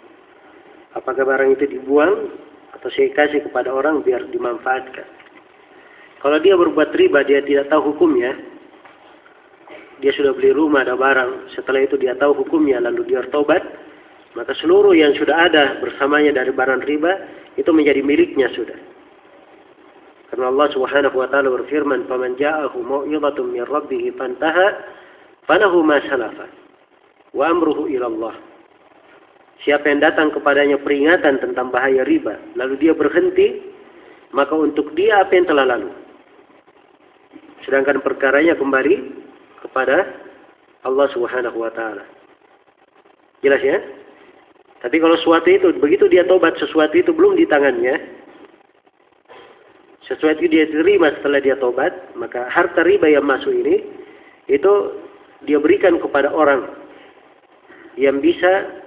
Apakah barang itu dibuang atau saya kasih kepada orang biar dimanfaatkan. Kalau dia berbuat riba, dia tidak tahu hukumnya. Dia sudah beli rumah, ada barang. Setelah itu dia tahu hukumnya, lalu dia tobat. Maka seluruh yang sudah ada bersamanya dari barang riba, itu menjadi miliknya sudah. Karena Allah Subhanahu wa taala berfirman, "Faman ja'ahu mau'izatun min rabbih fantaha, falahu ma salafa wa amruhu ila Allah." Siapa yang datang kepadanya peringatan tentang bahaya riba, lalu dia berhenti, maka untuk dia apa yang telah lalu. Sedangkan perkaranya kembali kepada Allah Subhanahu wa taala. Jelas ya? Tapi kalau sesuatu itu begitu dia tobat sesuatu itu belum di tangannya, sesuatu dia terima setelah dia tobat, maka harta riba yang masuk ini itu dia berikan kepada orang yang bisa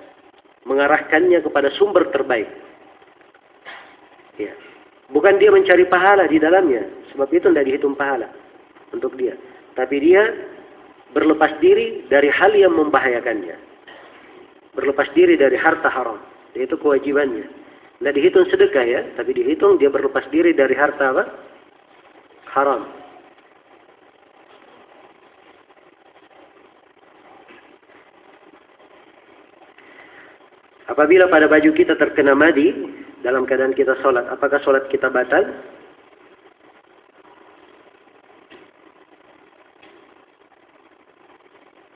mengarahkannya kepada sumber terbaik. Ya. Bukan dia mencari pahala di dalamnya, sebab itu tidak dihitung pahala untuk dia. Tapi dia berlepas diri dari hal yang membahayakannya. Berlepas diri dari harta haram. Itu kewajibannya. Tidak dihitung sedekah ya, tapi dihitung dia berlepas diri dari harta apa? Haram. Apabila pada baju kita terkena madi dalam keadaan kita sholat, apakah sholat kita batal?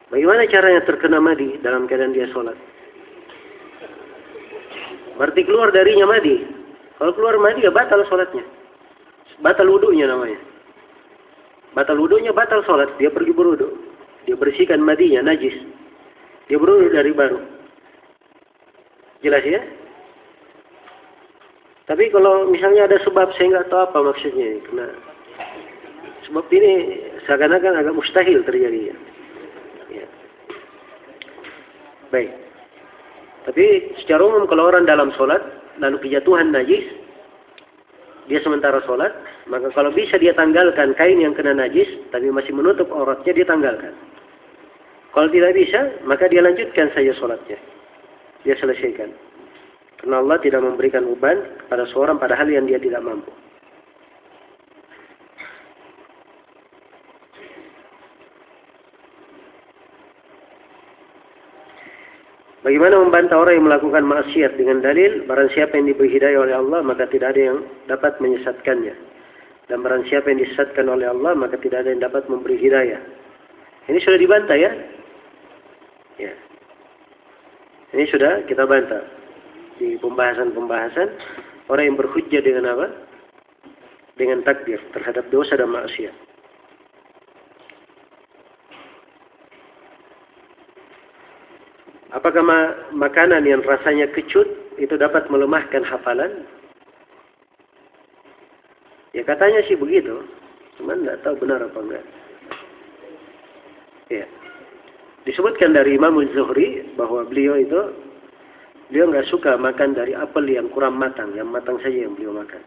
Bagaimana caranya terkena madi dalam keadaan dia sholat? Berarti keluar darinya madi. Kalau keluar madi ya batal sholatnya. Batal wudhunya namanya. Batal wudhunya batal sholat. Dia pergi berwudhu. Dia bersihkan madinya, najis. Dia berwudhu dari baru. Jelas ya? Tapi kalau misalnya ada sebab saya nggak tahu apa maksudnya. Karena sebab ini seakan-akan agak mustahil terjadi ya. ya. Baik. Tapi secara umum kalau orang dalam sholat lalu kejatuhan najis, dia sementara sholat, maka kalau bisa dia tanggalkan kain yang kena najis, tapi masih menutup auratnya, dia tanggalkan. Kalau tidak bisa, maka dia lanjutkan saja sholatnya dia selesaikan. Karena Allah tidak memberikan beban kepada seorang pada hal yang dia tidak mampu. Bagaimana membantah orang yang melakukan maksiat dengan dalil barang siapa yang diberi hidayah oleh Allah maka tidak ada yang dapat menyesatkannya. Dan barang siapa yang disesatkan oleh Allah maka tidak ada yang dapat memberi hidayah. Ini sudah dibantah ya? Ya. Ini sudah kita bantah di pembahasan-pembahasan orang yang berhujjah dengan apa? Dengan takdir terhadap dosa dan maksiat. Apakah ma makanan yang rasanya kecut itu dapat melemahkan hafalan? Ya katanya sih begitu, cuman tidak tahu benar apa enggak. Ya. Disebutkan dari Imam Zuhri bahwa beliau itu beliau nggak suka makan dari apel yang kurang matang, yang matang saja yang beliau makan.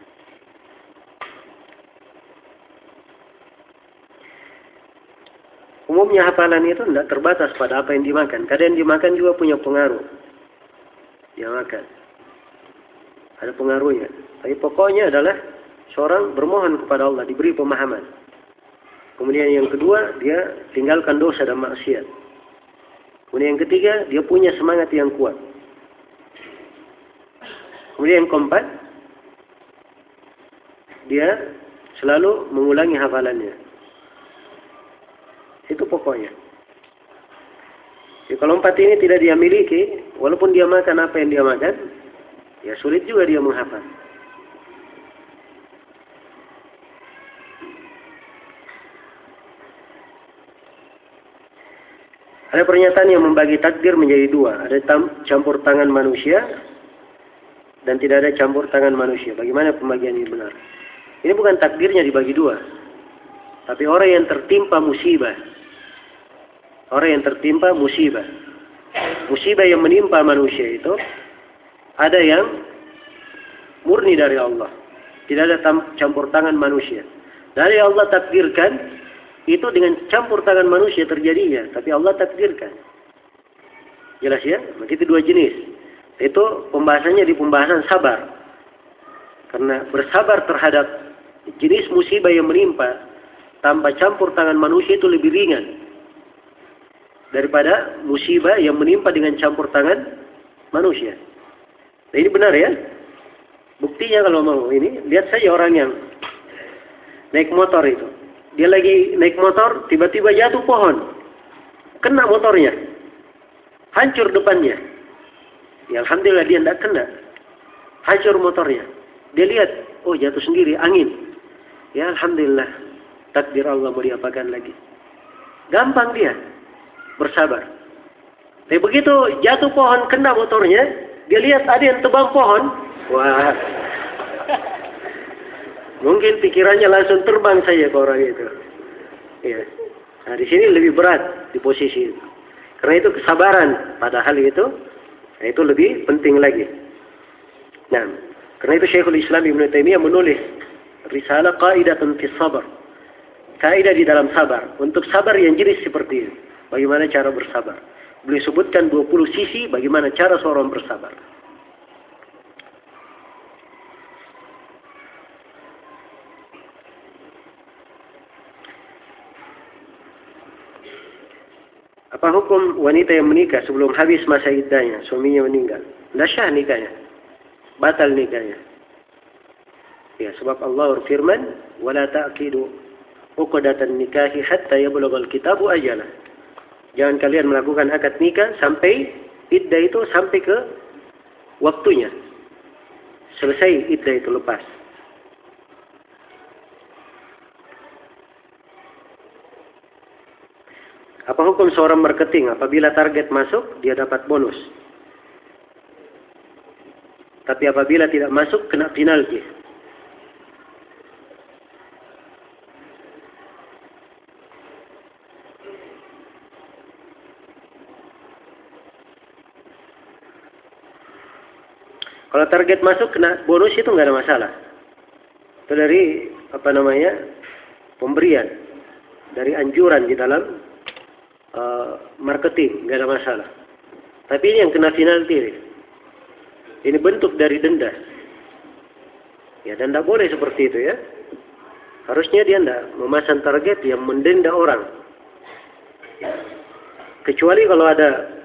Umumnya hafalan itu tidak terbatas pada apa yang dimakan. Kadang yang dimakan juga punya pengaruh. Dia makan. Ada pengaruhnya. Tapi pokoknya adalah seorang bermohon kepada Allah, diberi pemahaman. Kemudian yang kedua, dia tinggalkan dosa dan maksiat. Kemudian yang ketiga, dia punya semangat yang kuat. Kemudian yang keempat, dia selalu mengulangi hafalannya. Itu pokoknya. Jadi kalau empat ini tidak dia miliki, walaupun dia makan apa yang dia makan, ya sulit juga dia menghafal. Ada pernyataan yang membagi takdir menjadi dua. Ada campur tangan manusia dan tidak ada campur tangan manusia. Bagaimana pembagian ini benar? Ini bukan takdirnya dibagi dua. Tapi orang yang tertimpa musibah Orang yang tertimpa musibah. Musibah yang menimpa manusia itu ada yang murni dari Allah. Tidak ada campur tangan manusia. Dari Allah takdirkan itu dengan campur tangan manusia terjadinya, tapi Allah takdirkan. Jelas ya? Begitu dua jenis. Itu pembahasannya di pembahasan sabar. Karena bersabar terhadap jenis musibah yang menimpa tanpa campur tangan manusia itu lebih ringan daripada musibah yang menimpa dengan campur tangan manusia. Nah ini benar ya. Buktinya kalau mau ini, lihat saja orang yang naik motor itu. Dia lagi naik motor, tiba-tiba jatuh pohon. Kena motornya. Hancur depannya. Ya Alhamdulillah dia tidak kena. Hancur motornya. Dia lihat, oh jatuh sendiri, angin. Ya Alhamdulillah. Takdir Allah mau diapakan lagi. Gampang dia bersabar. Tapi begitu jatuh pohon kena motornya, dia lihat ada yang tebang pohon, wah. Mungkin pikirannya langsung terbang saja ke orang itu. Ya. Nah, di sini lebih berat di posisi itu. Karena itu kesabaran pada hal itu, nah, itu lebih penting lagi. Nah, karena itu Syekhul Islam Ibn Taimiyah menulis risalah qaidatun fi sabar. Kaidah di dalam sabar. Untuk sabar yang jenis seperti ini. Bagaimana cara bersabar? Beliau sebutkan 20 sisi bagaimana cara seorang bersabar. Apa hukum wanita yang menikah sebelum habis masa iddahnya, suaminya meninggal? Tidak syah nikahnya. Batal nikahnya. Ya, sebab Allah berfirman, "Wala ta'qidu uqdatan nikahi hatta yablugha al-kitabu ajalah." Jangan kalian melakukan akad nikah sampai iddah itu sampai ke waktunya. Selesai iddah itu lepas. Apa hukum seorang marketing apabila target masuk dia dapat bonus? Tapi apabila tidak masuk kena penalti. Kalau target masuk kena bonus itu nggak ada masalah. Itu dari apa namanya pemberian, dari anjuran di dalam marketing nggak ada masalah. Tapi ini yang kena penalti. Ini bentuk dari denda. Ya dan tidak boleh seperti itu ya. Harusnya dia tidak memasang target yang mendenda orang. Kecuali kalau ada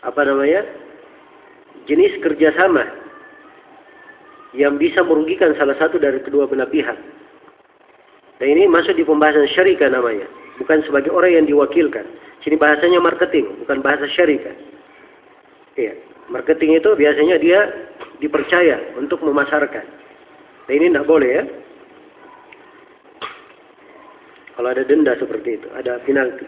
apa namanya jenis kerjasama yang bisa merugikan salah satu dari kedua belah pihak. Dan ini masuk di pembahasan syarikat namanya, bukan sebagai orang yang diwakilkan. Sini bahasanya marketing, bukan bahasa syarikat. Iya, marketing itu biasanya dia dipercaya untuk memasarkan. Dan ini tidak boleh ya. Kalau ada denda seperti itu, ada penalti.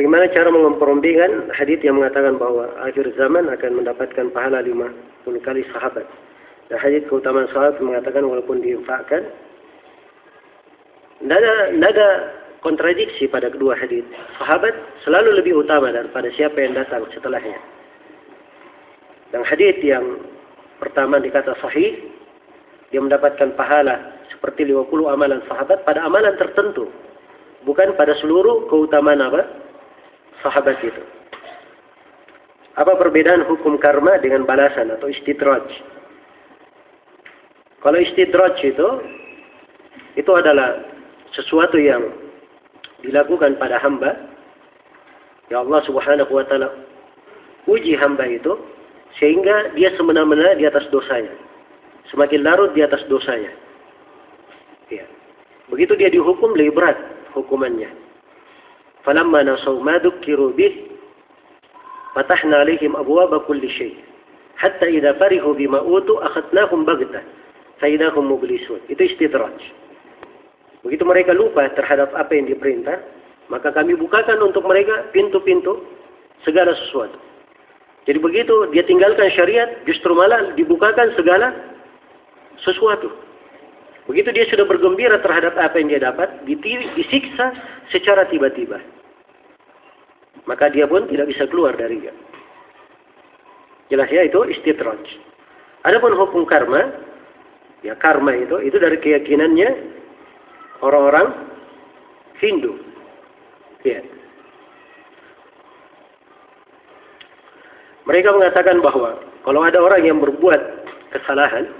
Bagaimana cara mengkompromikan hadis yang mengatakan bahwa akhir zaman akan mendapatkan pahala 50 kali sahabat. Dan hadis keutamaan sahabat mengatakan walaupun diinfakkan tidak ada, tidak ada kontradiksi pada kedua hadis. Sahabat selalu lebih utama daripada siapa yang datang setelahnya. Dan hadis yang pertama dikata sahih, dia mendapatkan pahala seperti 50 amalan sahabat pada amalan tertentu. Bukan pada seluruh keutamaan apa? Sahabat itu. Apa perbedaan hukum karma dengan balasan atau istidraj? Kalau istidraj itu, itu adalah sesuatu yang dilakukan pada hamba. Ya Allah subhanahu wa ta'ala uji hamba itu sehingga dia semena-mena di atas dosanya. Semakin larut di atas dosanya. Ya. Begitu dia dihukum lebih berat hukumannya falamma nasaw ma dhukiru bih? Fatahna alaihim abwaaba kulli syai hatta idza farihu bima أخذناهم akhadnahum baghtah. Faidahum mublisun itu istidraj. Begitu mereka lupa terhadap apa yang diperintah maka kami bukakan untuk mereka pintu-pintu segala sesuatu. Jadi begitu dia tinggalkan syariat justru malah dibukakan segala sesuatu. Begitu dia sudah bergembira terhadap apa yang dia dapat, disiksa secara tiba-tiba. Maka dia pun tidak bisa keluar darinya. Jelas ya itu istitraj. Adapun hukum karma, ya karma itu itu dari keyakinannya orang-orang Hindu. Ya. Mereka mengatakan bahwa kalau ada orang yang berbuat kesalahan,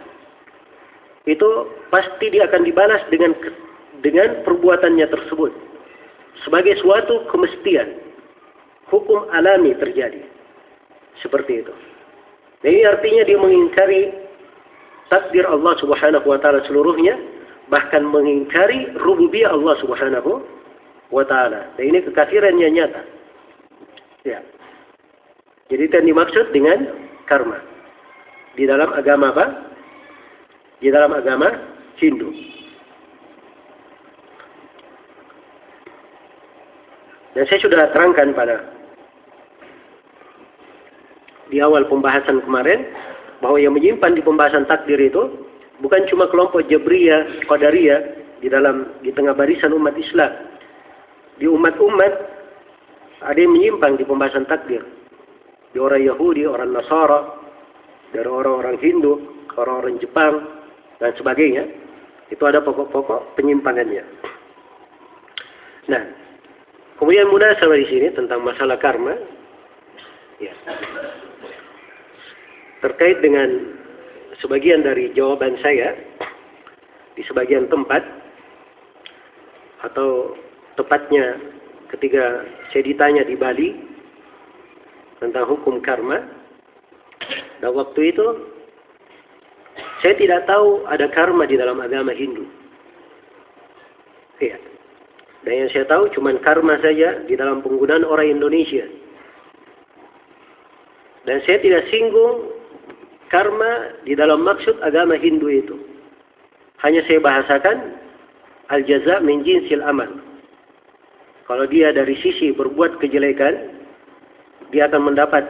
itu pasti dia akan dibalas dengan dengan perbuatannya tersebut sebagai suatu kemestian hukum alami terjadi seperti itu. Nah, ini artinya dia mengingkari takdir Allah Subhanahu wa taala seluruhnya bahkan mengingkari rububiyah Allah Subhanahu wa taala. Dan ini kekafirannya nyata. Ya. Jadi itu yang dimaksud dengan karma. Di dalam agama apa? Di dalam agama Hindu. Dan saya sudah terangkan pada di awal pembahasan kemarin bahwa yang menyimpan di pembahasan takdir itu bukan cuma kelompok Jabriyah, Qadariyah di dalam di tengah barisan umat Islam. Di umat-umat ada yang menyimpang di pembahasan takdir. Di orang Yahudi, orang Nasara, dari orang-orang Hindu, orang-orang Jepang, dan sebagainya, itu ada pokok-pokok penyimpangannya. Nah, kemudian munasabah di sini tentang masalah karma, ya, terkait dengan sebagian dari jawaban saya di sebagian tempat atau tepatnya ketika saya ditanya di Bali tentang hukum karma dan waktu itu saya tidak tahu ada karma di dalam agama Hindu. Iya. Dan yang saya tahu cuma karma saja di dalam penggunaan orang Indonesia. Dan saya tidak singgung karma di dalam maksud agama Hindu itu. Hanya saya bahasakan al-jaza min jinsil amal. Kalau dia dari sisi berbuat kejelekan, dia akan mendapat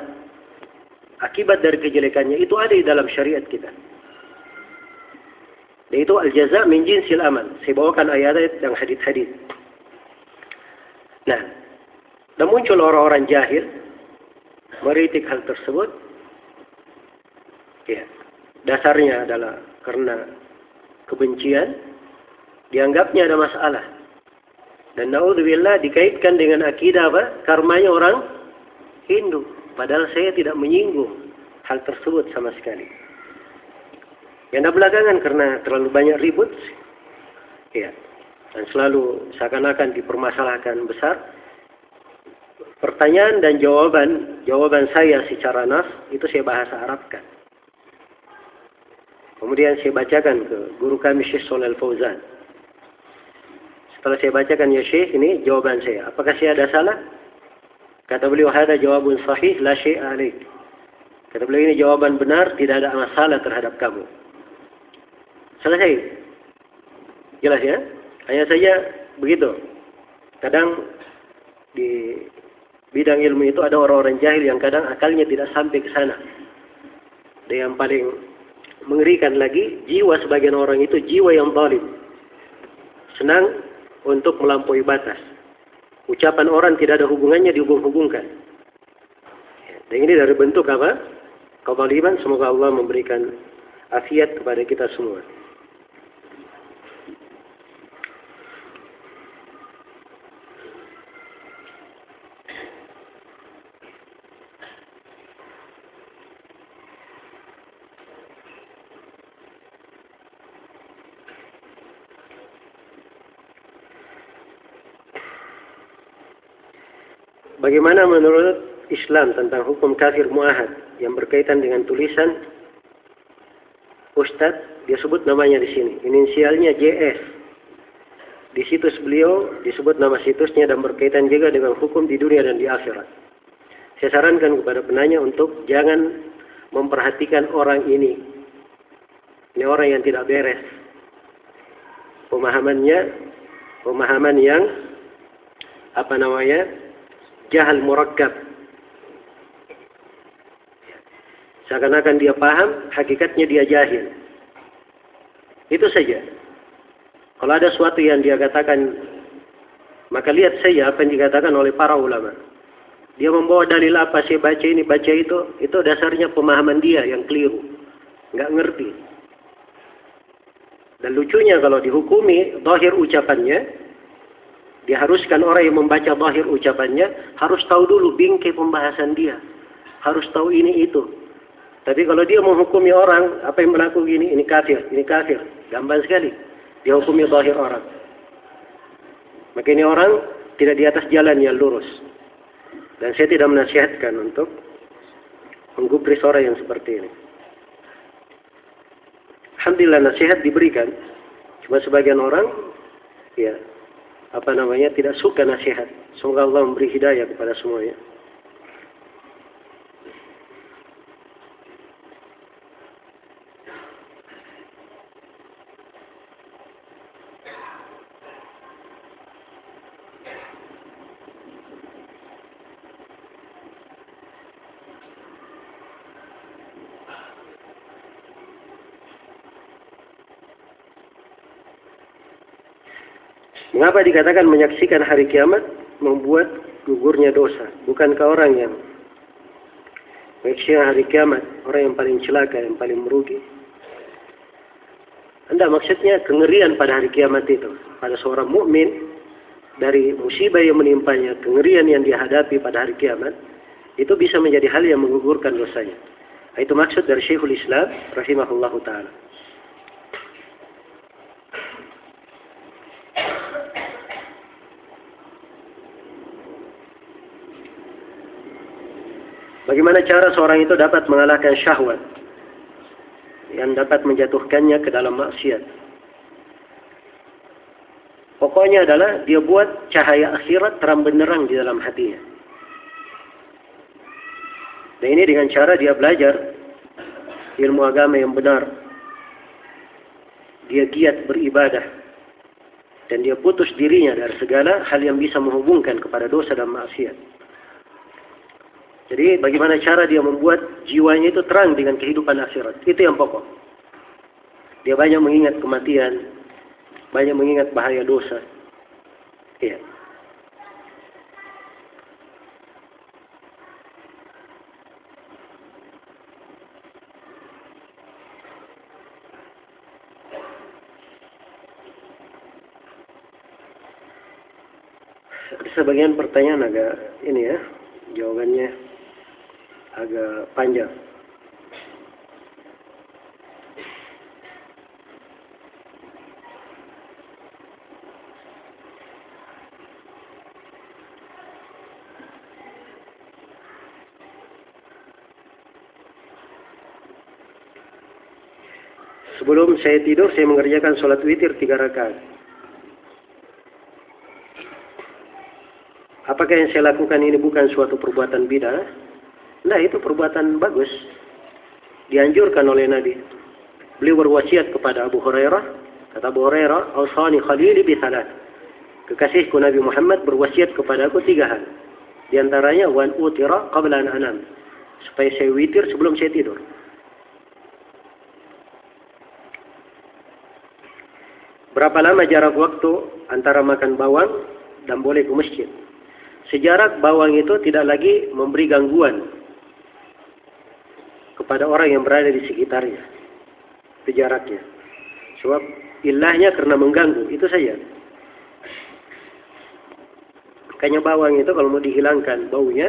akibat dari kejelekannya. Itu ada di dalam syariat kita. Yaitu al-jaza min jinsil amal. Saya bawakan ayat-ayat dan hadis-hadis. Nah, dan muncul orang-orang jahil meritik hal tersebut. Ya, dasarnya adalah karena kebencian, dianggapnya ada masalah. Dan naudzubillah dikaitkan dengan akidah apa? Karmanya orang Hindu. Padahal saya tidak menyinggung hal tersebut sama sekali. Yang belakangan karena terlalu banyak ribut. Ya. Dan selalu seakan-akan dipermasalahkan besar. Pertanyaan dan jawaban, jawaban saya secara nas itu saya bahasa Arabkan. Kemudian saya bacakan ke guru kami Syekh Solal Fauzan. Setelah saya bacakan ya Syekh, ini jawaban saya. Apakah saya ada salah? Kata beliau, ada jawabun sahih, la syai'a alaik. Kata beliau, ini jawaban benar, tidak ada masalah terhadap kamu. Selesai. Jelas ya? Hanya saja begitu. Kadang di bidang ilmu itu ada orang-orang jahil yang kadang akalnya tidak sampai ke sana. Dan yang paling mengerikan lagi, jiwa sebagian orang itu jiwa yang zalim. Senang untuk melampaui batas. Ucapan orang tidak ada hubungannya dihubung-hubungkan. Dan ini dari bentuk apa? Kezaliman. Semoga Allah memberikan afiat kepada kita semua. Bagaimana menurut Islam tentang hukum kafir muahad yang berkaitan dengan tulisan Ustadz, dia sebut namanya di sini. Inisialnya JS. Di situs beliau disebut nama situsnya dan berkaitan juga dengan hukum di dunia dan di akhirat. Saya sarankan kepada penanya untuk jangan memperhatikan orang ini. Ini orang yang tidak beres. Pemahamannya, pemahaman yang apa namanya jahal murakkab. Seakan-akan dia paham, hakikatnya dia jahil. Itu saja. Kalau ada sesuatu yang dia katakan, maka lihat saja apa yang dikatakan oleh para ulama. Dia membawa dalil apa, saya baca ini, baca itu, itu dasarnya pemahaman dia yang keliru. Nggak ngerti. Dan lucunya kalau dihukumi, dohir ucapannya, Diharuskan orang yang membaca bahir ucapannya harus tahu dulu bingkai pembahasan dia. Harus tahu ini itu. Tapi kalau dia menghukumi orang, apa yang berlaku gini, ini kafir, ini kafir. Gampang sekali. Dia hukumi bahir orang. Maka ini orang tidak di atas jalan yang lurus. Dan saya tidak menasihatkan untuk menggubris orang yang seperti ini. Alhamdulillah nasihat diberikan. Cuma sebagian orang, ya apa namanya tidak suka nasihat. Semoga Allah memberi hidayah kepada semuanya. Mengapa dikatakan menyaksikan hari kiamat membuat gugurnya dosa? Bukankah orang yang menyaksikan hari kiamat orang yang paling celaka, yang paling merugi? Anda maksudnya kengerian pada hari kiamat itu pada seorang mukmin dari musibah yang menimpanya, kengerian yang dihadapi pada hari kiamat itu bisa menjadi hal yang menggugurkan dosanya. Itu maksud dari Syekhul Islam rahimahullahu taala. Bagaimana cara seorang itu dapat mengalahkan syahwat yang dapat menjatuhkannya ke dalam maksiat? Pokoknya adalah dia buat cahaya akhirat terang benderang di dalam hatinya. Dan ini dengan cara dia belajar ilmu agama yang benar. Dia giat beribadah. Dan dia putus dirinya dari segala hal yang bisa menghubungkan kepada dosa dan maksiat. Jadi bagaimana cara dia membuat jiwanya itu terang dengan kehidupan akhirat. Itu yang pokok. Dia banyak mengingat kematian, banyak mengingat bahaya dosa. Iya. Ada sebagian pertanyaan agak ini ya, jawabannya agak panjang. Sebelum saya tidur, saya mengerjakan sholat witir tiga rakaat. Apakah yang saya lakukan ini bukan suatu perbuatan bidah? Nah, itu perbuatan bagus. Dianjurkan oleh Nabi. Beliau berwasiat kepada Abu Hurairah. Kata Abu Hurairah, Ausani khalili bisalat. Kekasihku Nabi Muhammad berwasiat kepada aku tiga hal. Di antaranya, wan utira qabla an anam. Supaya saya witir sebelum saya tidur. Berapa lama jarak waktu antara makan bawang dan boleh ke masjid? Sejarak bawang itu tidak lagi memberi gangguan kepada orang yang berada di sekitarnya. Itu jaraknya. Sebab ilahnya karena mengganggu, itu saja. Kayaknya bawang itu kalau mau dihilangkan baunya,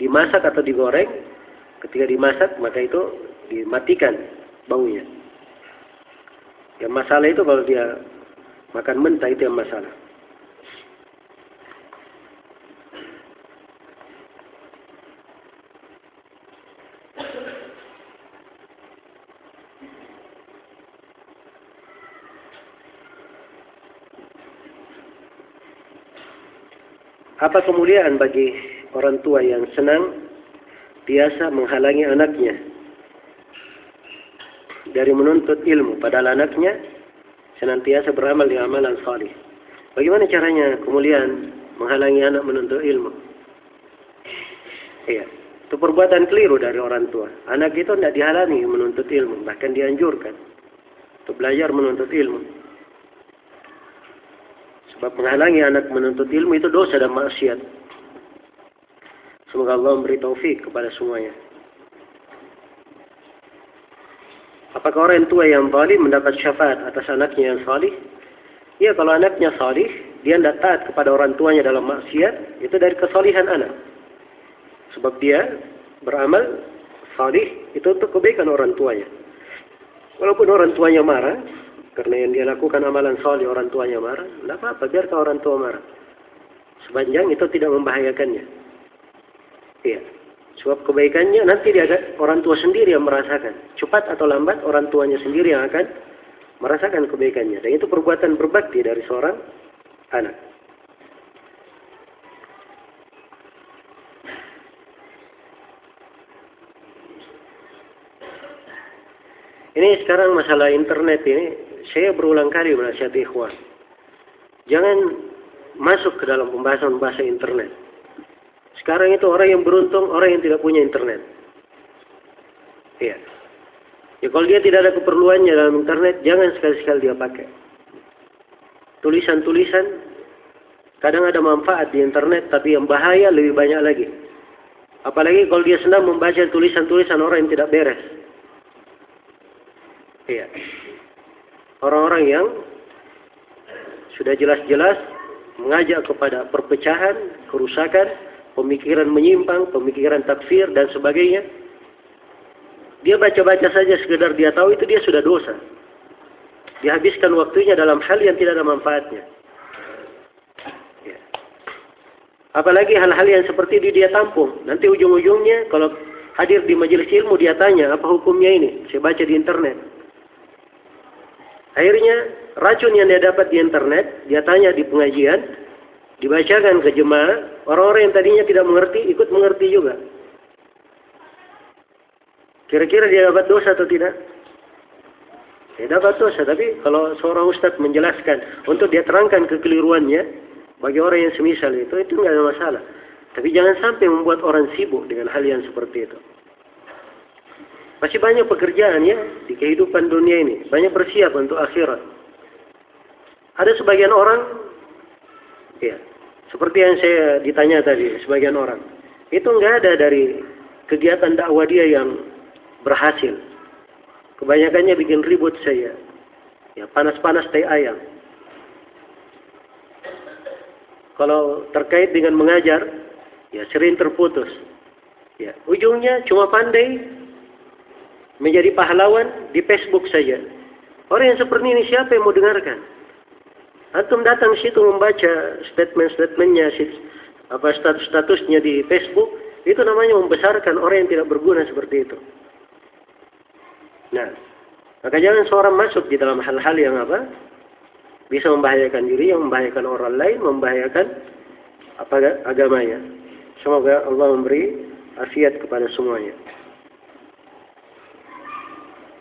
dimasak atau digoreng, ketika dimasak maka itu dimatikan baunya. Yang masalah itu kalau dia Makan mentah itu yang masalah. Apa kemuliaan bagi orang tua yang senang biasa menghalangi anaknya dari menuntut ilmu padahal anaknya senantiasa beramal di amalan salih. Bagaimana caranya kemuliaan menghalangi anak menuntut ilmu? Iya, itu perbuatan keliru dari orang tua. Anak itu tidak dihalangi menuntut ilmu, bahkan dianjurkan untuk belajar menuntut ilmu. Sebab menghalangi anak menuntut ilmu itu dosa dan maksiat. Semoga Allah memberi taufik kepada semuanya. Apakah orang tua yang zalim mendapat syafaat atas anaknya yang salih? Ya, kalau anaknya salih, dia tidak taat kepada orang tuanya dalam maksiat, itu dari kesalihan anak. Sebab dia beramal salih, itu untuk kebaikan orang tuanya. Walaupun orang tuanya marah, karena yang dia lakukan amalan salih orang tuanya marah, tidak apa-apa, biarkan orang tua marah. Sepanjang itu tidak membahayakannya. Iya. Sebab kebaikannya nanti dia orang tua sendiri yang merasakan. Cepat atau lambat orang tuanya sendiri yang akan merasakan kebaikannya. Dan itu perbuatan berbakti dari seorang anak. Ini sekarang masalah internet ini, saya berulang kali menasihati ikhwan. Jangan masuk ke dalam pembahasan bahasa internet. Sekarang itu orang yang beruntung, orang yang tidak punya internet. Iya. Ya kalau dia tidak ada keperluannya dalam internet, jangan sekali-sekali dia pakai. Tulisan-tulisan, kadang ada manfaat di internet, tapi yang bahaya lebih banyak lagi. Apalagi kalau dia senang membaca tulisan-tulisan orang yang tidak beres. Iya. Orang-orang yang sudah jelas-jelas mengajak kepada perpecahan, kerusakan, pemikiran menyimpang, pemikiran takfir dan sebagainya. Dia baca-baca saja sekedar dia tahu itu dia sudah dosa. Dihabiskan waktunya dalam hal yang tidak ada manfaatnya. Ya. Apalagi hal-hal yang seperti itu dia tampung. Nanti ujung-ujungnya kalau hadir di majelis ilmu dia tanya apa hukumnya ini. Saya baca di internet. Akhirnya racun yang dia dapat di internet, dia tanya di pengajian, dibacakan ke jemaah, orang-orang yang tadinya tidak mengerti ikut mengerti juga. Kira-kira dia dapat dosa atau tidak? Dia dapat dosa, tapi kalau seorang ustadz menjelaskan untuk dia terangkan kekeliruannya bagi orang yang semisal itu, itu nggak ada masalah. Tapi jangan sampai membuat orang sibuk dengan hal yang seperti itu. Masih banyak pekerjaan ya di kehidupan dunia ini. Banyak bersiap untuk akhirat. Ada sebagian orang, ya, seperti yang saya ditanya tadi, sebagian orang. Itu nggak ada dari kegiatan dakwah dia yang berhasil. Kebanyakannya bikin ribut saya. Ya, panas-panas teh ayam. Kalau terkait dengan mengajar, ya sering terputus. Ya, ujungnya cuma pandai menjadi pahlawan di Facebook saja. Orang yang seperti ini siapa yang mau dengarkan? Antum datang situ membaca statement-statementnya, apa status-statusnya di Facebook, itu namanya membesarkan orang yang tidak berguna seperti itu. Nah, maka jangan seorang masuk di dalam hal-hal yang apa? Bisa membahayakan diri, yang membahayakan orang lain, membahayakan apa agamanya. Semoga Allah memberi afiat kepada semuanya.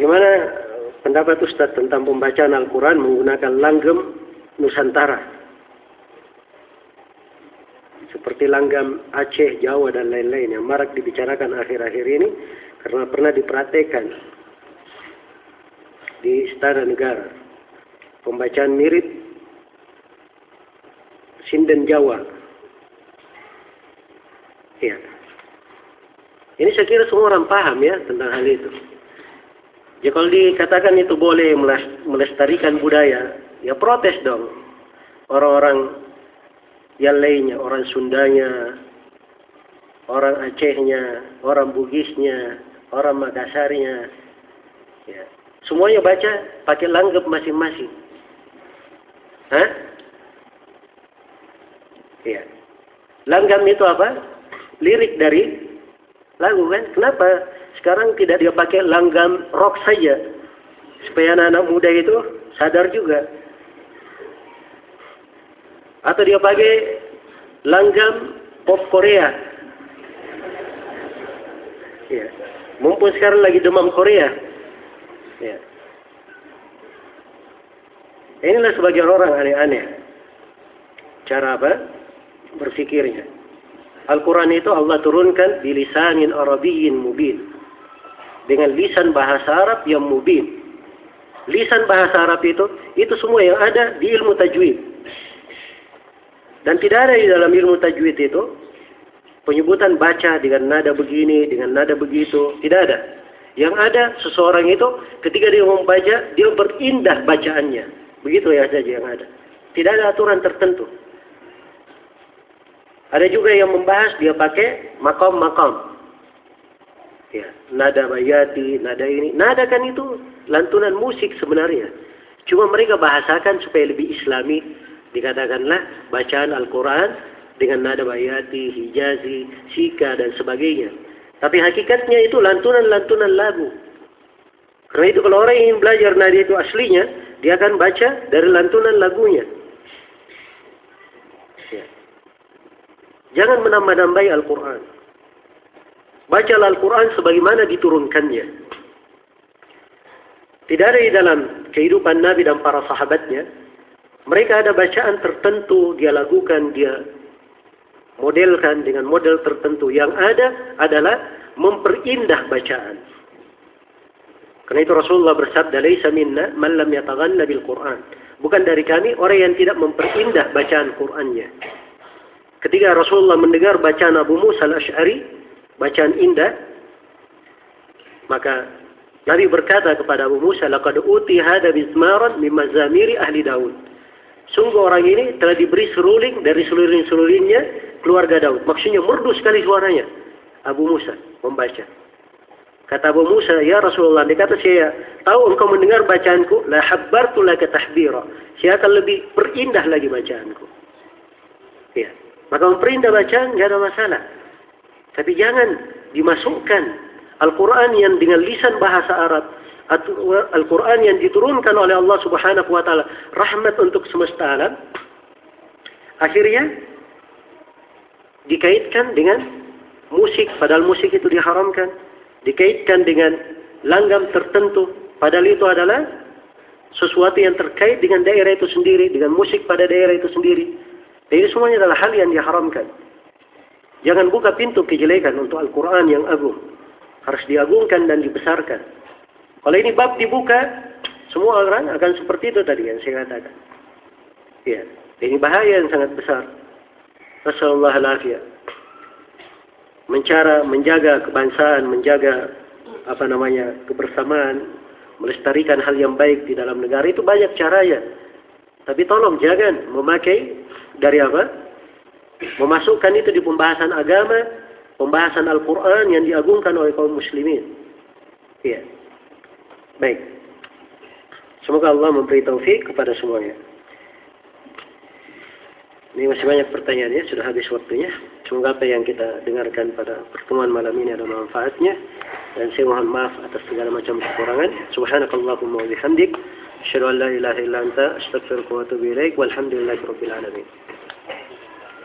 Bagaimana pendapat Ustadz tentang pembacaan Al-Quran menggunakan langgam Nusantara? Seperti langgam Aceh, Jawa, dan lain-lain yang marak dibicarakan akhir-akhir ini karena pernah diperhatikan di Istana Negara. Pembacaan mirip Sinden Jawa. Ya. Ini saya kira semua orang paham ya tentang hal itu. Ya kalau dikatakan itu boleh melestarikan budaya, ya protes dong. Orang-orang yang lainnya, orang Sundanya, orang Acehnya, orang Bugisnya, orang Makassarnya. Ya. Semuanya baca pakai langgep masing-masing. Hah? Ya. Langgam itu apa? Lirik dari lagu kan? Kenapa sekarang tidak dia pakai langgam rock saja. Supaya anak-anak muda itu sadar juga. Atau dia pakai langgam pop Korea. Ya. Mumpun sekarang lagi demam Korea. Ya. Inilah sebagian orang aneh-aneh. Cara apa? Berfikirnya. Al-Quran itu Allah turunkan di lisanin Arabiyyin mubin dengan lisan bahasa Arab yang mubin. Lisan bahasa Arab itu, itu semua yang ada di ilmu tajwid. Dan tidak ada di dalam ilmu tajwid itu penyebutan baca dengan nada begini, dengan nada begitu, tidak ada. Yang ada seseorang itu ketika dia membaca, dia berindah bacaannya. Begitu ya saja yang ada. Tidak ada aturan tertentu. Ada juga yang membahas dia pakai makam-makam. Ya, nada bayati, nada ini. Nada kan itu lantunan musik sebenarnya. Cuma mereka bahasakan supaya lebih islami. Dikatakanlah bacaan Al-Quran dengan nada bayati, hijazi, sika, dan sebagainya. Tapi hakikatnya itu lantunan-lantunan lagu. Karena itu kalau orang ingin belajar nada itu aslinya, dia akan baca dari lantunan lagunya. Ya. Jangan menambah-nambahi Al-Quran. Baca Al-Quran sebagaimana diturunkannya. Tidak ada di dalam kehidupan Nabi dan para sahabatnya. Mereka ada bacaan tertentu, dia lakukan, dia modelkan dengan model tertentu. Yang ada adalah memperindah bacaan. Karena itu Rasulullah bersabda, "Laisa minna man lam yataghanna bil Qur'an." Bukan dari kami orang yang tidak memperindah bacaan Qur'annya. Ketika Rasulullah mendengar bacaan Abu Musa al-Ash'ari, bacaan indah, maka Nabi berkata kepada Abu Musa, "Laqad uti hada bizmaran min ahli Daud." Sungguh orang ini telah diberi seruling dari seluruh-seluruhnya keluarga Daud. Maksudnya merdu sekali suaranya. Abu Musa membaca. Kata Abu Musa, ya Rasulullah, dia kata saya, tahu engkau mendengar bacaanku, la habbartu laka tahbira. Saya akan lebih perindah lagi bacaanku. Ya. Maka memperindah bacaan tidak ada masalah. Tapi jangan dimasukkan Al-Quran yang dengan lisan bahasa Arab Al-Quran yang diturunkan oleh Allah Subhanahu wa taala rahmat untuk semesta alam akhirnya dikaitkan dengan musik padahal musik itu diharamkan dikaitkan dengan langgam tertentu. Padahal itu adalah sesuatu yang terkait dengan daerah itu sendiri, dengan musik pada daerah itu sendiri. Jadi semuanya adalah hal yang diharamkan. Jangan buka pintu kejelekan untuk Al-Quran yang agung. Harus diagungkan dan dibesarkan. Kalau ini bab dibuka, semua orang akan seperti itu tadi yang saya katakan. Ya, ini bahaya yang sangat besar. Rasulullah Mencara menjaga kebangsaan, menjaga apa namanya kebersamaan, melestarikan hal yang baik di dalam negara itu banyak caranya. Tapi tolong jangan memakai dari apa? Memasukkan itu di pembahasan agama, pembahasan Al-Quran yang diagungkan oleh kaum muslimin. Iya. Baik. Semoga Allah memberi taufik kepada semuanya. Ini masih banyak pertanyaannya, sudah habis waktunya. Semoga apa yang kita dengarkan pada pertemuan malam ini ada manfaatnya. Dan saya mohon maaf atas segala macam kekurangan. Subhanakallahumma wa bihamdik. Asyhadu an la ilaha illa anta astaghfiruka wa atubu ilaik. Walhamdulillahirabbil alamin.